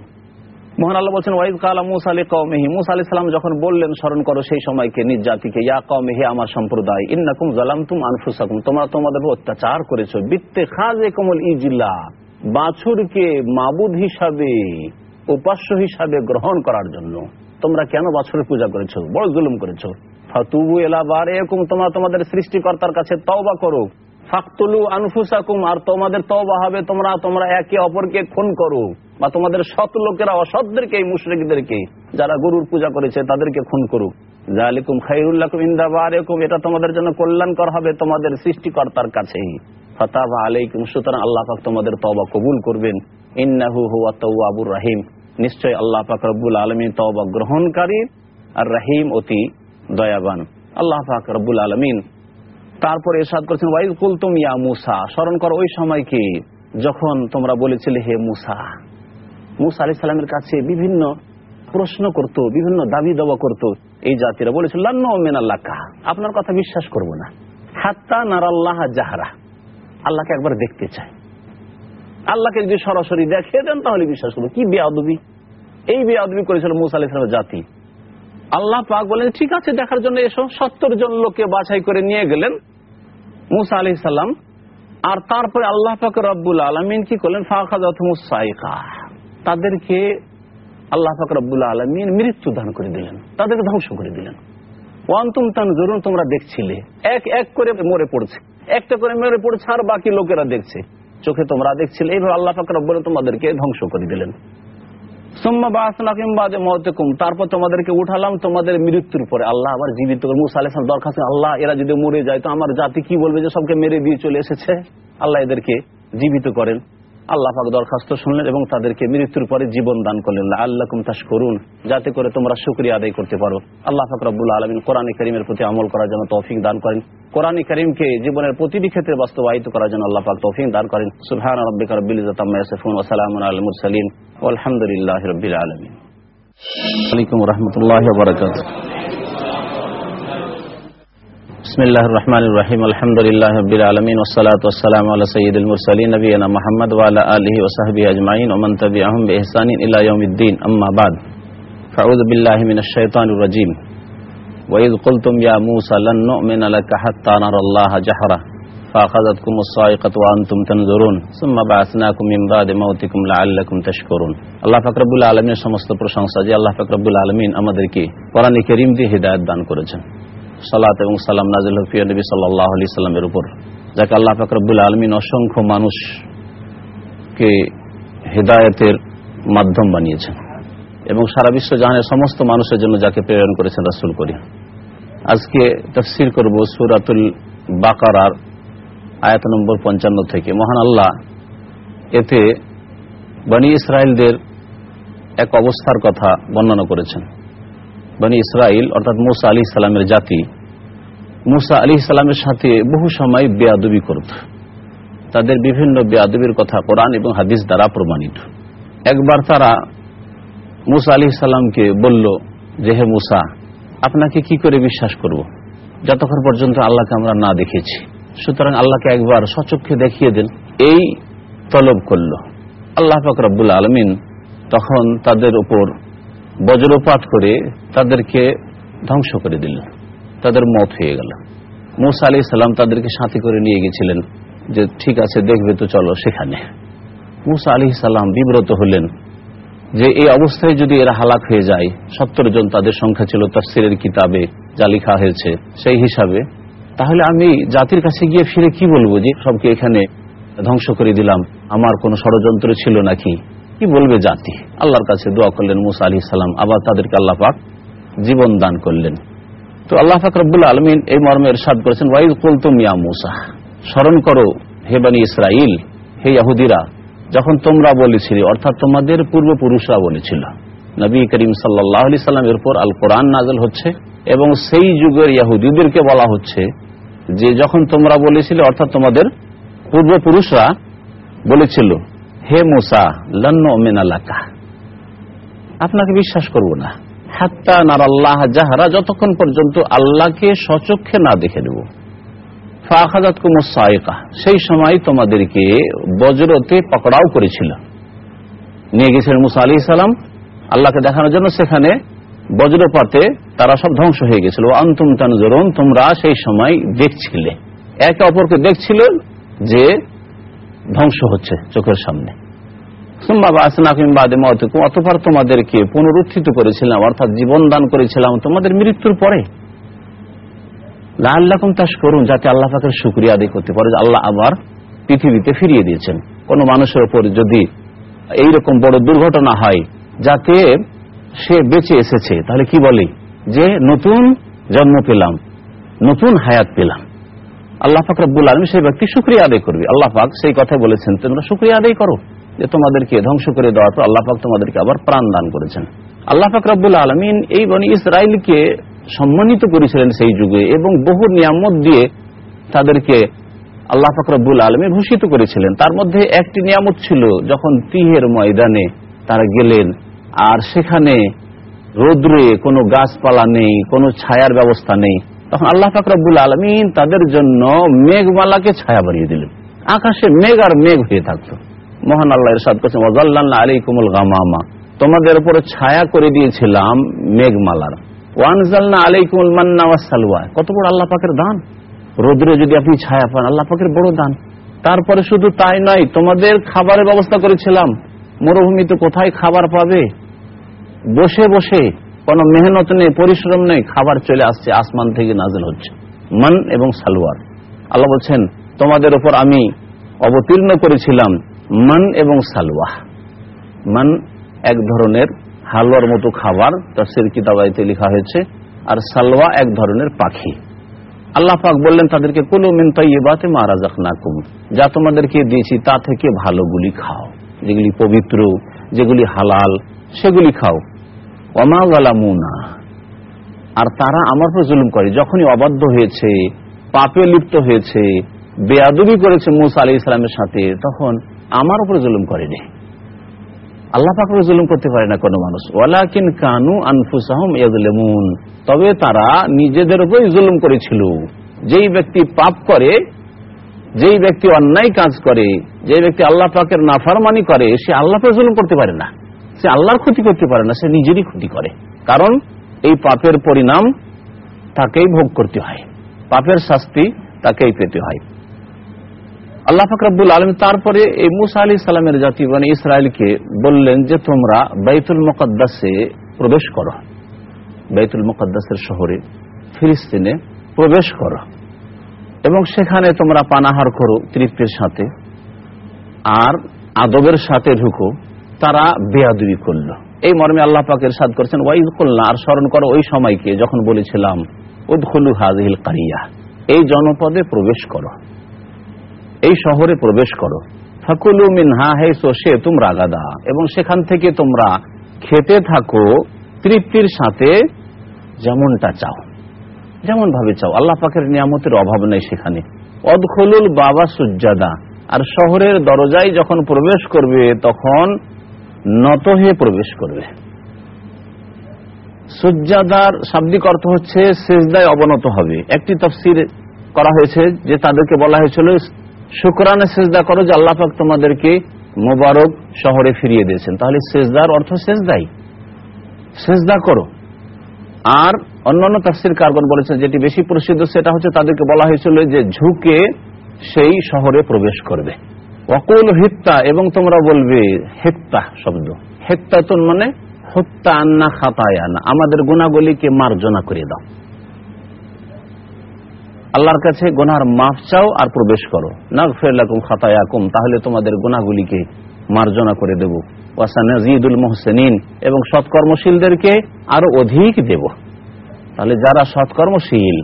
মোহন আল্লাহ বলছেন, ওয়াইদ কালা মুসা আলী কৌমেহি মুসা আলি সাল্লাম যখন বললেন, স্মরণ করো সেই সময়কে নিজ জাতিকে, ইয়া কৌমেহি আমার সম্প্রদায়, ইন্নাকুম জালাম তুম আনফুসাকুম, তোমরা তোমাদের অত্যাচার করেছ। বিত্তে খাজে কমল ইজিল্লা বাছুরকে মাবুদ হিসাবে, উপাস্য হিসাবে গ্রহণ করার জন্য। তোমরা কেন বাছুরের পূজা করেছ? বড় জুলুম করেছ। ফাতুবু এরকম তোমরা তোমাদের সৃষ্টিকর্তার কাছে তওবা করো। ফাকতুলু আনফুসাকুম, আর তোমাদের তওবা হবে তোমরা তোমরা একে অপরকে খুন করো। বা তোমাদের সৎ লোকেরা অসৎদেরকে, মুশরিকদেরকে, যারা গরুর পূজা করেছে, তাদেরকে খুন করুক। জালিকুম খাইরুল্লাকুম ইন্দাবার এরকম এটা তোমাদের জন্য কল্যাণকর হবে তোমাদের সৃষ্টিকর্তার ফাতাবা আলাইকুম, সুতরাং আল্লাহ পাক তোমাদের তওবা কবুল করবেন। ইন্নাহু হুয়া তাওয়াবুর রাহিম। নিশ্চয় আল্লাহ পাক রব্বুল আলামিন তওবা গ্রহণকারী আর রাহিম অতি দয়াবান। আল্লাহ পাক রব্বুল আলামিন তারপর এরশাদ করেছেন ওয়াইজ কুলতুম ইয়া মুসা। স্মরণ করো, ওই সময়কে যখন তোমরা বলেছিলে, হে মুসা। মুসা আলি সাল্লামের কাছে বিভিন্ন প্রশ্ন করত, বিভিন্ন দাবি দাবা করত। এই জাতিরা বলেছিল আল্লাহ আপনার কথা বিশ্বাস করব না। হাত্তা নারাল্লাহ জাহারা। আল্লাহকে একবার দেখতে চাই। আল্লাহকে যদি সরাসরি দেখে দেন, তাহলে বিশ্বাস করব। কি বেয়াদবি? এই বেয়াদবি করেছিল মুসা আলি সাল্লামের জাতি। আল্লাহ পাক বলেন, ঠিক আছে, দেখার জন্য এসো। সত্তর জন লোককে বাছাই করে নিয়ে গেলেন মুসা আলি সাল্লাম আর তারপরে আল্লাহ পাক রব্বুল আলমিন কি করলেন? ফাঁকা তাদেরকে আল্লাহ পাক রব্বুল আলমিন মৃত্যু দান করে দিলেন। তাদেরকে ধ্বংস করে দিলেন। ওয়ান্তুম তান জরুন তোমরা দেখছিলে। এক এক করে মরে পড়ছে। একটা করে মরে পড়ছে আর বাকি লোকেরা দেখছে। চোখে তোমরা দেখছিলে। এইভাবে আল্লাহ পাক রব্বুল তোমাদেরকে ধ্বংস করে দিলেন। তারপর তোমাদেরকে উঠালাম তোমাদের মৃত্যুর পরে আল্লাহ আবার জীবিত দরখাস্ত আল্লাহ, এরা যদি মরে যায় তো আমার জাতি কি বলবে যে সবকে মেরে দিয়ে চলে এসেছে? আল্লাহ এদেরকে জীবিত করেন। আল্লাহ পাক দরখাস্ত শুনলেন এবং তাদেরকে মৃত্যুর পরে জীবন দান করলেন। আল্লাহ কুমতাস করুন যাতে করে তোমরা শুক্রিয়া আদায় করতে পারো। আল্লাহ পাক রব্বুল আলমিন কোরআন করিমের প্রতি আমল করার জন্য তৌফিক দান করেন। কোরআন করিমকে জীবনের প্রতিটি ক্ষেত্রে বাস্তবায়িত করার জন্য আল্লাহ পাক তৌফিক দান করেন। সুবহান রব্বিকা সালামুন আলাল মুরসালিন। আলহামদুলিল্লাহি রাব্বিল আলামিন। আলাইকুম ওয়া বারাকাতুহু। بسم الله الرحمن الرحيم الحمد لله رب العالمين والصلاة والسلام على سيد المرسلين نبينا محمد وعلى آله وصحبه أجمعين ومن تبعهم بإحسان إلى يوم الدين أما بعد فأعوذ بالله من الشيطان الرجيم وإذ قلتم يا موسى لن نؤمن لك حتى نرى الله جهرة فأخذتكم الصاعقة وأنتم تنظرون ثم بعثناكم من بعد موتكم لعلكم تشكرون আল্লাহ ফাকরাবুল আলমীর সমস্ত প্রশংসা যে আল্লাহ ফাকরাবুল আলমিন আমাদেরকে কোরআন করিম দিয়ে হৃদায়ত দান করেছেন সালাত এবং সালাম নাজিল হফিয়া নবী সাল্লাহ আলি সাল্লামের উপর। যাকে আল্লাহ ফাকরাবুল আলমিন অসংখ্য মানুষকে হৃদায়তের মাধ্যম বানিয়েছেন এবং সারা বিশ্ব জাহানের সমস্ত মানুষের জন্য যাকে প্রেরণ করেছেন রাসুল করি আজকে তফসির করব সুরাতুল বাকারার আয়াত নম্বর পঞ্চান্ন থেকে। মহান আল্লাহ, এতে বনি ইসরায়েলদের এক অবস্থার কথা বর্ণনা করেছেন। বনি ইসরায়েল অর্থাৎ মুসা আলি ইসলামের জাতি। মুসা আলি ইসলামের সাথে বহু সময় বেয়াদবি করত। তাদের বিভিন্ন বেয়াদবির কথা কোরআন এবং হাদিস দ্বারা প্রমাণিত। একবার তারা মুসা আলি সাল্লামকে বলল, যে হে মুসা, আপনাকে কি করে বিশ্বাস করব। যতক্ষণ পর্যন্ত আল্লাহকে আমরা না দেখেছি। সুতরাং আল্লাহকে একবার সচক্ষে দেখিয়ে দেন। এই তলব করল। আল্লাহ ফাকরাবুল আলমিন তখন তাদের উপর বজ্রপাত করে তাদেরকে ধ্বংস করে দিল। তাদের মত হয়ে গেল। মুসা আলি সাল্লাম তাদেরকে সাথী করে নিয়ে গেছিলেন যে, ঠিক আছে, দেখবে তো, চলো সেখানে। মুসা আলি সাল্লাম বিব্রত হলেন যে, এই অবস্থায় যদি এরা হালাক হয়ে যায়, সত্তর জন তাদের সংখ্যা ছিল তাফসিরের কিতাবে যা লিখা হয়েছে সেই হিসাবে। তাহলে আমি জাতির কাছে গিয়ে ফিরে কি বলব যে, সবকে এখানে ধ্বংস করে দিলাম। আমার কোন ষড়যন্ত্র ছিল নাকি? কি বলবে জাতি? আল্লাহর কাছে দোয়া করলেন মুসা আলি সাল্লাম আবার তাদেরকে আল্লাহ পাক জীবন দান করলেন। তো আল্লাহ পাক রব্বুল আলমিন এই মর্মে এরশাদ করেছেন ওয়াইদ কুলতুম ইয়া মুসা স্মরণ করো, হে বানী ইসরাইল হে ইয়াহুদিরা যখন তোমরা বলেছিলে, অর্থাৎ তোমাদের পূর্বপুরুষরা বলেছিল, নবী করিম সাল্লাহ আলি সাল্লামের উপর আল কোরআন নাজল হচ্ছে এবং সেই যুগের ইয়াহুদিদেরকে বলা হচ্ছে যে, যখন তোমরা বলেছিলে, অর্থাৎ তোমাদের পূর্বপুরুষরা বলেছিল হে মোসা মেনালাকা আপনাকে বিশ্বাস করব না। হাত্তা নার আল্লাহ জাহারা, যতক্ষণ পর্যন্ত আল্লাহকে সচক্ষে না দেখে নেব। ফাখাজাত কুমুর সায়কা সেই সময় তোমাদেরকে বজ্রতে পকড়াও করেছিল। নিয়ে গেছিলেন মুসা আলি সালাম। আল্লাহকে দেখানোর জন্য সেখানে বজ্রপাতে তারা সব ধ্বংস হয়ে গেছিল। আন্তুম তানজরুন, তোমরা সেই সময় দেখছিলে। একে অপরকে দেখছিল যে ধ্বংস হচ্ছে চোখের সামনে। অতপর তোমাদেরকে পুনরুত্থিত করেছিলাম, অর্থাৎ জীবন দান করেছিলাম তোমাদের মৃত্যুর পরে। লাল্লাকুম তাস করুন যাতে আল্লাহ পাকের শুক্রিয়া আদায় করতে পারে আল্লাহ আবার পৃথিবীতে ফিরিয়ে দিয়েছেন। কোন মানুষের উপর যদি এইরকম বড় দুর্ঘটনা হয়, যাতে সে বেঁচে এসেছে, তাহলে কি বলে? যে নতুন জন্ম পেলাম, নতুন হায়াত পেলাম। আল্লাহ পাক রব্বুল আলম সেই ব্যক্তি শুক্রিয়া আদায় করবে। আল্লাহ পাক সেই কথা বলেছেন, তোমরা শুক্রিয়া আদায় করো যে তোমাদেরকে ধ্বংস করে দেওয়ার পর আল্লাহ পাক তোমাদেরকে আবার প্রাণ দান করেছেন। আল্লাহ পাক রব্বুল আলমিন এই বনি ইসরায়েলকে সম্মানিত করেছিলেন সেই যুগে এবং বহু নিয়ামত দিয়ে তাদেরকে আল্লাহ ফাকরাবুল আলমী ভূষিত করেছিলেন। তার মধ্যে একটি নিয়ামত ছিল, যখন তিহের ময়দানে তারা গেলেন, আর সেখানে রোদ্রে কোনো গাছপালা নেই, কোনো ছায়ার ব্যবস্থা নেই। তখন আল্লাহ ফাকরাবুল আলমিন তাদের জন্য মেঘমালাকে ছায়া বানিয়ে দিলেন। আকাশে মেঘ আর মেঘ হয়ে থাকতো। মহান আল্লাহ ইরশাদ করছেন ওয়াজাল্লাহ আলী কুমুল গামামা। তোমাদের উপরে ছায়া করে দিয়েছিলাম মেঘমালার। ওয়ানজালনা আলাইকুমুল মান্না ওয়াসালওয়া কত বড় আল্লাহ পাকের দান। রোদ্রে যদি আপনি ছায়া পান, আল্লাহ পাকের বড় দান। তারপরে শুধু তাই নয়, তোমাদের খাবারের ব্যবস্থা করেছিলাম। মরুভূমিতে কোথায় খাবার পাবে? বসে বসে কোনো মেহনত নেই, পরিশ্রম নেই, খাবার চলে আসছে, আসমান থেকে নাজেল হচ্ছে। মান এবং সালোয়ার। আল্লাহ বলছেন, তোমাদের উপর আমি অবতীর্ণ করেছিলাম মান এবং সালোয়া মান এক ধরনের হালুয়ার মতো খাবার, তফসির কিতাবাইতে লেখা হয়েছে, আর সালোয়া এক ধরনের পাখি। আল্লাহ পাক বললেন, তাদেরকে কুলু মিন যাক না কুম যা তোমাদেরকে দিয়েছি, তা থেকে ভালোগুলি খাও। যেগুলি পবিত্র, যেগুলি হালাল, সেগুলি খাও। আর তারা আমার উপর জুলুম করে। যখনই অবাধ্য হয়েছে, পাপে লিপ্ত হয়েছে, বেয়াদবি করেছে মুসা আলি ইসলামের সাথে, তখন আমার উপরে জুলুম করেনি। আল্লাহ পাকরে জুলুম করতে পারে না কোনো মানুষ। ওয়ালাকিন কানু আনফুসাহম ইয়াজলেমুন তবে তারা নিজেদের উপরই জুলুম করেছিল। যেই ব্যক্তি পাপ করে, যেই ব্যক্তি অন্যায় কাজ করে যে ব্যক্তি আল্লাহ পাকের নাফারমানি করে, সে আল্লাহ জুলুম করতে পারে না। সে আল্লাহর ক্ষতি করতে পারে না, সে নিজেরই ক্ষতি করে। কারণ এই পাপের পরিণাম তাকেই ভোগ করতে হয়। পাপের শাস্তি তাকেই পেতে হয়। আল্লাহ ফাকরাবুল আলম তারপরে এই মুসা আলি সালামের জাতি মানে ইসরায়েলকে বললেন যে, তোমরা বাইতুল মোকাদ্দাসে প্রবেশ করো। বাইতুল মোকাদ্দাসের শহরে ফিলিস্তিনে প্রবেশ করো। এবং সেখানে তোমরা পানাহার করো তৃপ্তির সাথে। আর আদবের সাথে ঢুকো। তারা বেয়াদুবি করল। এই মর্মে আল্লাহ পাকের সাদ করছেন, ওয়াইজ করল্লা আর স্মরণ করো ওই সময়কে যখন বলেছিলাম, উদ্খুলু হাজিল কারিয়া, এই জনপদে প্রবেশ করো। এই শহরে প্রবেশ করো। ফাকুলু মিনহা হে সে তোমরা গাদা এবং সেখান থেকে তোমরা খেতে থাকো, তৃপ্তির সাথে যেমনটা চাও। যেমন ভাবে চাও। আল্লাহ পাকের নিয়ামতের অভাব নেই সেখানে। অদখলুল বাবা সুজাদা আর শহরের দরজায় যখন প্রবেশ করবে, তখন নত হয়ে প্রবেশ করবে। সুজাদার শাব্দিক অর্থ হচ্ছে শেষদায় অবনত হবে। একটি তফসির করা হয়েছে যে তাদেরকে বলা হয়েছিল, শুক্রানে সেজদা করো যে আল্লাহ পাক তোমাদেরকে মোবারক শহরে ফিরিয়ে দিয়েছেন। তাহলে সেজদার অর্থ সেজদাই। সেজদা করো। আর অন্যান্য তাফসির কারগন বলেছেন, যেটি বেশি প্রসিদ্ধ, সেটা হচ্ছে তাদেরকে বলা হয়েছিল যে ঝুঁকে সেই শহরে প্রবেশ করবে। অকুল হিত্তা, এবং তোমরা বলবে হেত্তা শব্দ। হেত্তাতুন মানে হত্যা আন্না খাতায় আনা আমাদের গুণাগুলিকে মার্জনা করে দাও। আল্লাহর কাছে গোনার মাফ চাও আর প্রবেশ করো। না ফেরলাকুম খাতায়াকুম, তাহলে তোমাদের গুনাগুলিকে মার্জনা করে দেব। ওয়াসানাজিদুল মোহসেনিন, এবং সৎকর্মশীলদেরকে আরও অধিক দেব। তাহলে যারা সৎকর্মশীল,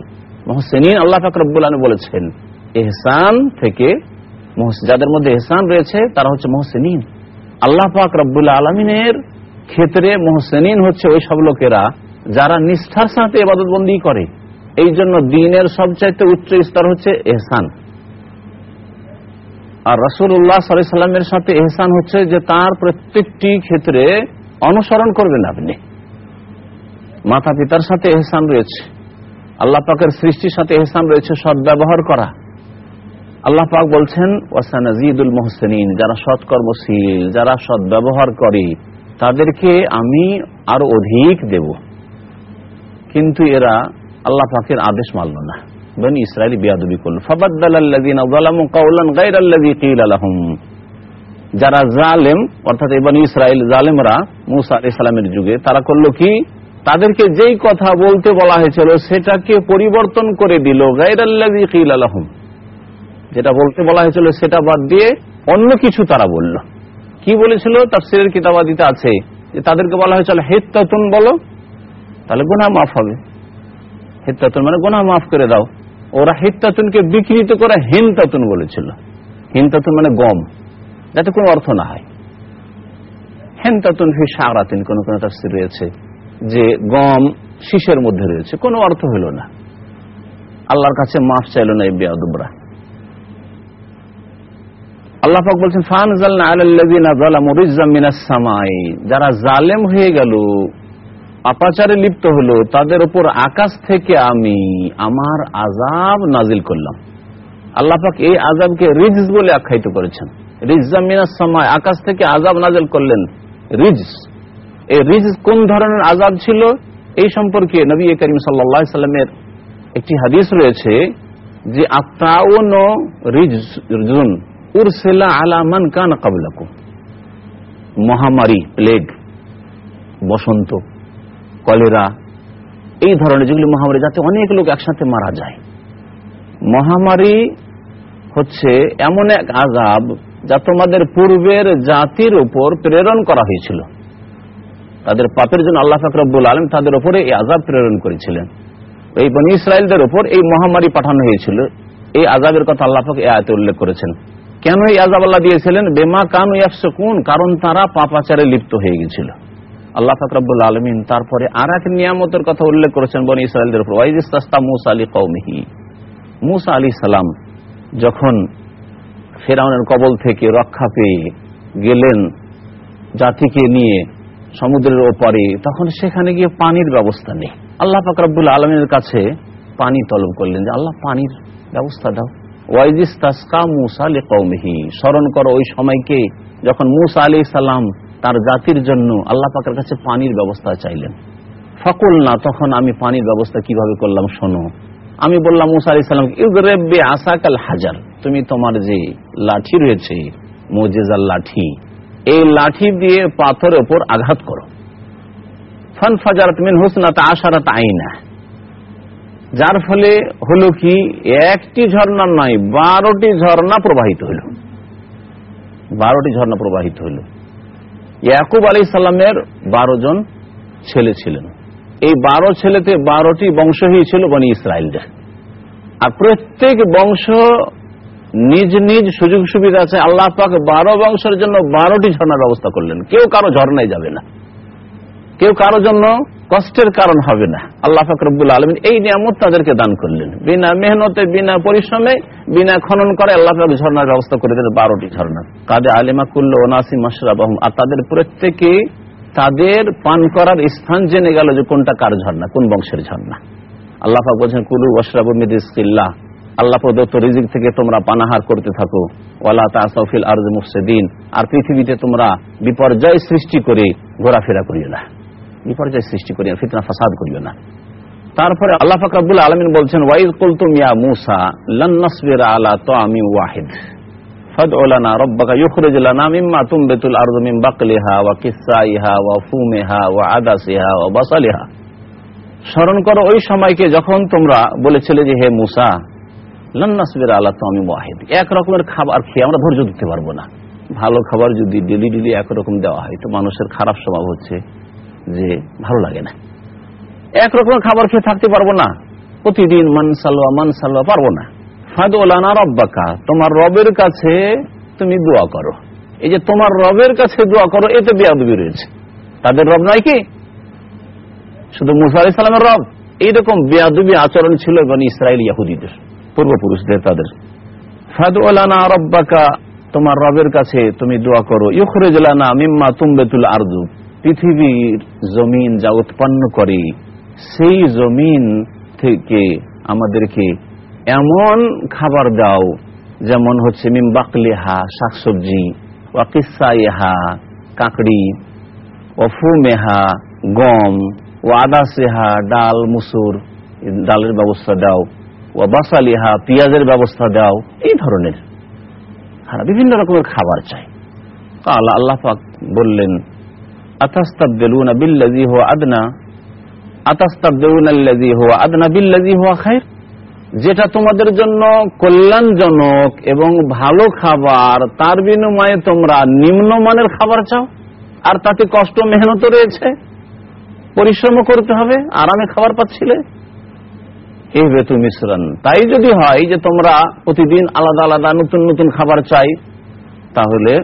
মোহসেনিন আল্লাহ ফাকরবুল বলেছেন, এহসান থেকে যাদের মধ্যে এহসান রয়েছে, তারা হচ্ছে মোহসেনিন। আল্লাহ পাক রব্বুল আলমিনের ক্ষেত্রে মোহসেনিন হচ্ছে ওই সব লোকেরা যারা নিষ্ঠার সাথে এবাদতবন্দি করে। এই জন্য দিনের সবচাইতে উচ্চ স্তর হচ্ছে এহসান। আর রসুল্লাহ সাল্লামের সাথে এহসান হচ্ছে যে তার প্রত্যেকটি ক্ষেত্রে অনুসরণ করবেন আপনি। মাতা পিতার সাথে এহসান রয়েছে। আল্লাহ পাকের সৃষ্টির সাথে এহসান রয়েছে, সদ্ব্যবহার করা। আল্লাহ পাক বলছেন ওয়াসানাজিদুল মোহসেনিন যারা সৎকর্মশীল, যারা সদ্ব্যবহার করে, তাদেরকে আমি আরও অধিক দেব। কিন্তু এরা আল্লাহ পাকের আদেশ মানল না। বনি ইসরায়েলি বিয়াদবি করল। লাহুম যারা জালেম, অর্থাৎ বনি ইসরায়েল জালেমরা মুসা সালামের যুগে, তারা করল কি? তাদেরকে যেই কথা বলতে বলা হয়েছিল, সেটাকে পরিবর্তন করে দিল। গায়রাল্লাযী ক্বিলা লাহুম যেটা বলতে বলা হয়েছিল সেটা বাদ দিয়ে অন্য কিছু তারা বলল। কি বলেছিল? তাফসীরের কিতাবাদিতে আছে যে তাদেরকে বলা হয়েছিল, হেত্তাতুন বলো, তাহলে গুনাহ মাফ হবে। হেত্তাতুন মানে গুনাহ মাফ করে দাও। ওরা হেত্তাতুনকে বিকৃত করে হিনতাতুন বলেছিল। হিনতাতুন মানে গম, যাতে কোনো অর্থ না হয়। হেনতাতুন ফি সারাতিন কোন কোন তাফসীর রয়েছে যে গম শীষের মধ্যে রয়েছে। কোনো অর্থ হইল না। আল্লাহর কাছে মাফ চাইল না এই বেয়াদুবরা আল্লাহ পাক বলছেন, ফানজালনা আলাল্লাযিনা যালামু রিজ্জাম মিনাস সামাই। যারা জালেম হয়ে গেল পাপাচারে লিপ্ত হলো, তাদের উপর আকাশ থেকে আমি আমার আজাব নাজিল করলাম। আল্লাহ পাক এই আজাবকে রিজ বলে আখ্যায়িত করেছেন। রিজ্জাম মিনাস সামাই, আকাশ থেকে আজাব নাজিল করলেন। রিজ এই রিজ কোন ধরনের আজাব ছিল? এই সম্পর্কে নবী করিম সাল্লাল্লাহু আলাইহি সাল্লামের একটি হাদিস রয়েছে যে আত্মাউন রিজুন উরসেলা আলামান কান কাবলাকুম। মহামারী প্লেগ বসন্ত, কলেরা, এই ধরনের যেগুলি মহামারী, যাতে অনেক লোক একসাথে মারা যায়। মহামারী হচ্ছে এমন এক আজাব যা তোমাদের পূর্বের জাতির উপর প্রেরণ করা হয়েছিল। তাদের পাপের জন্য আল্লাহ ফাকরবুল আলম তাদের উপরে এই আজাব প্রেরণ করেছিলেন। এই বনি ইসরায়েলদের উপর এই মহামারী পাঠানো হয়েছিল। এই আজাবের কথা আল্লাহ এই আয়তে উল্লেখ করেছেন। কেন এই আজাব আল্লাহ দিয়েছিলেন? বেমা কানু ইয়াফসুকুন, কারণ তারা পাপাচারে লিপ্ত হয়ে গেছিল। আল্লাহ ফাকরাবুল আলমিন তারপরে আর এক নিয়ামতের কথা উল্লেখ করেছেন বনি ইসরায়েলদের উপর। ওয়াইজিস্তা মুসা আলী কৌমিহি মুসা আলী সালাম যখন ফেরাউনের কবল থেকে রক্ষা পেয়ে গেলেন জাতিকে নিয়ে সমুদ্রের ওপারে, তখন সেখানে গিয়ে পানির ব্যবস্থা নেই। আল্লাহ ফাকরাবুল আলমের কাছে পানি তলব করলেন যে, আল্লাহ, পানির ব্যবস্থা দাও। স্মরণ করো ওই সময়কে যখন মুসা আলী সালাম তার জাতির জন্য আল্লাহ পাকের কাছে পানির ব্যবস্থা চাইলেন। ফকুল না তখন আমি পানির ব্যবস্থা কীভাবে করলাম শোনো। আমি বললাম, মুসা আলি সাল্লাম ইউগরেবে আসাকাল হাজার, তুমি তোমার যে লাঠি রয়েছে, মোজেজার লাঠি, এই লাঠি দিয়ে পাথরের ওপর আঘাত করো। ফান ফাজারাত মিন হুসনাত আশারাত আইনা যার ফলে হলো কি, একটি ঝর্ণা নয়, বারোটি ঝর্ণা প্রবাহিত হইল বারোটি ঝর্ণা প্রবাহিত হইল ইয়াকুব আলী সাল্লামের বারো জন ছেলে ছিলেন। এই বারো ছেলেতে বারোটি বংশ ছিল বনি ইসরায়েলদের। আর প্রত্যেক বংশ নিজ নিজ সুযোগ সুবিধা আছে। আল্লাহ পাক বারো বংশের জন্য বারোটি ঝর্ণার ব্যবস্থা করলেন। কেউ কারও ঝর্ণায় যাবে না। কেউ কারও জন্য কষ্টের কারণ হবে না। আল্লাহ ফাকরুল আলমিন এই নিয়ামত তাদেরকে দান করলেন। বিনা মেহনতে, বিনা পরিশ্রমে, বিনা খনন করে আল্লাহ পাক ঝর্ণার ব্যবস্থা করে দিলেন বারোটি ঝর্ণা। কাদে আলিমা কুল্ল ওনাসি মাসরাবাহম আর তাদের প্রত্যেকে তাদের পান করার স্থান জেনে গেল যে কোনটা কার ঝর্ণা, কোন বংশের ঝর্ণা। আল্লাহ পাক বলছেন, কুলু ওয়াসরাবু মিদিসকিল্লাহ। আল্লাহ প্রদত্ত রিজিক থেকে তোমরা পানাহার করতে থাকো। ওয়ালা তাসফিল আরজ মুফসিদিন। আর পৃথিবীতে তোমরা বিপর্যয় সৃষ্টি করে ঘোরাফেরা করিও না। বিপর্যয় সৃষ্টি করিও ফিতনা ফাসাদ করিও না। তারপরে আল্লাহ ফাকরাবুল আলমিন বলছেন, ওয়াইদ কুলতুম ইয়া মুসা লন্নসবির আলা তো আমি ওয়াহিদ স্মরণ করো, ওই সময়কে যখন তোমরা বলেছিলে যে, হে মুসা লন্নাসবির আলা তো আমি ওয়াহিদ, এক রকমের খাবার খেয়ে আমরা ধৈর্য দিতে পারব না। ভালো খাবার যদি ডেলি ডেলি একরকম দেওয়া হয়, তো মানুষের খারাপ স্বভাব হচ্ছে। যে ভালো লাগে না। একরকমের খাবার খেয়ে থাকতে পারব না। প্রতিদিন মান সালোয়া মান সালোয়া পারব না। ফাদোলানা রব্বাকা, তোমার রবের কাছে তুমি দোয়া করো। এই যে তোমার রবের কাছে দোয়া করো, এতে বেয়াদবি রয়েছে। তাদের রব নয় কি? শুধু মুসা আলি সালামের রব। এইরকম বেয়াদবি আচরণ ছিল এবং ইসরায়েল ইয়াহুদিদের পূর্বপুরুষদের তাদের। ফাদোলানা রব্বাকা, তোমার রবের কাছে তুমি দোয়া করো। ইউখরেজলানা মিম্মা তুমবেতুল আরদু পৃথিবীর জমিন যা উৎপন্ন করে, সেই জমিন থেকে আমাদেরকে এমন খাবার দাও, যেমন হচ্ছে মিম বাকলিহা, শাকসবজি ওয়াকিসা ইহা কাকড়ি অফুমেহা গম ও আদাসেহা, ডাল, মুসুর, ডালের ব্যবস্থা দাও ও বাসালিহা, পেঁয়াজের ব্যবস্থা দাও, এই ধরনের। হ্যাঁ বিভিন্ন রকমের খাবার চাই। আল্লাহ পাক বললেন আতাস্তাবদিলুনা বিল্লাযী হুয়া আদনা? আতাস্তাবদিলুনা আল্লাযী হুয়া আদনা বিল্লাযী হুয়া খায়র যেটা তোমাদের জন্য কল্যাণজনক এবং ভালো খাবার, তার বিনিময়ে তোমরা নিম্নমানের খাবার চাও? আর তাতে কষ্ট, মেহনত রয়েছে? পরিশ্রম করতে হবে, আরামে খাবার পাচ্ছিলে? এই বেতু মিশ্রণ তাই যদি হয় যে তোমরা প্রতিদিন আলাদা আলাদা নতুন নতুন খাবার চাই, তাহলে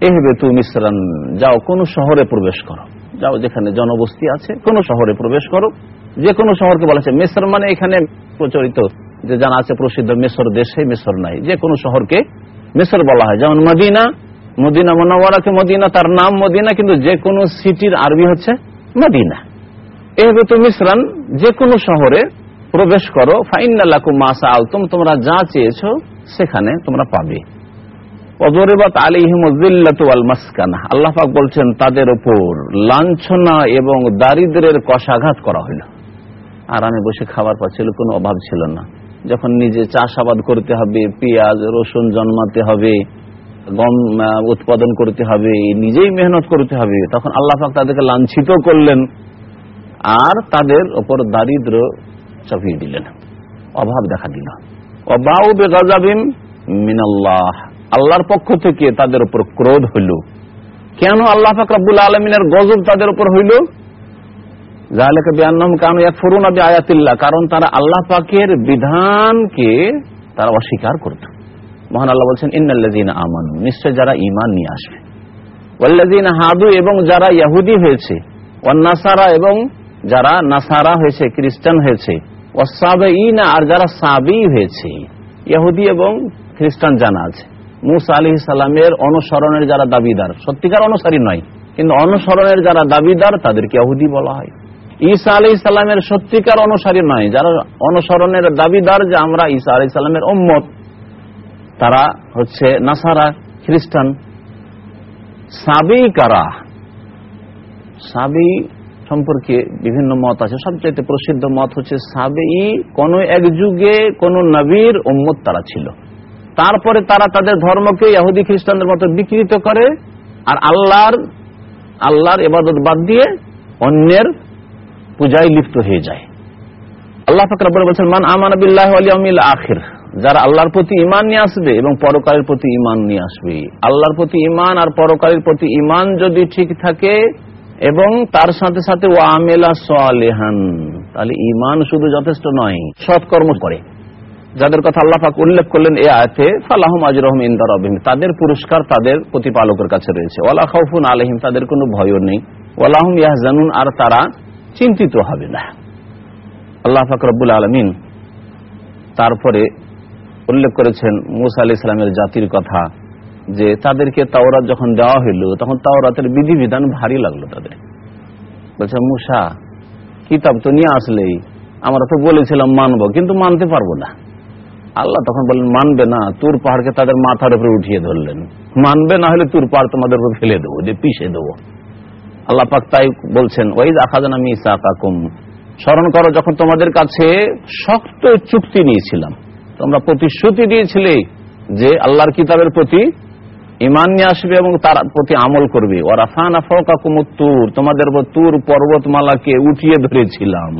এহ বেতু মিশ্রণ যাও কোন শহরে প্রবেশ করো। যাও যেখানে জনবস্তি আছে, কোন শহরে প্রবেশ করো। যে কোনো শহরকে বলা মেসর মানে এখানে প্রচলিত। যে জানা আছে প্রসিদ্ধ মেসর দেশে মেসর নাই। যে কোনো শহরকে মেসর বলা হয়। যেমন মদিনা মদিনা মনোয়ারাকে মদিনা, তার নাম মদিনা, কিন্তু যে কোনো সিটির আরবি হচ্ছে মদিনা। এভাবে তো মিশ্রণ যে কোনো শহরে প্রবেশ করো। ফাইনাল্লাকু মাসা আলতুম তোমরা যা চেয়েছো সেখানে তোমরা পাবে। আল্লাহ পাক বলছেন, তাদের উপর লাঞ্ছনা এবং দারিদ্রের কষাঘাত করা হইল আরামে বসে খাবার পাচ্ছিল কোনো অভাব ছিল না। যখন নিজে চাষাবাদ করতে হবে, পেঁয়াজ, রসুন জন্মাতে হবে, গম উৎপাদন করতে হবে, নিজেই মেহনত করতে হবে, তখন আল্লাহ পাক তাদেরকে লাঞ্ছিত করলেন আর তাদের ওপর দারিদ্র চাপিয়ে দিলেন। অভাব দেখা দিল। অবাউ বেগাজাবিম মিনাল্লাহ। আল্লাহর পক্ষ থেকে তাদের উপর ক্রোধ হইল। কেন আল্লাহ পাক রব্বুল আলমিনের গজব তাদের উপর হইল? কারণ তারা আল্লাহ পাকের বিধানকে তারা অস্বীকার করত। মহান আল্লাহ বলছেন, ইন্নাল্লাযীনা আমানু নিশ্চয় যারা ইমান নিয়ে আসবে। ওয়াল্লাযীনা হাদু এবং যারা ইয়াহুদি হয়েছে ওয়ান্নাসারা এবং যারা নাসারা হয়েছে, খ্রিস্টান হয়েছে ওয়াসাবিনা আর যারা সাবি হয়েছে ইহুদি এবং খ্রিস্টান জানা আছে। মুসা আলাইহিস সালামের অনুসরণের যারা দাবিদার, সত্যিকার অনুসারী নয়, কিন্তু অনুসরণের যারা দাবিদার তাদেরকে ইহুদি বলা হয়। ঈসা আলি ইসলামের সত্যিকার অনুসারী নয়, যারা অনুসরণের দাবিদার যে আমরা ঈসা আলি ইসলামের ওম্মত তারা হচ্ছে নাসারা, খ্রিস্টান। সাবি কারা সাবি সম্পর্কে বিভিন্ন মত আছে, সবচাইতে প্রসিদ্ধ মত হচ্ছে সাবি, কোন এক যুগে কোন নবীর ওম্মত তারা ছিল। তারপরে তারা তাদের ধর্মকে ইহুদি খ্রিস্টানদের মতো বিকৃত করে আর আল্লাহর আল্লাহর এবাদত বাদ দিয়ে অন্যের পূজায় লিপ্ত হয়ে যায়। আল্লাহ ফাকর বলছেন, মান আমান আখির। যারা আল্লাহর প্রতি ইমান নিয়ে আসবে এবং পরকালের প্রতি ইমান নিয়ে আসবে। আল্লাহর প্রতি ইমান আর পরকালের প্রতি ইমান যদি ঠিক থাকে এবং তার সাথে সাথে ও আমেলা সালেহান, তাহলে ইমান শুধু যথেষ্ট নয়, সৎকর্ম করে। যাদের কথা আল্লাহ পাক উল্লেখ করলেন এ আয়তে, ফালাহম আজরহম ইন্দার তাদের পুরস্কার তাদের প্রতিপালকের কাছে রয়েছে। ওলা খাউফুন আলহিম তাদের কোনো ভয়ও নেই। ওলাহম ইয়াহজানুন, আর তারা চিন্তিত হবে না। আল্লাহ ফাকরবুল আলমিন তারপরে উল্লেখ করেছেন মুসা আলি ইসলামের জাতির কথা, যে তাদেরকে তাওরাত যখন দেওয়া হইল, তখন তাওরাতের বিধিবিধান ভারী লাগল তাদের। বলছে, মুসা, কিতাব তো নিয়ে আসলেই, আমরা তো বলেছিলাম মানব, কিন্তু মানতে পারব না। আল্লাহ তখন বললেন, মানবে না, তুর পাহাড়কে তাদের মাথার উপরে উঠিয়ে ধরলেন। মানবে না হলে তুর পাহাড় তোমাদের উপর ফেলে দেবো, যে পিষে দেবো। আল্লাহ পাক তাই বলছেন ওই আখাজান আমি ইসাকাকুম স্মরণ করো, যখন তোমাদের কাছে শক্ত চুক্তি নিয়েছিলাম, তোমরা প্রতিশ্রুতি দিয়েছিলে যে আল্লাহর কিতাবের প্রতি ইমান নিয়ে আসবে এবং তার প্রতি আমল করবে। ওরা ফান তুর তোমাদের উপর তুর পর্বতমালাকে উঠিয়ে ধরেছিলাম।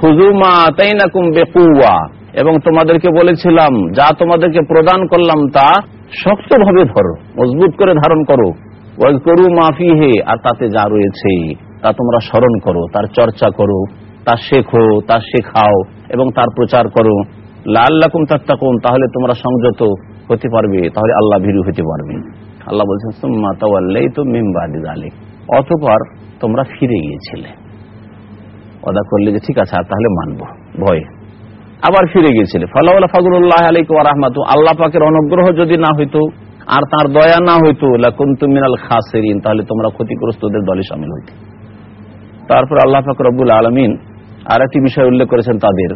খুজুমা তাই না কুম্বে কুয়া এবং তোমাদেরকে বলেছিলাম, যা তোমাদেরকে প্রদান করলাম তা শক্তভাবে ধরো, মজবুত করে ধারণ করো। করু মাফি হে আর তাতে যা রয়েছে, তা তোমরা স্মরণ করো, তার চর্চা করো, তা শেখো, তা শেখাও, এবং তার প্রচার করো। লাল্লাকুম তাত্তাকুম তাহলে তোমরা সংযত হতে পারবে, তাহলে আল্লাহ ভীরু হতে পারবে। আল্লাহ বলছেন, সুম্মা তাওয়াল্লাই তো আলিক অতপর তোমরা ফিরে গিয়েছিলে। অদা করলে যে, ঠিক আছে, আর তাহলে মানবো। ভয়। আবার ফিরে গিয়েছিলে। ফলাউল্লাহ ফাজুল্লাহ আলাইক রাহমাতু, আল্লাহ পাকের অনুগ্রহ যদি না হইতো, আর তার দয়া না হইতো মিনাল খাসিরিন, তাহলে তোমরা ক্ষতিগ্রস্তদের দলে সামিল হইতে। তারপর আল্লাহ পাক রব্বুল আলমিন আর একটি বিষয় উল্লেখ করেছেন তাদের।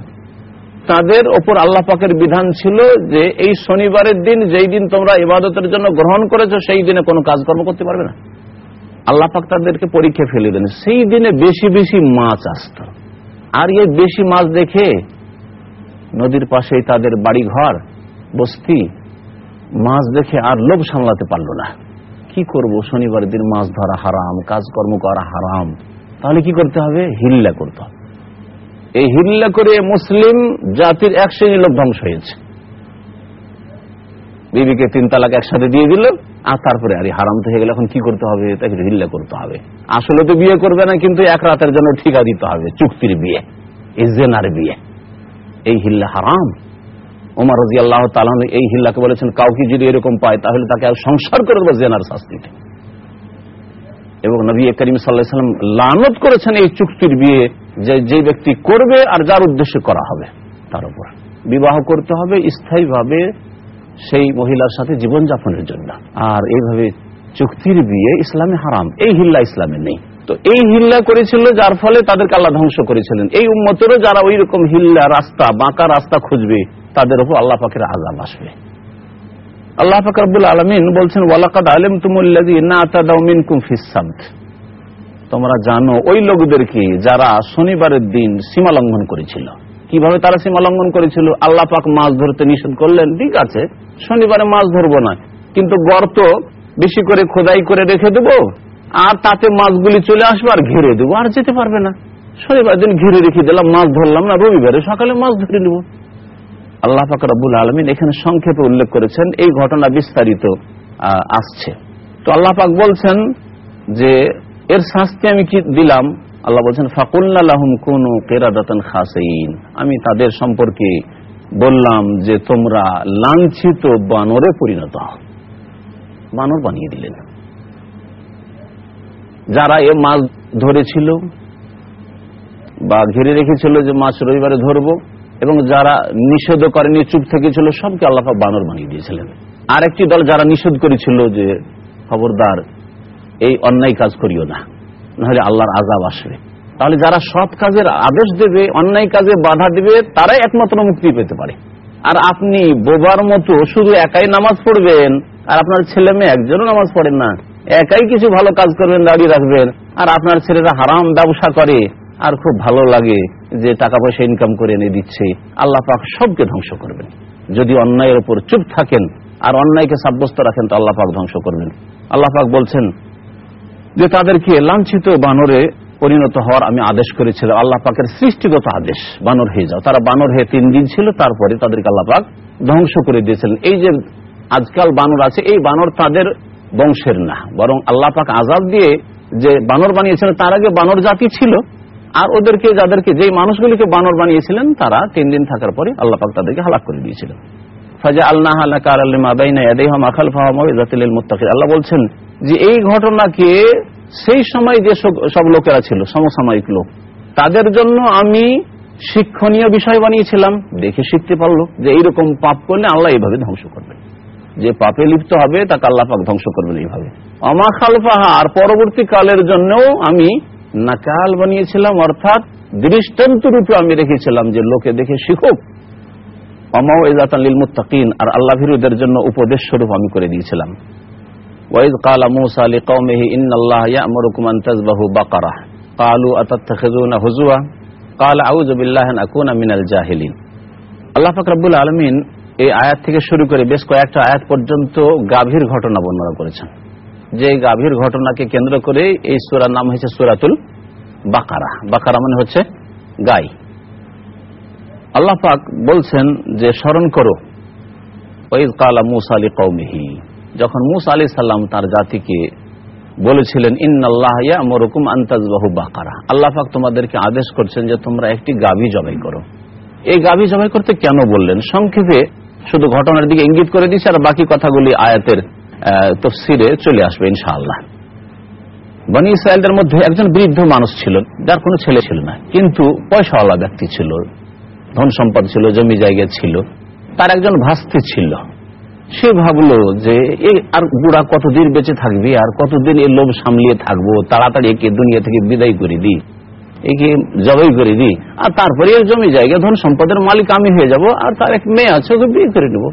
তাদের ওপর আল্লাহ পাকের বিধান ছিল যে, এই শনিবারের দিন যেই দিন তোমরা ইবাদতের জন্য গ্রহণ করেছ, সেই দিনে কোনো কাজকর্ম করতে পারবে না। আল্লাহ পাক তাদেরকে পরীক্ষা ফেলে দেন সেই দিনে বেশি বেশি মাছ আসত। আর এই বেশি মাছ দেখে নদীর পাশেই তাদের বাড়ি ঘর বস্তি। মাছ দেখে আর লোভ সামলাতে পারল না। কি করব? শনিবার দিন মাছ ধরা হারাম, কাজকর্ম করা হারাম। তাহলে কি করতে হবে? হিল্লা করতে হবে। এই হিল্লা করে মুসলিম জাতির এক শ্রেণির লোক ধ্বংস হয়েছে। বিবিকে তিন তালাক একসাথে দিয়ে দিল, আর তারপরে আরে হারাম হয়ে গেলে, এখন কি করতে হবে? তাকে হিল্লা করতে হবে। আসলে তো বিয়ে করবে না, কিন্তু এক রাতের জন্য ঠিকা দিতে হবে, চুক্তির বিয়ে ইজেনার বিয়ে। এই হিল্লা হারাম। ওমর রাজি আল্লাহ এই হিল্লাকে বলেছেন, কাউকে যদি এরকম পায়, তাহলে তাকে আর সংসার করে দেবো জেনার শাস্তিতে এবং নবী করিম সাল্লাম লানত করেছেন এই চুক্তির বিয়ে, যে যে ব্যক্তি করবে আর যার উদ্দেশ্যে করা হবে, তার উপর। বিবাহ করতে হবে স্থায়ীভাবে সেই মহিলার সাথে জীবনযাপনের জন্য। আর এইভাবে চুক্তির বিয়ে ইসলামে হারাম, এই হিল্লা ইসলামে নেই। তো এই হিল্লা করেছিল যার ফলে তাদেরকে আল্লাহ ধ্বংস করেছিলেন। এই উম্মতেরও যারা ওই রকম হিল্লা রাস্তা, বাঁকা রাস্তা খুঁজবে, তাদের উপর আল্লাহ পাকের আজাব আসবে। আল্লাহ ফাকরুল আলমিন বলছেন, ওয়ালাকাদ আলম কুমফিসাদ তোমরা জানো, ওই লোকদেরকে যারা শনিবারের দিন সীমা লঙ্ঘন করেছিল। কীভাবে তারা সীমা লঙ্ঘন করেছিল? আল্লাহ পাক মাছ ধরতে নিষেধ করলেন, ঠিক আছে, শনিবারে মাছ ধরবো না, কিন্তু গর্ত বেশি করে খোদাই করে রেখে দেবো আর তাতে মাছগুলি চলে আসবে আর ঘিরে দেবো। আর যেতে পারবে না। শনিবার দিন ঘিরে রেখে দিলাম, মাছ ধরলাম না, রবিবারে সকালে মাছ ধরে নেব। আল্লাহ পাক রব্বুল আলমিন এখানে সংক্ষেপে উল্লেখ করেছেন, এই ঘটনা বিস্তারিত আসছে। তো আল্লাহ পাক বলছেন যে, এর শাস্তি আমি কি দিলাম? আল্লাহ বলছেন ফাকুল্লাহম কোন কেরাদাতন খাসাইন আমি তাদের সম্পর্কে বললাম যে, তোমরা লাঞ্ছিত বানরে পরিণত বানর বানিয়ে দিলেন। যারা এ মাছ ধরেছিল বা ঘিরে রেখেছিল যে মাছ রবিবারে ধরবো, এবং যারা নিষেধ করেনি, চুপ থেকেছিল, সবকে আল্লাহ বানর বানিয়ে দিয়েছিলেন। আর একটি দল যারা নিষেধ করেছিল যে, খবরদার, এই অন্যায় কাজ করিও না, নাহলে আল্লাহর আজাব আসবে। তাহলে যারা সৎ কাজের আদেশ দেবে, অন্যায় কাজে বাধা দেবে, তারাই একমাত্র মুক্তি পেতে পারে। আর আপনি বোবার মতো শুধু একাই নামাজ পড়বেন, আর আপনার ছেলে মেয়ে একজনও নামাজ পড়েন না। একাই কিছু ভালো কাজ করবেন, দাঁড়িয়ে রাখবেন। আর আপনার ছেলেরা হারাম ব্যবসা করে, আর খুব ভালো লাগে যে টাকা পয়সা ইনকাম করে এনে দিচ্ছে। আল্লাহ পাক সবকে ধ্বংস করবেন। যদি অন্যায়ের উপর চুপ থাকেন, আর অন্যায়কে সাব্যস্ত রাখেন, তো আল্লাহ পাক ধ্বংস করবেন। আল্লাহ পাক বলছেন যে তাদেরকে লাঞ্ছিত বানরে পরিণত হওয়ার আমি আদেশ করেছিলাম। আল্লাহ পাকের সৃষ্টিগত আদেশ, বানর হয়ে যাও। তারা বানর হয়ে তিন দিন ছিল, তারপরে তাদেরকে আল্লাহ পাক ধ্বংস করে দিয়েছিলেন এই যে আজকাল বানর আছে, এই বানর তাদের বংশের না, বরং আল্লাহ পাক আজাদ দিয়ে যে বানর বানিয়েছিলেন, তার আগে বানর জাতি ছিল। আর ওদেরকে, যাদেরকে যে মানুষগুলিকে বানর বানিয়েছিলেন, তারা তিন দিন থাকার পরে আল্লাহ পাক তাদেরকে হালাক করে দিয়েছিলেন ফাজা আল্লাহ আল্লাহ বলছেন যে, এই ঘটনাকে সেই সময় যে সব লোকেরা ছিল, সমসাময়িক লোক, তাদের জন্য আমি শিক্ষণীয় বিষয় বানিয়েছিলাম। দেখে শিখতে পারল যে, এইরকম পাপ করলে আল্লাহ এইভাবে ধ্বংস করবেন। যে পাপে লিপ্ত হবে, তাকে আল্লাহ ধ্বংস করবেন এইভাবে। অমা খালফাহা, আর পরবর্তী কালের জন্যও আমি নাকাল বানিয়েছিলাম, অর্থাৎ দৃষ্টান্ত রূপে আমি রেখেছিলাম যে লোকে দেখে শিখুক। অমাও এজাতালিল মুত্তাকিন, আর আল্লাহ ভিরুদের জন্য উপদেশ স্বরূপ আমি করে দিয়েছিলাম। ওয়াইদ কালা মুসা কৌমেহি ইন্নাল্লাহ ইয়ামুরুকুম আন বাকারা। ক্বালু আতাত্তাখিযুনা হুজুয়া। ক্বাল আউযু বিল্লাহি আন জাহিলিন। আল্লাহ পাক রব্বুল আলামিন এই আয়াত থেকে শুরু করে বেশ কয়েকটা আয়াত পর্যন্ত গাভীর ঘটনা বর্ণনা করেছেন। যে গাভীর ঘটনাকে কেন্দ্র করে এই সূরার নাম হয়েছে সূরাতুল বাকারা। বাকারা মানে হচ্ছে গাই। আল্লাহ পাক বলছেন যে, স্মরণ করো, ওয়াইদ কালা মুসা আলী কৌমিহি যখন মুসা আলী সাল্লাম তার জাতিকে বলেছিলেন ইন্নআল্লাহ মরকুম আন্তাজবাহু বাকারা। আল্লাহ পাক তোমাদেরকে আদেশ করছেন যে, তোমরা একটি গাভী জবাই করো। এই গাভী জবাই করতে কেন বললেন? সংক্ষেপে শুধু ঘটনার দিকে ইঙ্গিত করে দিচ্ছে আর বাকি কথাগুলি আয়াতের তফসিরে চলে আসবে ইনশাআল্লাহ। বনি ইসরায়েলদের মধ্যে একজন বৃদ্ধ মানুষ ছিল, যার কোনো ছেলে ছিল না। কিন্তু পয়সাওয়ালা ব্যক্তি ছিল, ধন সম্পদ ছিল, জমি জায়গা ছিল, তার একজন ভাস্তি ছিল। সে ভাবলো যে, এ আর বুড়া কতদিন বেঁচে থাকবি? আর কতদিন এ লোভ সামলিয়ে থাকব? তাড়াতাড়ি একে দুনিয়া থেকে বিদায় করে দিই। একে জবাই করে দিই। আর তারপরে এর জমি জায়গা, ধন সম্পদের মালিক আমি হয়ে যাব, আর তার এক মেয়ে আছে, ওকে বিয়ে করে নেব।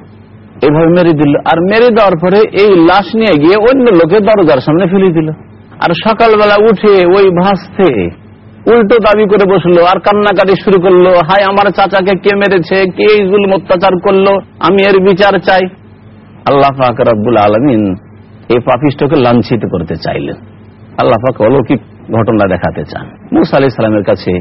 এইভাবে মেরে দিল। আর মেরে দেওয়ার পরে এই লাশ নিয়ে গিয়ে অন্য লোকের দরজার সামনে ফেলে দিল। আর সকালবেলা উঠে ওই ভাসতে উল্টো দাবি করে বসল, আর কান্নাকাটি শুরু করল হাই আমার চাচাকে কে মেরেছে? কে জুল অত্যাচার করল? আমি এর বিচার চাই। আল্লাহ পাক রব্বুল আলমিন এই পাপিষ্টকে লাঞ্ছিত করতে চাইলেন। আল্লাহ পাক অলৌকিক ঘটনা দেখাতে চান। মুসা আলি সালামের কাছে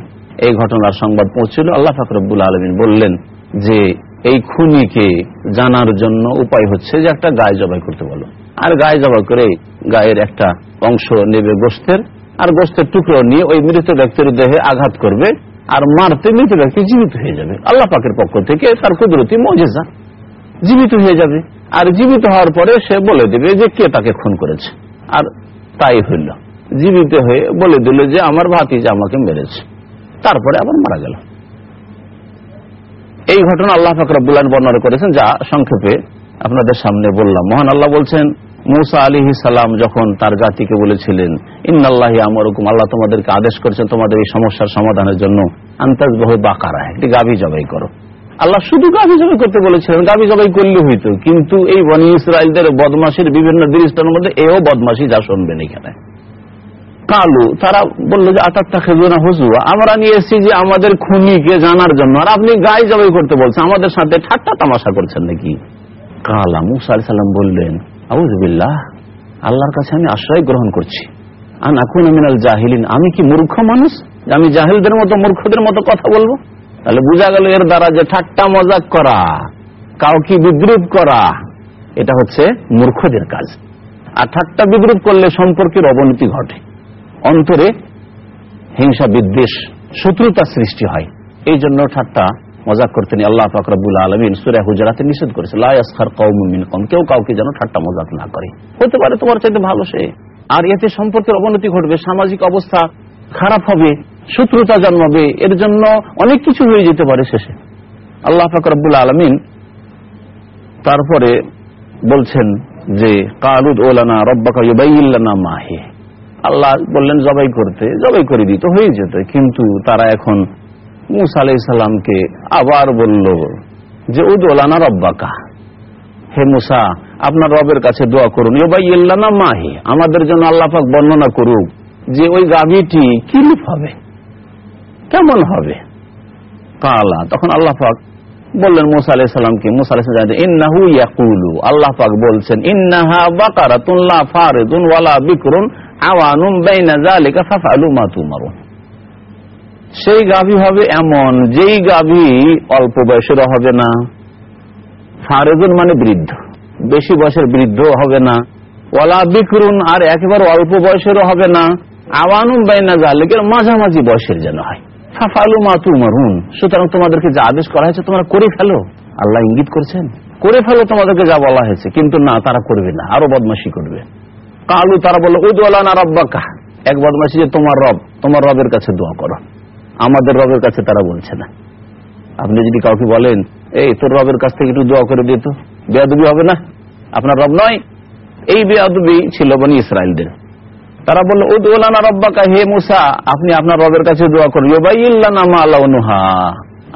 এই ঘটনার সংবাদ পৌঁছল। আল্লাহ পাক রব্বুল আলমিন বললেন যে, এই খুনিকে জানার জন্য উপায় হচ্ছে যে একটা গায়ে জবাই করতে বলো। আর গায়ে জবাই করে গায়ের একটা অংশ নেবে গোস্তের, আর গোস্তের টুকরো নিয়ে ওই মৃত ব্যক্তির দেহে আঘাত করবে, আর মারতে মৃত ব্যক্তি জীবিত হয়ে যাবে। আল্লাহ পাকের পক্ষ থেকে তার কুদরতি মজেজা জীবিত হয়ে যাবে। আর জীবিত হওয়ার পরে সে বলে দেবে যে, কে তাকে খুন করেছে। আর তাই হইল। জীবিত হয়ে বলে দিল যে আমার ভাতিজা আমাকে মেরেছে। তারপরে আবার মারা গেল। এই ঘটনা আল্লাহ ফাকরাবুল্লাহ বর্ণনা করেছেন, যা সংক্ষেপে আপনাদের সামনে বললাম। মহান আল্লাহ বলছেন, মুসা আলী সালাম যখন তার জাতিকে বলেছিলেন ইন্নআল্লাহ আমরকুম আল্লাহ তোমাদেরকে আদেশ করেছেন তোমাদের এই সমস্যার সমাধানের জন্য আন্তাজ বহু বাকারা একটি গাভী জবাই করো। আল্লাহ শুধু গাভী জবাই করতে বলেছিলেন, গাভী জবাই করলে হইতো, কিন্তু এই বনি ইসরায়েলদের বদমাসির বিভিন্ন দৃষ্টানের মধ্যে এও বদমাসি যা শুনবেন এখানে। কালু, তারা বলল যে আটাত্তা খেজুনা হুজুয়া আমরা নিয়ে এসেছি যে, আমাদের খুনিকে জানার জন্য। আর আপনি গায়ে জবাই করতে বলছেন, আমাদের সাথে ঠাট্টা তামাশা করছেন নাকি? কালা, মুসা আলি সাল্লাম বললেন আবুজবিল্লাহ আল্লাহর কাছে আমি আশ্রয় গ্রহণ করছি। জাহিলিন, আমি কি মূর্খ মানুষ? আমি জাহিলদের মতো, মূর্খদের মতো কথা বলব? তাহলে বোঝা গেল এর দ্বারা যে ঠাট্টা মজাক করা, কাউকে বিদ্রুপ করা, এটা হচ্ছে মূর্খদের কাজ। আর ঠাট্টা বিদ্রুপ করলে সম্পর্কের অবনতি ঘটে। অন্তরে হিংসা, বিদ্বেষ, শত্রুতা সৃষ্টি হয়। এই জন্য ঠাট্টা, মজাক করতেন আল্লাহ ফাকরাবুল আলমিন সুরা হুজরাতে নিষেধ করেছে। লাস্কার কৌমিন কম কেউ কাউকে যেন ঠাট্টা, মজাক না করে। হতে পারে তোমার চাইতে ভালো সে। আর এতে সম্পর্কের অবনতি ঘটবে, সামাজিক অবস্থা খারাপ হবে, শত্রুতা জন্মাবে, এর জন্য অনেক কিছু হয়ে যেতে পারে শেষে। আল্লাহ ফাকরাবুল আলমিন তারপরে বলছেন যে, কালুদ ওলানা রব্বাকা ইউবাইল্লানা মাহে আল্লাহ বললেন, জবাই করতে। জবাই করে দিত, হয়ে যেত। কিন্তু তারা এখন মুসা আলাই সাল্লামকে আবার বলল যে উদোলানা রব্বাকা। হে মুসা, আপনার রবের কাছে দোয়া করুন। এবাই ইল্লানা মাহি, আমাদের জন্য আল্লাহাক বর্ণনা করুক যে, ওই গাভীটি কিরূপ হবে? কেমন হবে? কালা, তখন আল্লাহ পাক বললেন মুসা আলাই সাল্লামকে মুসা আলাই সাল্লাম ইন্নাহু ইয়াকুলু। আল্লাহ পাক বলছেন, ইন্নাহা বাকারাতুন লা ফারিদুন ওয়ালা বিকরুন। আওয়ানুম বাইনা যালিকা ফাফআলু মা তুমারুন। সেই গাভী হবে এমন, যেই গাভী অল্প বয়সের হবে না। ফারেদুন মানে বৃদ্ধ, বেশি বয়সের বৃদ্ধ হবে না। ওয়ালা বিকরুন আর একেবারে অল্প বয়সেরও হবে না। আওয়ানুম বাইনা জালিকের মাঝামাঝি বয়সের যেন হয়। ফাফালু মা তুমারুন, সুতরাং তোমাদেরকে যা আদেশ করা হয়েছে তোমরা করে ফেলো। আল্লাহ ইঙ্গিত করছেন, করে ফেলো তোমাদেরকে যা বলা হয়েছে, কিন্তু না, তারা করবে না, আরও বদমাসি করবে। কালু, তারা বলল, উদ্ওয়ালানা রব্বাকা। এক বদমাসি যে, তোমার রব, তোমার রবের কাছে দোয়া করো। আমাদের রবের কাছে তারা বলছে না। আপনি যদি কাউকে বলেন, এই, তোর রবের কাছ থেকে একটু দোয়া করে দিত বেয়াদবি হবে না? আপনার রব নয়? এই বেয়াদবি ছিল বনি ইসরায়েলদের। তারা বলল, উদ্ওয়ালানা রব্বাকা, হে মুসা, আপনি আপনার রবের কাছে দোয়া করুন। ইউবাইল্লানা মা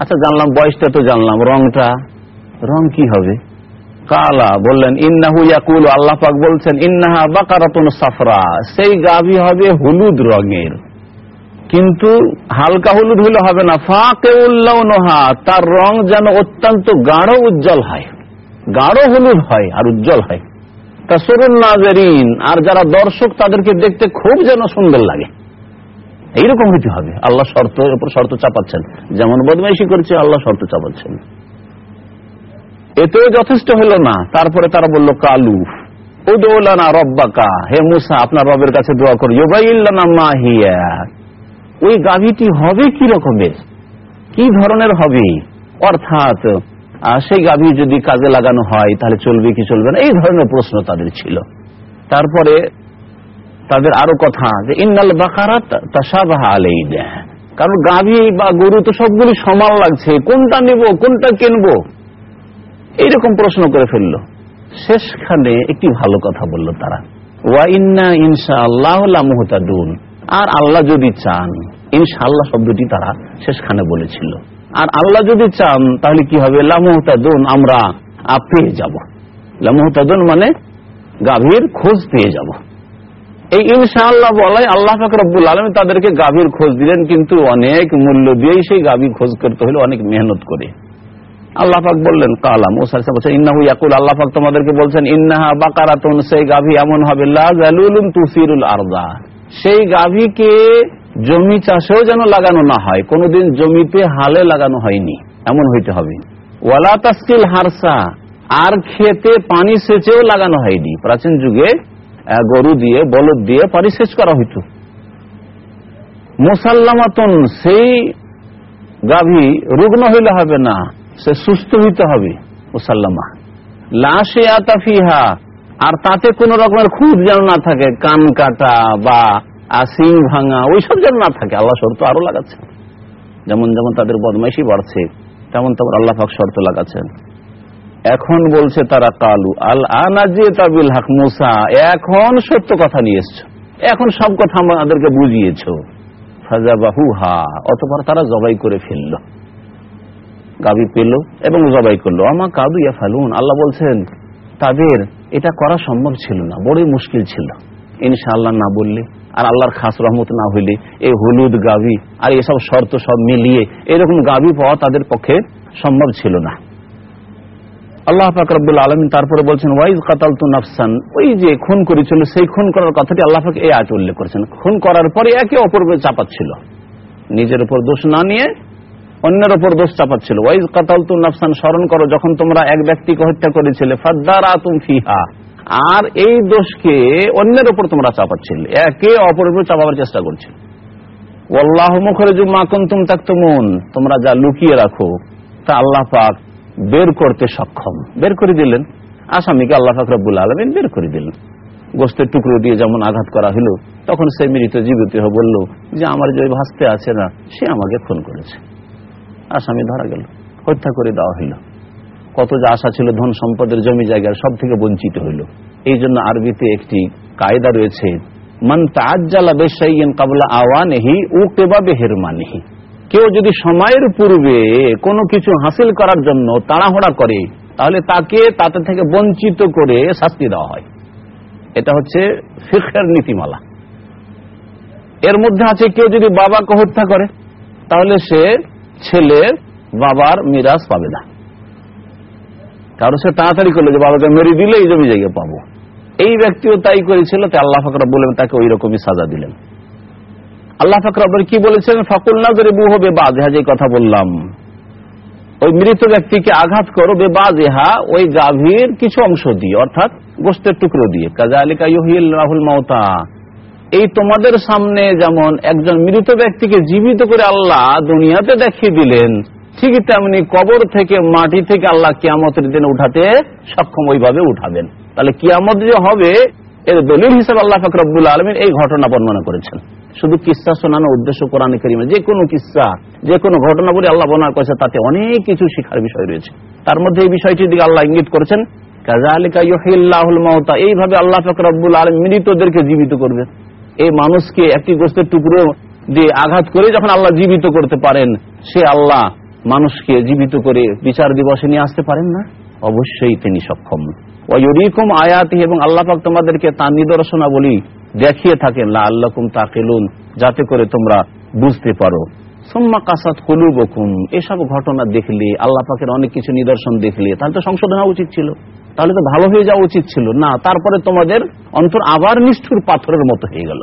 আচ্ছা জানলাম, বয়সটা তো জানলাম, রংটা, রং কি হবে? কালা বললেন, ইন্নাহু ইয়াকুল আল্লাহ পাক বলছেন, ইন্নাহা বাকারাতুন সাফরা সেই গাভী হবে হলুদ রঙের। কিন্তু হালকা হলুদ হলে হবে না। ফাঁকে উল্লাহা তার রং যেন অত্যন্ত গাঢ় উজ্জ্বল হয়। গাঢ় হলুদ হয় আর উজ্জ্বল হয়। তা সরুন নাজেরিন, আর যারা দর্শক, তাদেরকে দেখতে খুব যেন সুন্দর লাগে। এইরকম হইতে হবে। আল্লাহ শর্ত শর্ত চাপাচ্ছেন। যেমন বদমাইশি করছে, আল্লাহ শর্ত চাপাচ্ছেন। এতেও যথেষ্ট হলো না। তারপরে তারা বলল, কালু উদৌলানা রব্বাকা। হে মুসা, আপনার রবের কাছে দোয়া করি। মাহিয়া। ওই গাভীটি হবে কি রকমের? কি ধরনের হবে? অর্থাৎ সেই গাভী যদি কাজে লাগানো হয়, তাহলে চলবে কি চলবে না? এই ধরনের প্রশ্ন তাদের ছিল। তারপরে তাদের আরও কথা যে, ইন্নাল বাকারাত তাসাবাহা আলাইনা। কারণ গাভী বা গরু তো সবগুলি সমান লাগছে। কোনটা নেব, কোনটা কিনবো? এইরকম প্রশ্ন করে ফেলল। শেষখানে একটি ভালো কথা বলল তারা। ওয়া ইন্না ইনশা আল্লাহ মুহতাদুন। আর আল্লাহ যদি চান, ইনশাআল্লাহ শব্দটি তারা শেষখানে বলেছিল। আর আল্লাহ যদি চান, তাহলে কি হবে? লামহতাদুন আমরা পেয়ে যাব। লামহতাদুন মানে গাভীর খোঁজ পেয়ে যাব। এই ইনশাআল্লাহ বলাই আল্লাহ ফাকরুল আলম তাদেরকে গাভীর খোঁজ দিলেন, কিন্তু অনেক মূল্য দিয়েই সেই গাভীর খোঁজ করতে হলে অনেক মেহনত করে। আল্লাহ পাক বললেন কালাম ও সারসা বলছেন, ইন্নাহু ইয়াকুল আল্লাহ পাক তোমাদেরকে বলছেন, ইন্নাহা বাকারাতুন সেই গাভী এমন হবে, লা তুসিরুল আরদা সেই গাভীকে জমি চাষেও যেন লাগানো না হয়, কোনোদিন জমিতে হালে লাগানো হয়নি, এমন হইতে হবে। ওয়ালা তাসকিল হারসা আর খেতে পানি সেচেও লাগানো হয়নি, প্রাচীন যুগে গরু দিয়ে, বলদ দিয়ে পানি সেচ করা হইত। মুসাল্লামাতন সেই গাভী রুগ্ন হইলে হবে না সে সুস্থ হইতে হবে, মুসাল্লামা। লাশে আতাফিহা আর তাতে কোন রকমের খুঁত যেন না থাকে, কান কাটা বা সিং ভাঙা, ওইসব যেন না থাকে, আল্লাহ শর্ত আরও লাগাচ্ছেন। যেমন যেমন তাদের বদমাইশি বাড়ছে, তেমন তেমন আল্লাহ পাক শর্ত লাগাচ্ছেন। এখন বলছে তারা কালু, আল আনাজে তাবিল হাক, মুসা, এখন সত্য কথা নিয়ে এসছো এখন সব কথা আমাদেরকে বুঝিয়েছ। ফাজাবাহু হা অতপর তারা জবাই করে ফেলল। গাবি পেল এবং জবাই করল। আমা কাদু ইয়া ফালুন আল্লাহ বলছেন, তাদের এটা করা সম্ভব ছিল না, বড়ই মুশকিল ছিল। ইনশাআল্লাহ না বললে, আর আল্লাহর খাস রহমত না হইলে, এই হলুদ গাভি আর এসব শর্ত সব মিলিয়ে এরকম গাভি পাওয়া তাদের পক্ষে সম্ভব ছিল না। আল্লাহ ফাকরুল আলমিন তারপরে বলছেন ওয়াইজ কাতাল তু নাফসান ওই যে খুন করেছিল, সেই খুন করার কথাটি আল্লাহ পাক এই আজ উল্লেখ করেছেন। খুন করার পরে একে অপরকে চাপাচ্ছিল। নিজের উপর দোষ না নিয়ে অন্যের উপর দোষ চাপাচ্ছিল। ওয়াইজ কাতাল তু নাফসান, স্মরণ করো, যখন তোমরা এক ব্যক্তিকে হত্যা করেছিলে ফাদ্দারা তুম ফিহা। আর এই দোষকে অন্যের উপর তোমরা চাপাচ্ছিলে। একে অপরের উপর চাপাবার চেষ্টা করছিল। ওল্লাহ তাকতুমুন। তোমরা যা লুকিয়ে রাখো, তা আল্লাহ পাক বের করতে সক্ষম। বের করে দিলেন। আসামিকে আল্লাহ ফাকরাবুল আলমিন বের করে দিলেন। গোস্তের টুকরো দিয়ে যেমন আঘাত করা হলো, তখন সে মৃত জীবিত বলল যে, আমার যে ভাসতে আছে না, সে আমাকে খুন করেছে। আসামি ধরা গেল। হত্যা করে দেওয়া হইল। কত যে আশা ছিল ধন সম্পদের জমি জায়গার সব থেকে বঞ্চিত হইল। এই জন্য আরবিতে একটি কায়দা রয়েছে, মান তাজ্জালা বেশাইন কাবলা আওয়ানেহি ও কেবা বেহেরমানেহি কেউ যদি সময়ের পূর্বে কোনো কিছু হাসিল করার জন্য তাড়াহুড়া করে, তাহলে তাকে তাতে থেকে বঞ্চিত করে শাস্তি দেওয়া হয়। এটা হচ্ছে ফিখের নীতিমালা। এর মধ্যে আছে, কেউ যদি বাবাকে হত্যা করে, তাহলে সে ছেলে বাবার মিরাজ পাবে না। কারণ সে তাড়াতাড়ি করল যে, বাবাকে মেরে দিলে এই জমি জায়গা পাবো। এই ব্যক্তিও তাই করেছিল, তাই আল্লাহ ফাকরা বললেন তাকে ওই রকমই সাজা দিলেন। আল্লাহ ফাকরাবের কি বলেছেন ফাকুল নাজরে বু হবে বাজেহা যে কথা বললাম। ওই মৃত ব্যক্তিকে আঘাত করো, বে বাজেহা ওই গাভীর কিছু অংশ দিয়ে, অর্থাৎ গোস্তের টুকরো দিয়ে। কাজা আলিকা ইহিল রাহুল মাওতা এই তোমাদের সামনে যেমন একজন মৃত ব্যক্তিকে জীবিত করে আল্লাহ দুনিয়াতে দেখিয়ে দিলেন, ঠিক তেমনি কবর থেকে, মাটি থেকে আল্লাহ কিয়ামতের দিনে উঠাতে সক্ষম ওইভাবে উঠাবেন। তাহলে কিয়ামত যে হবে, এর দলিল হিসাবে আল্লাহ ফাকরাবুল আলমিন এই ঘটনা বর্ণনা করেছেন। শুধু কিসা শোনানোর উদ্দেশ্য কোরআনে করিমে, যে কোনো কিসা, যে কোনো ঘটনা বলে আল্লাহ বর্ণনা করেছে, তাতে অনেক কিছু শিখার বিষয় রয়েছে। তার মধ্যে এই বিষয়টির দিকে আল্লাহ ইঙ্গিত করেছেন এইভাবে আল্লাহ ফকরাবুল আলম মৃতদেরকে জীবিত করবে। এই মানুষকে একটি গোষ্ঠের টুকরো দিয়ে আঘাত করে যখন আল্লাহ জীবিত করতে পারেন, সে আল্লাহ মানুষকে জীবিত করে বিচার দিবসে নিয়ে আসতে পারেন না? অবশ্যই তিনি সক্ষম। ওয়রিকুম আয়াতি এবং আল্লাহ পাক তোমাদেরকে তার নিদর্শনা বলি দেখিয়ে থাকেন লা আল্লাকুম তাকিলুন, যাতে করে তোমরা বুঝতে পারো। সোম্মা কাসাত কলুবকুম, এসব ঘটনা দেখলে, আল্লাহ পাকের অনেক কিছু নিদর্শন দেখলে, তাহলে তো সংশোধন হওয়া উচিত ছিল। তাহলে তো ভালো হয়ে যাওয়া উচিত ছিল। না, তারপরে তোমাদের অন্তর আবার নিষ্ঠুর পাথরের মতো হয়ে গেল।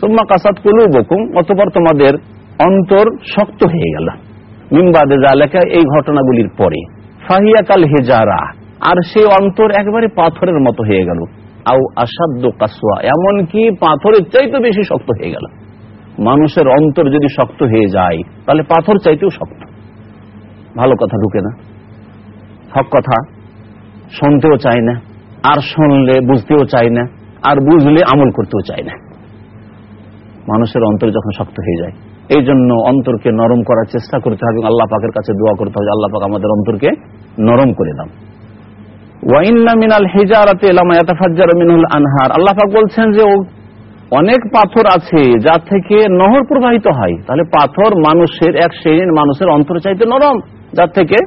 সোম্মা কাসাত কলুবকুম, অতপর তোমাদের অন্তর শক্ত হয়ে গেল। মিমবাদে জালেকা এই ঘটনাগুলির পরে। ফাহিয়াকাল হেজারা, আর সে অন্তর একবারে পাথরের মতো হয়ে গেল। আও আসাধ্য কাসুয়া এমনকি পাথরের চাইতে বেশি শক্ত হয়ে গেল। মানুষের অন্তর যদি শক্ত হয়ে যায়, তাহলে পাথর চাইতেও শক্ত। ভালো কথা, ঢুকে না। হক কথা। শুনতেও চায় না, আর শুনলে বুঝতেও চায় না, আর বুঝলে আমল করতেও চায় না। মানুষের অন্তর যখন শক্ত হয়ে যায়, এই জন্য অন্তরকে নরম করার চেষ্টা করতে হবে, আল্লাহ পাকের কাছে দোয়া করতে হবে, আল্লাহ পাক আমাদের অন্তরকে নরম করে হেজারাতে আনহার। আল্লাহ পাক বলছেন যে অনেক পাথর আছে যা থেকে নহর প্রবাহিত হয়। তাহলে পাথর মানুষের, এক শ্রেণির মানুষের অন্তর চাইতে নরম, যার থেকে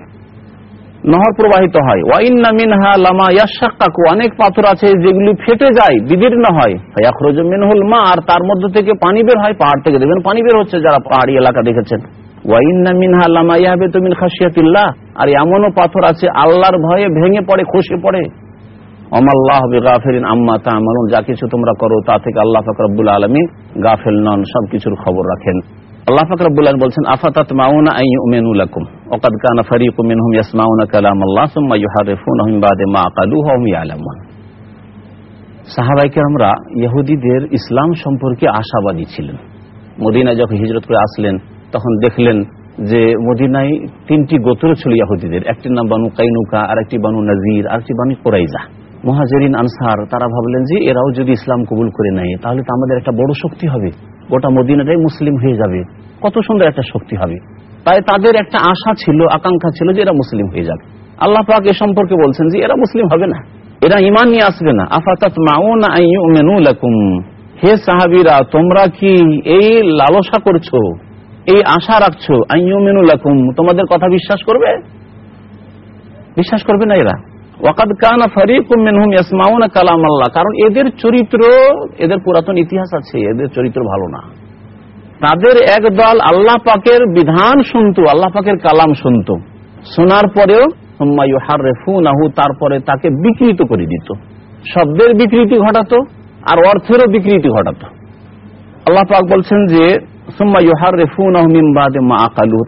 নহর প্রবাহিত হয়। ওয়াইন্না মিনহা লামা ইয়াশাক্কাকু। অনেক পাথর আছে যেগুলি ফেটে যায়, বিদীর্ণ হয়। ফায়াখরুজু মিনহুল মা, আর তার মধ্য থেকে পানি বের হয় পাহাড় থেকে। দেখবেন পানি বের হচ্ছে যারা পাহাড়ি এলাকা দেখেছেন। ওয়াইন্না মিনহা লামা ইয়াহবিতু মিন খাশিয়াতিল্লাহ। আর এমনও পাথর আছে আল্লাহর ভয়ে ভেঙে পড়ে, খসে পড়ে। অমাল্লাহ বেগাফেরিন আম্মা তামালুন। যা কিছু তোমরা করো, তা থেকে আল্লাহ ফাকরাবুল আলমী গাফেল নন। সবকিছুর খবর রাখেন। আল্লাহ ফাকরাবুল আলম বলছেন আফাতাত মাউনা আই ওকাদ কানা ফারিকু মিনহুম ইয়াসমাউনা কালাম আল্লাহ সুম্মা ইউহারিফুনহুম বাদে মা ইয়ালামুন। সাহাবাইকে আমরা ইহুদিদের ইসলাম সম্পর্কে আশাবাদী ছিলেন। মদিনায় যখন হিজরত করে আসলেন, তখন দেখলেন যে মদিনায় তিনটি গোত্র ছিল ইয়াহুদিদের একটির নাম বানু কাইনুকা আর একটি বানু নাজির আর একটি বানু কোরাইজা। মহাজেরিন, আনসার, তারা ভাবলেন যে এরাও যদি ইসলাম কবুল করে নেয়, তাহলে তো আমাদের একটা বড় শক্তি হবে। গোটা মদিনাটাই মুসলিম হয়ে যাবে। কত সুন্দর একটা শক্তি হবে। তাই তাদের একটা আশা ছিল, আকাঙ্ক্ষা ছিল যে এরা মুসলিম হয়ে যাবে। আল্লাহ পাক এ সম্পর্কে বলছেন যে এরা মুসলিম হবে না। এরা ইমান নিয়ে আসবে না। আফাতাত হে সাহাবিরা, তোমরা কি এই লালসা করছ? এই আশা রাখছো? আইয়ুমেনু লাকুম। তোমাদের কথা বিশ্বাস করবে? বিশ্বাস করবে না এরা? ওয়াকাদ কানা ফারিকুম মিনহুম ইয়াসমাউনা কালাম আল্লাহ কারণ এদের চরিত্র, এদের পুরাতন ইতিহাস আছে, এদের চরিত্র ভালো না। তাদের এক দল আল্লাহ পাকের বিধান শুনতো, আল্লাহ পাকের কালাম শুনতো। শোনার পরেও রেফুনাহু তারপরে তাকে বিকৃত করে দিত। শব্দের বিকৃতি ঘটাতো, আর অর্থেরও বিকৃতি ঘটাতো। আল্লাহ পাক বলছেন যে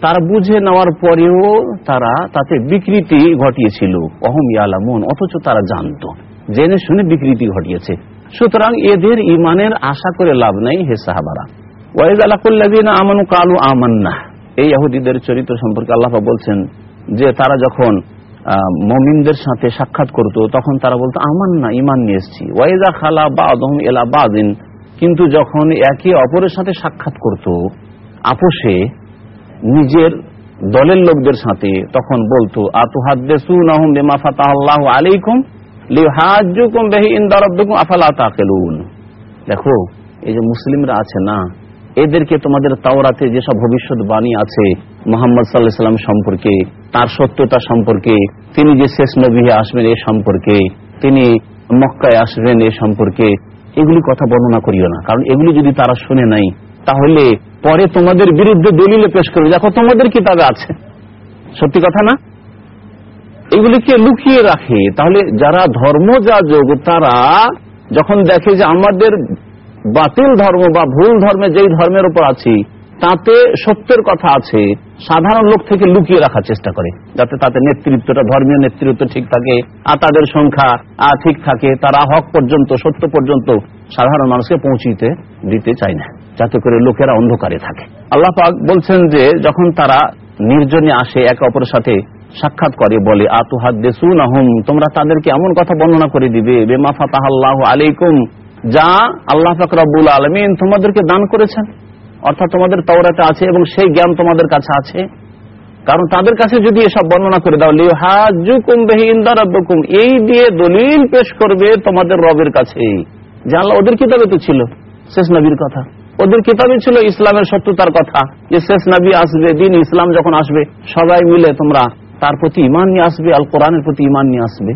তারা বুঝে নেওয়ার পরেও তারা তাতে বিকৃতি ঘটিয়েছিল। অহম ইয়ালামুন, অথচ তারা জানত। জেনে শুনে বিকৃতি ঘটিয়েছে। সুতরাং এদের ইমানের আশা করে লাভ নাই হে সাহাবারা। ওয়াইজ আলাকুল্লাদিন আমানু কালু আমান্না। এই ইহুদিদের চরিত্র সম্পর্কে আল্লাহ বলছেন যে তারা যখন মমিনদের সাথে সাক্ষাৎ করত, তখন তারা বলতো আমান না ইমান নিয়ে এসছি। ওয়াইজা খালা বা এলা বাদিন। কিন্তু যখন একে অপরের সাথে সাক্ষাৎ করত, আপোষে নিজের দলের লোকদের সাথে তখন বলতো আলাইকুম দেখো, এই যে মুসলিমরা আছে না, এদেরকে তোমাদের তাওরাতে যেসব ভবিষ্যৎবাণী আছে মোহাম্মদ সাল্লাহ সাল্লাম সম্পর্কে, তার সত্যতা সম্পর্কে, তিনি যে শেষ নবী আসবেন এ সম্পর্কে, তিনি মক্কায় আসবেন এ সম্পর্কে এগুলি কথা বর্ণনা করিও না। কারণ এগুলি যদি তারা শুনে নাই, তাহলে পরে তোমাদের বিরুদ্ধে দলিলে পেশ করবে। দেখো, তোমাদের কিতাবে আছে? সত্যি কথা না? এগুলিকে লুকিয়ে রাখে। তাহলে যারা ধর্ম যাজক তারা যখন দেখে যে আমাদের বাতিল ধর্ম বা ভুল ধর্মে যেই ধর্মের উপর আছি তাতে সত্যের কথা আছে, সাধারণ লোক থেকে লুকিয়ে রাখার চেষ্টা করে, যাতে তাদের নেতৃত্বটা, ধর্মীয় নেতৃত্ব ঠিক থাকে, আর তাদের সংখ্যা ঠিক থাকে, তারা হক পর্যন্ত, সত্য পর্যন্ত সাধারণ মানুষকে পৌঁছিতে দিতে চায় না, যাতে করে লোকেরা অন্ধকারে থাকে। আল্লাহ পাক বলছেন যে, যখন তারা নির্জনে আসে, একে অপরের সাথে সাক্ষাৎ করে, বলে আতুহাদ দেসুন আহম তোমরা তাদেরকে এমন কথা বর্ণনা করে দিবে, বেমা ফাতাহ আলাইকুম যা আল্লাহ ফাকরাবুল আলমিন তোমাদেরকে দান করেছেন। অর্থাৎ তোমাদের তাওরাতে আছে এবং সেই জ্ঞান তোমাদের কাছে আছে। কারণ তাদের কাছে যদি এসব বর্ণনা করে দাও লিহাজুকুম এই দিয়ে দলিল পেশ করবে তোমাদের রবের কাছে আল্লাহ ওদের কিতাবে তো ছিল, শেষ নবীর কথা। ওদের কিতাবে ছিল ইসলামের সত্যতার কথা, যে শেষ নবী আসবে, দিন ইসলাম যখন আসবে, সবাই মিলে তোমরা তার প্রতি ইমান নিয়ে আসবে আল কোরআনের প্রতি ইমান নিয়ে আসবে।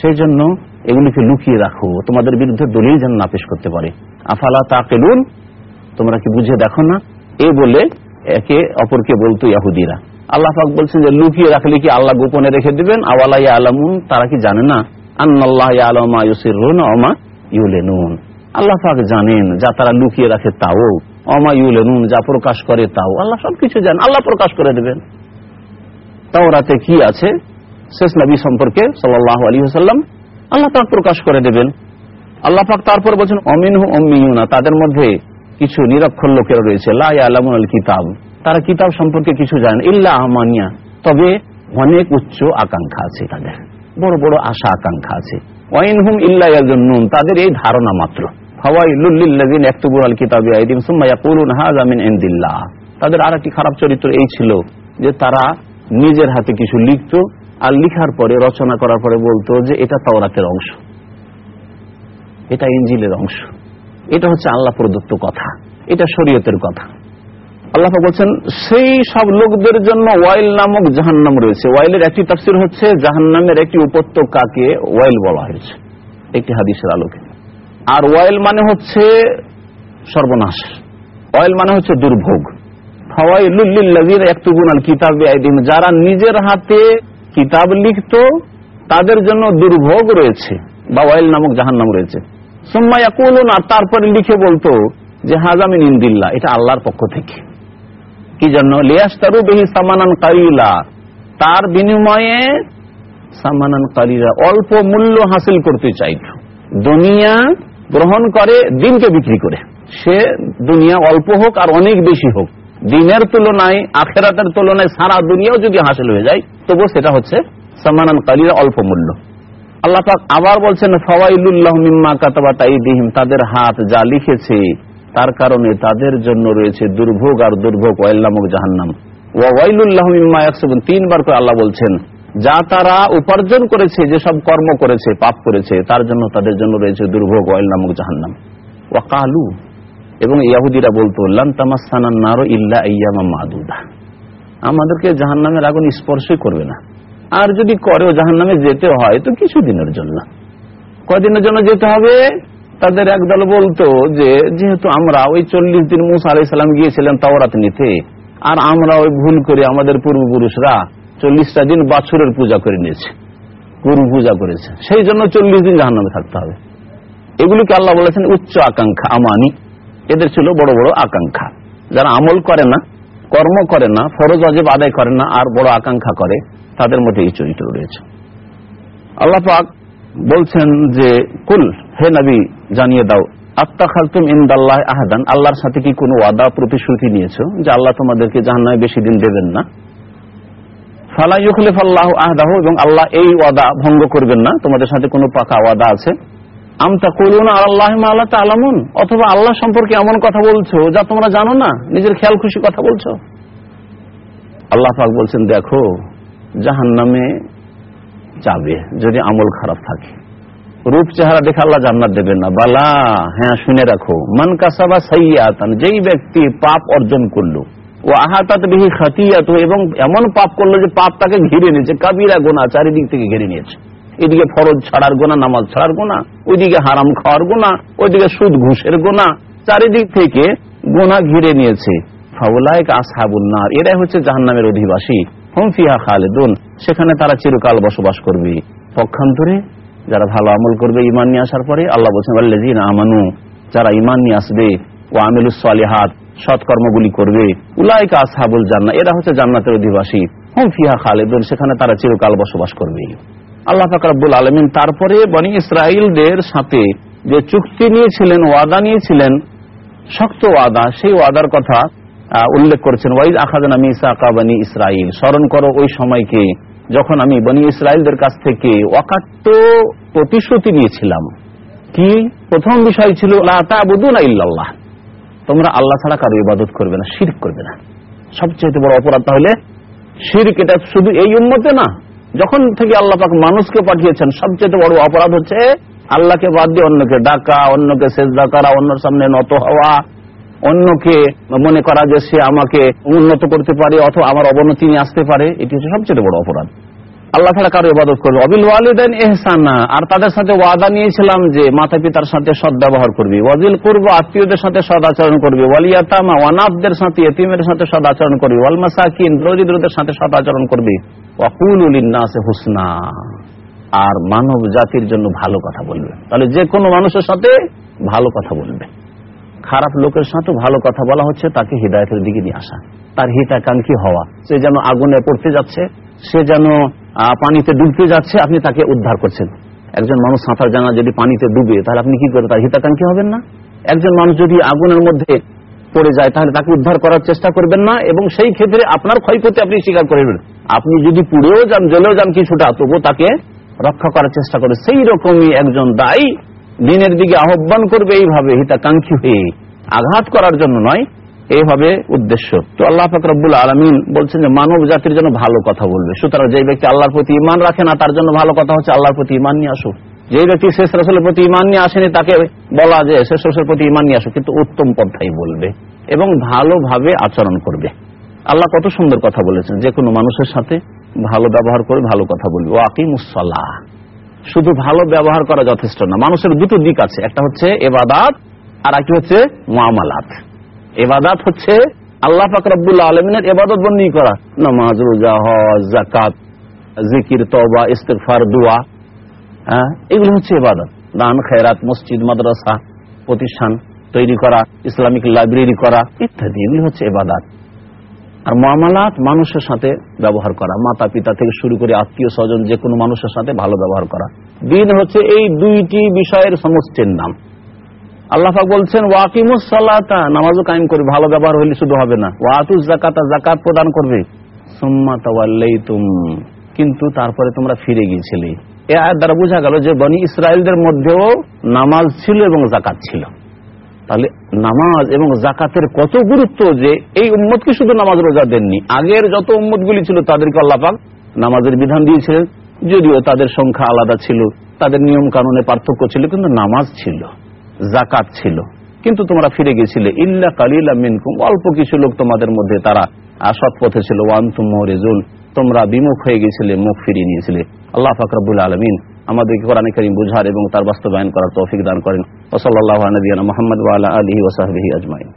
সেই জন্য এগুলিকে লুকিয়ে রাখো, তোমাদের বিরুদ্ধে দলিল যেন না পেশ করতে পারে। আফালা তাকেলুন? তোমরা কি বুঝে দেখো না? এ বলে একে অপরকে বলতো ইয়াহুদিরা। আল্লাহ পাক বলছেন যে, লুকিয়ে রাখলে কি আল্লাহ গোপনে রেখে দিবেন? আওয়ালা আলমুন তারা কি জানে না? আন্নাল্লাহ আলমা অমা ইউলেনুন। আল্লাহ পাক জানেন যা তারা লুকিয়ে রাখে তাও অমা ইউলেনুন যা প্রকাশ করে তাও। আল্লাহ সবকিছু জানেন আল্লাহ প্রকাশ করে দেবেন। তাও রাতে কি আছে? শেষ নবী সম্পর্কে সাল্লাহ আলী সাল্লাম আল্লাহ পাক প্রকাশ করে দেবেন। আল্লাহ পাক তারপর বলছেন অমিন হু অমিনা তাদের মধ্যে কিছু নিরক্ষর লোকের রয়েছে। কিতাব তারা কিতাব সম্পর্কে কিছু জানেন ইল্লা আহমানিয়া তবে অনেক উচ্চ আকাঙ্ক্ষা আছে তাদের। বড় বড় আশা আকাঙ্ক্ষা আছে। ইল্লাহুন তাদের এই ধারণা মাত্র। তাদের আর একটি খারাপ চরিত্র এই ছিল যে তারা নিজের হাতে কিছু লিখত আর লিখার পরে, রচনা করার পরে বলতো যে এটা তাওরাতের অংশ। এটা ইঞ্জিলের অংশ। এটা হচ্ছে আল্লাহ প্রদত্ত কথা। এটা শরীয়তের কথা। আল্লাহ বলছেন, সেই সব লোকদের জন্য ওয়াইল নামক জাহান্নাম রয়েছে। ওয়াইলের একটি তাফসির হচ্ছে, জাহান্নামের একটি উপত্যকাকে ওয়াইল বলা হয়েছে। একটি হাদিসের আলোকে। আর ওয়াইল মানে হচ্ছে সর্বনাশ। ওয়াইল মানে হচ্ছে দুর্ভোগ। যারা নিজের হাতে কিতাব লিখত, তাদের জন্য দুর্ভোগ রয়েছে বা ওয়াইল নামক জাহান্নাম রয়েছে। সোম্মাইয়া আর তারপরে লিখে বলতো যে হাজামিন ইন্দিল্লা এটা আল্লাহর পক্ষ থেকে। কি জন্য? লিয়াস্তারু বেহি সামানান কারিলা তার বিনিময়ে সামানান কারিলা অল্প মূল্য হাসিল করতে চাইত। দুনিয়া গ্রহণ করে, দিনকে বিক্রি করে। সে দুনিয়া অল্প হোক আর অনেক বেশি হোক, দিনের তুলনায়, আখেরাতের তুলনায় সারা দুনিয়াও যদি হাসিল হয়ে যায় তবু সেটা হচ্ছে সামানান কালিরা অল্প মূল্য। আল্লাহ পাক আবার বলছেন, ফওয়াইলুল্লাহ মিম্মা কাতাবাত আইদিহিম তাদের হাত যা লিখেছে, তার কারণে তাদের জন্য রয়েছে দুর্ভোগ আর দুর্ভোগ, ওয়াইল নামক জাহান্নাম। ওয়াইলুল্লাহ মিম্মা ইয়াকসুবুন, তিনবার করে আল্লাহ বলছেন, যা তারা উপার্জন করেছে যেসব কর্ম করেছে, পাপ করেছে, তার জন্য তাদের জন্য রয়েছে দুর্ভোগ, ওয়াইল নামক জাহান্নাম। ওয়াকালু এবং ইয়াহুদিরা বলতো লান্তামাসানান নারো ইল্লা ইয়ামা মাদুদা আমাদেরকে জাহান্নামের আগুন স্পর্শই করবে না। আর যদি করেও জাহান্নামে যেতে হয়, তো কিছুদিনের জন্য। কদিনের জন্য যেতে হবে? তাদের একদল বলতো যে, যেহেতু আমরা ওই চল্লিশ দিন মুসা আলাই সাল্লাম গিয়েছিলেন তাওরাত নিতে, আর আমরা ওই ভুল করে আমাদের পূর্বপুরুষরা চল্লিশটা দিন বাছুরের পূজা করে নিয়েছে গুরু পূজা করেছে। সেই জন্য চল্লিশ দিন জাহান্নামে থাকতে হবে। এগুলিকে আল্লাহ বলেছেন, উচ্চ আকাঙ্ক্ষা, আমানি। এদের ছিল বড় বড় আকাঙ্ক্ষা। যারা আমল করে না কর্ম করে না, ফরজ অজেব আদায় করে না, আর বড় আকাঙ্ক্ষা করে, তাদের মধ্যে এই চরিত্র রয়েছে। আল্লাহ পাক বলছেন যে, কুল, হে নবী, জানিয়ে দাও আত্মা খালতুম ইন্দাল্লাহ আহাদান। আল্লাহর সাথে কি কোনো ওয়াদা, প্রতিশ্রুতি নিয়েছো যে আল্লাহ তোমাদেরকে জাহান্নায় বেশি দিন দেবেন না? ফালা ইউখলিফ আল্লাহ আহদাহ এবং আল্লাহ এই ওয়াদা ভঙ্গ করবেন না। তোমাদের সাথে কোনো পাকা ওয়াদা আছে? আমতা করুন আল্লাহ আল্লাহ তালামুন অথবা আল্লাহ সম্পর্কে এমন কথা বলছো যা তোমরা জানো না? নিজের খেয়াল খুশি কথা বলছো? আল্লাহ পাক বলছেন, দেখো জাহান নামে যাবে যদি আমল খারাপ থাকে। রূপ চেহারা দেখে আল্লাহ জান্নাত দেবেন না। বালা হ্যাঁ শুনে রাখো। মান কাসাবা সাইয়াতান, যেই ব্যক্তি পাপ অর্জন করল ও আহাতাত বিহি খাতিয়াত, এবং এমন পাপ করল যে পাপ তাকে ঘিরে নিয়েছে, কাবিরা, গোনা, চারিদিক থেকে ঘিরে নিয়েছে। এদিকে ফরজ ছাড়ার গোনা নামাজ ছাড়ার গোনা ওইদিকে হারাম খাওয়ার গোনা ওইদিকে সুদ ঘুষের গোনা চারিদিক থেকে গোনা ঘিরে নিয়েছে। ফাউলাইক আসহাবুন্নার এরাই হচ্ছে জাহান্নামের অধিবাসী। হমফিয়া খালেদুন, সেখানে তারা চিরকাল বসবাস করবে। পক্ষান্তরে যারা ভালো আমল করবে ইমান নিয়ে আসার পরে আল্লাহ বলছেন আল্লাহ আমানু যারা ইমান নিয়ে আসবে ও আমিলুস সালিহাত সৎকর্মগুলি করবে। উলাইকা আসহাবুল জান্না এরা হচ্ছে জান্নাতের অধিবাসী। হম ফিহা খালেদুন, সেখানে তারা চিরকাল বসবাস করবে। আল্লাহ ফাকরাবুল আলমিন তারপরে বনি ইসরায়েলদের সাথে যে চুক্তি নিয়েছিলেন, ওয়াদা নিয়েছিলেন, শক্ত ওয়াদা, সেই ওয়াদার কথা উল্লেখ করেছেন, ওয়াইদ আখাদান আমি ইসাকা বনি ইসরায়েল স্মরণ করো ওই সময়কে যখন আমি বনি ইসরায়েলদের কাছ থেকে অকাট্য প্রতিশ্রুতি নিয়েছিলাম। কি? প্রথম বিষয় ছিল ইল্লাল্লাহ। তোমরা আল্লাহ ছাড়া কারও ইবাদত করবে না শির করবে না। সবচেয়ে বড় অপরাধ তাহলে, শিরক এটা শুধু এই উন্মতে না যখন থেকে আল্লাহ পাক মানুষকে পাঠিয়েছেন, সবচেয়ে বড় অপরাধ হচ্ছে আল্লাহকে বাদ দিয়ে অন্যকে ডাকা, অন্যকে সেজদা করা, অন্যর সামনে নত হওয়া, অন্যকে মনে করা যে সে আমাকে উন্নত করতে পারে অথবা আমার অবনতি নিয়ে আসতে পারে, এটি হচ্ছে সবচেয়ে বড় অপরাধ। আল্লাহ ছাড়া কারও ইবাদত করবে অবিল ওয়ালিদান এহসানা আর তাদের সাথে ওয়াদা নিয়েছিলাম যে মাতা পিতার সাথে সদ ব্যবহার করবি। ওয়াজিল করব, আত্মীয়দের সাথে সদ আচরণ করবি। ওয়ালিয়াতামা ওয়ানাফদের সাথে এতিমের সাথে সদ আচরণ করবি। ওয়াল মাসাকিন দরিদ্রদের সাথে সদ আচরণ করবি। হুসনা। আর মানব জাতির জন্য ভালো কথা বলবে। তাহলে যে কোনো মানুষের সাথে ভালো কথা বলবে। খারাপ লোকের সাথে ভালো কথা বলা হচ্ছে, তাকে হৃদায়তের দিকে নিয়ে আসা। তার হিতাকাঙ্ক্ষী হওয়া। সে যেন আগুনে পড়তে যাচ্ছে, সে যেন পানিতে ডুবতে যাচ্ছে, আপনি তাকে উদ্ধার করছেন। একজন মানুষ সাঁতার জানা যদি পানিতে ডুবে, তাহলে আপনি কি করবেন তার হিতাকাঙ্ক্ষী হবেন না? একজন মানুষ যদি আগুনের মধ্যে পড়ে যায়, তাহলে তাকে উদ্ধার করার চেষ্টা করবেন না, এবং সেই ক্ষেত্রে আপনার ক্ষয়ক্ষতি আপনি স্বীকার করবেন আপনি যদি পুড়েও যান জ্বলেও যান কিছুটা তবু তাকে রক্ষা করার চেষ্টা করে। সেই রকমই একজন দায়ী দিনের দিকে আহ্বান করবে এইভাবে, হিতাকাঙ্ক্ষী হয়ে আঘাত করার জন্য নয়, এইভাবে উদ্দেশ্য। তো আল্লাহ ফাকরাবুল আলমিন বলছেন যে, মানব জাতির জন্য ভালো কথা বলবে। সুতরাং যে ব্যক্তি আল্লাহর প্রতি ইমান রাখে না, তার জন্য ভালো কথা হচ্ছে আল্লাহর প্রতি ইমান নিয়ে আসুক। যে ব্যক্তি শেষ রাসুলের প্রতি ইমান নিয়ে আসেনি, তাকে বলা যে শেষ শ্বশুরের প্রতি ইমান নিয়ে আসো কিন্তু উত্তম পন্থাই বলবে এবং ভালোভাবে আচরণ করবে। আল্লাহ কত সুন্দর কথা বলেছেন। যে কোনো মানুষের সাথে ভালো ব্যবহার করে ভালো কথা বলবে। ও আকিমুসল্লাহ শুধু ভালো ব্যবহার করা যথেষ্ট না। মানুষের দুটো দিক আছে। একটা হচ্ছে এবাদাত, আর একটি হচ্ছে মামালাত এবাদাত হচ্ছে আল্লাহ ফাকরাবুল্লাহ আলমিনের এবাদত বন্দী করা। নামাজ, রোজা, হজ জাকাত জিকির তবা ইস্তেফার দোয়া হ্যাঁ? এগুলো হচ্ছে এবাদত। দান, খেরাত, মসজিদ, মাদ্রাসা, প্রতিষ্ঠান তৈরি করা, ইসলামিক লাইব্রেরি করা, ইত্যাদি। এগুলি হচ্ছে এবাদাত। আর মামালাত মানুষের সাথে ব্যবহার করা, মাতা পিতা থেকে শুরু করে আত্মীয় স্বজন, যে কোনো মানুষের সাথে ভালো ব্যবহার করা। দিন হচ্ছে এই দুইটি বিষয়ের সমষ্টির নাম। আল্লাহাক বলছেন, ওয়াকিমুস সালাতা নামাজও কায়েম করবে, ভালো ব্যবহার হলে শুধু হবে না। ওয়াতুস জাকাতা জাকাত প্রদান করবে। সুম্মা তাওয়াল্লাইতুম কিন্তু তারপরে তোমরা ফিরে গিয়েছিলে। এ আয়ের দ্বারা বোঝা গেল যে বনি ইসরায়েলদের মধ্যেও নামাজ ছিল এবং জাকাত ছিল। তাহলে নামাজ এবং জাকাতের কত গুরুত্ব যে এই উম্মতকে শুধু নামাজ রোজা দেননি। আগের যত উম্মতগুলি ছিল তাদেরকে আল্লাপাক নামাজের বিধান দিয়েছিলেন। যদিও তাদের সংখ্যা আলাদা ছিল, তাদের নিয়ম কানুনে পার্থক্য ছিল, কিন্তু নামাজ ছিল জাকাত ছিল। কিন্তু তোমরা ফিরে গেছিলে, ইল্লা কালিলা মিনকুম অল্প কিছু লোক তোমাদের মধ্যে তারা সৎ পথে ছিল। ওয়ান তুমরেজুল তোমরা বিমুখ হয়ে গেছিলে, মুখ ফিরিয়ে নিয়েছিলে। আল্লাহ ফাকরাবুল আলমিন আমাদেরকে কোরআন করিম বুঝার এবং তার বাস্তবায়ন করার তৌফিক দান করেন ওসল্লাহ মোহাম্মদ ওয়ালা আলহি ওসাহবিহি আজমাইন